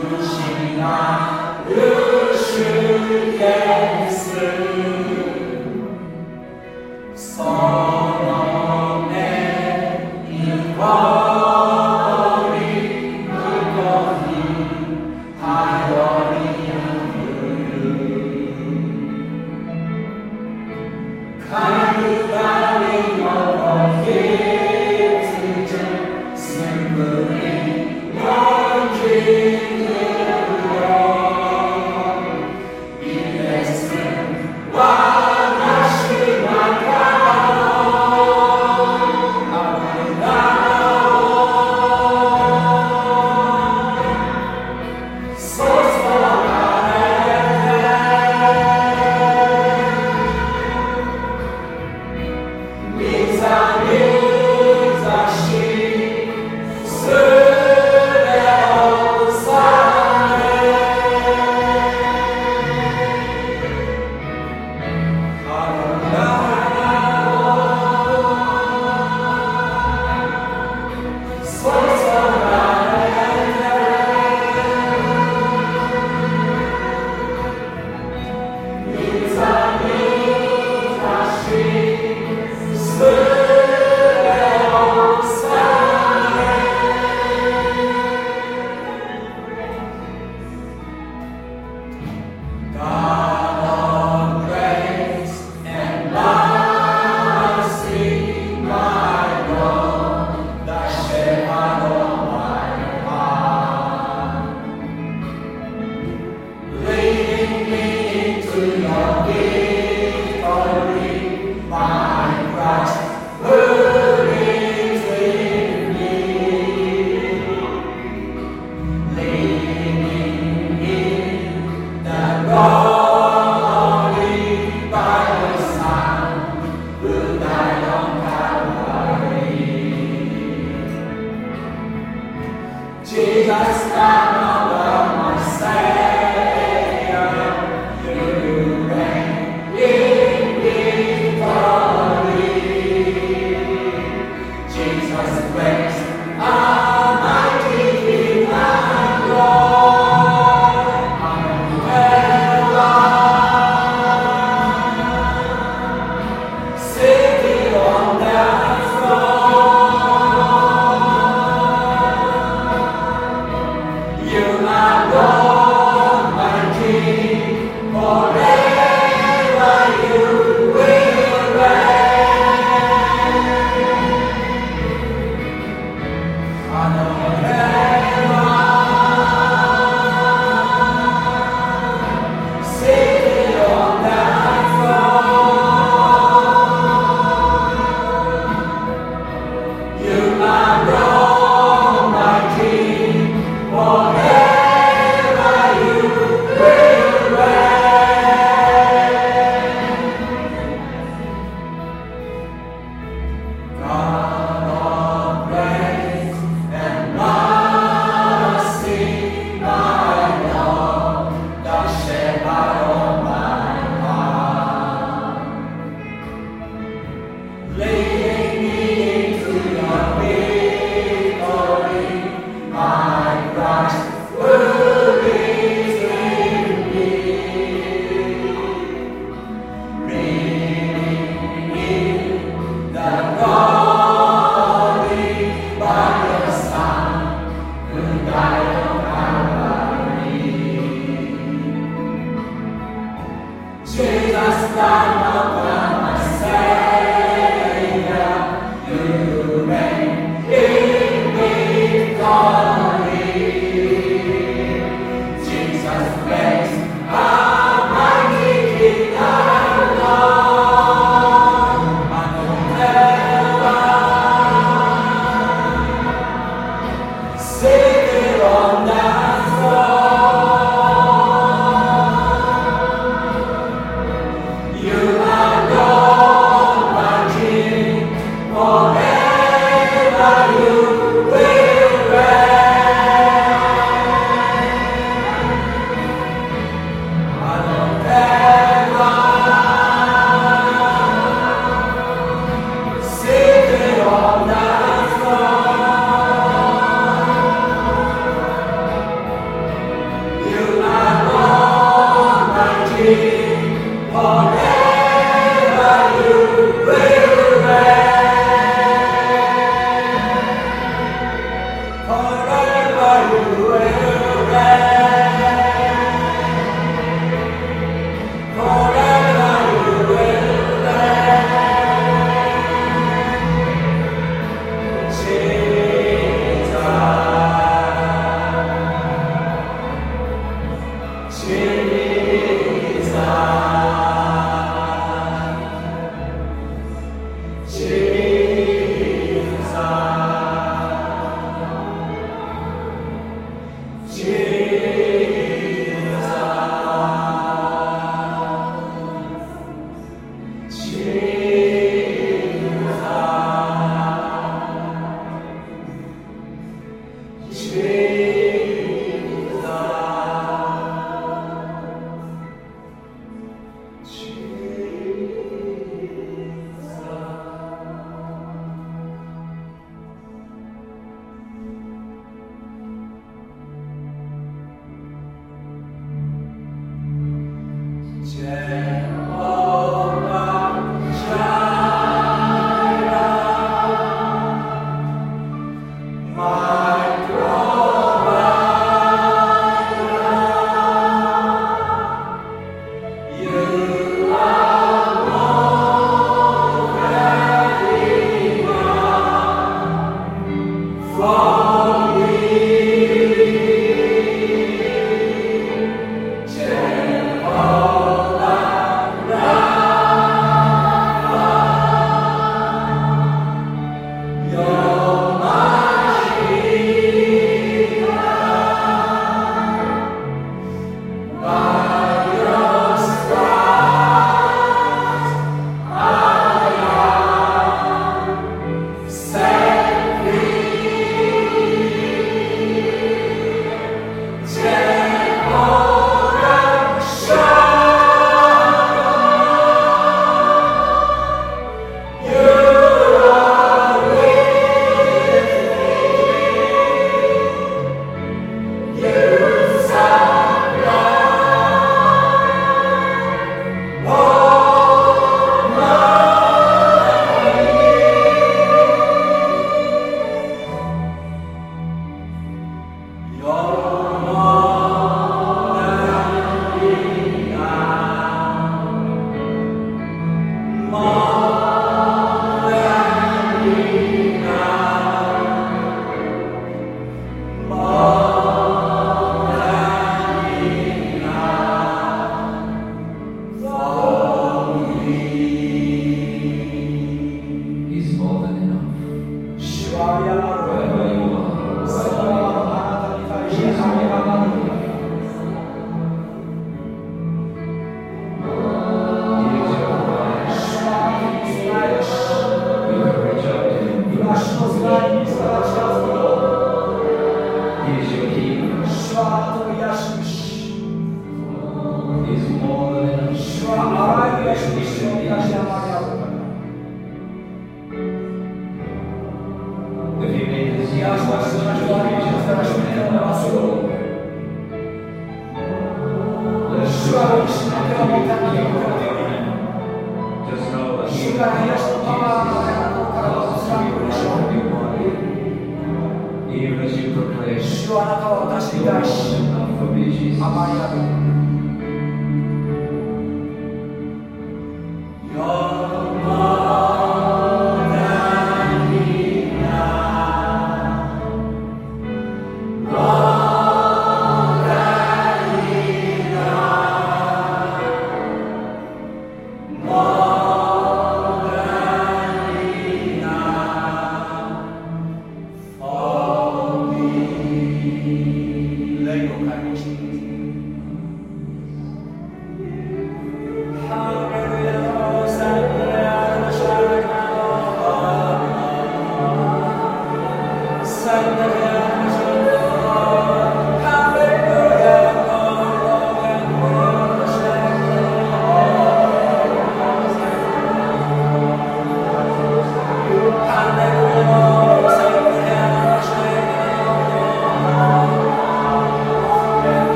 주시나? 주실게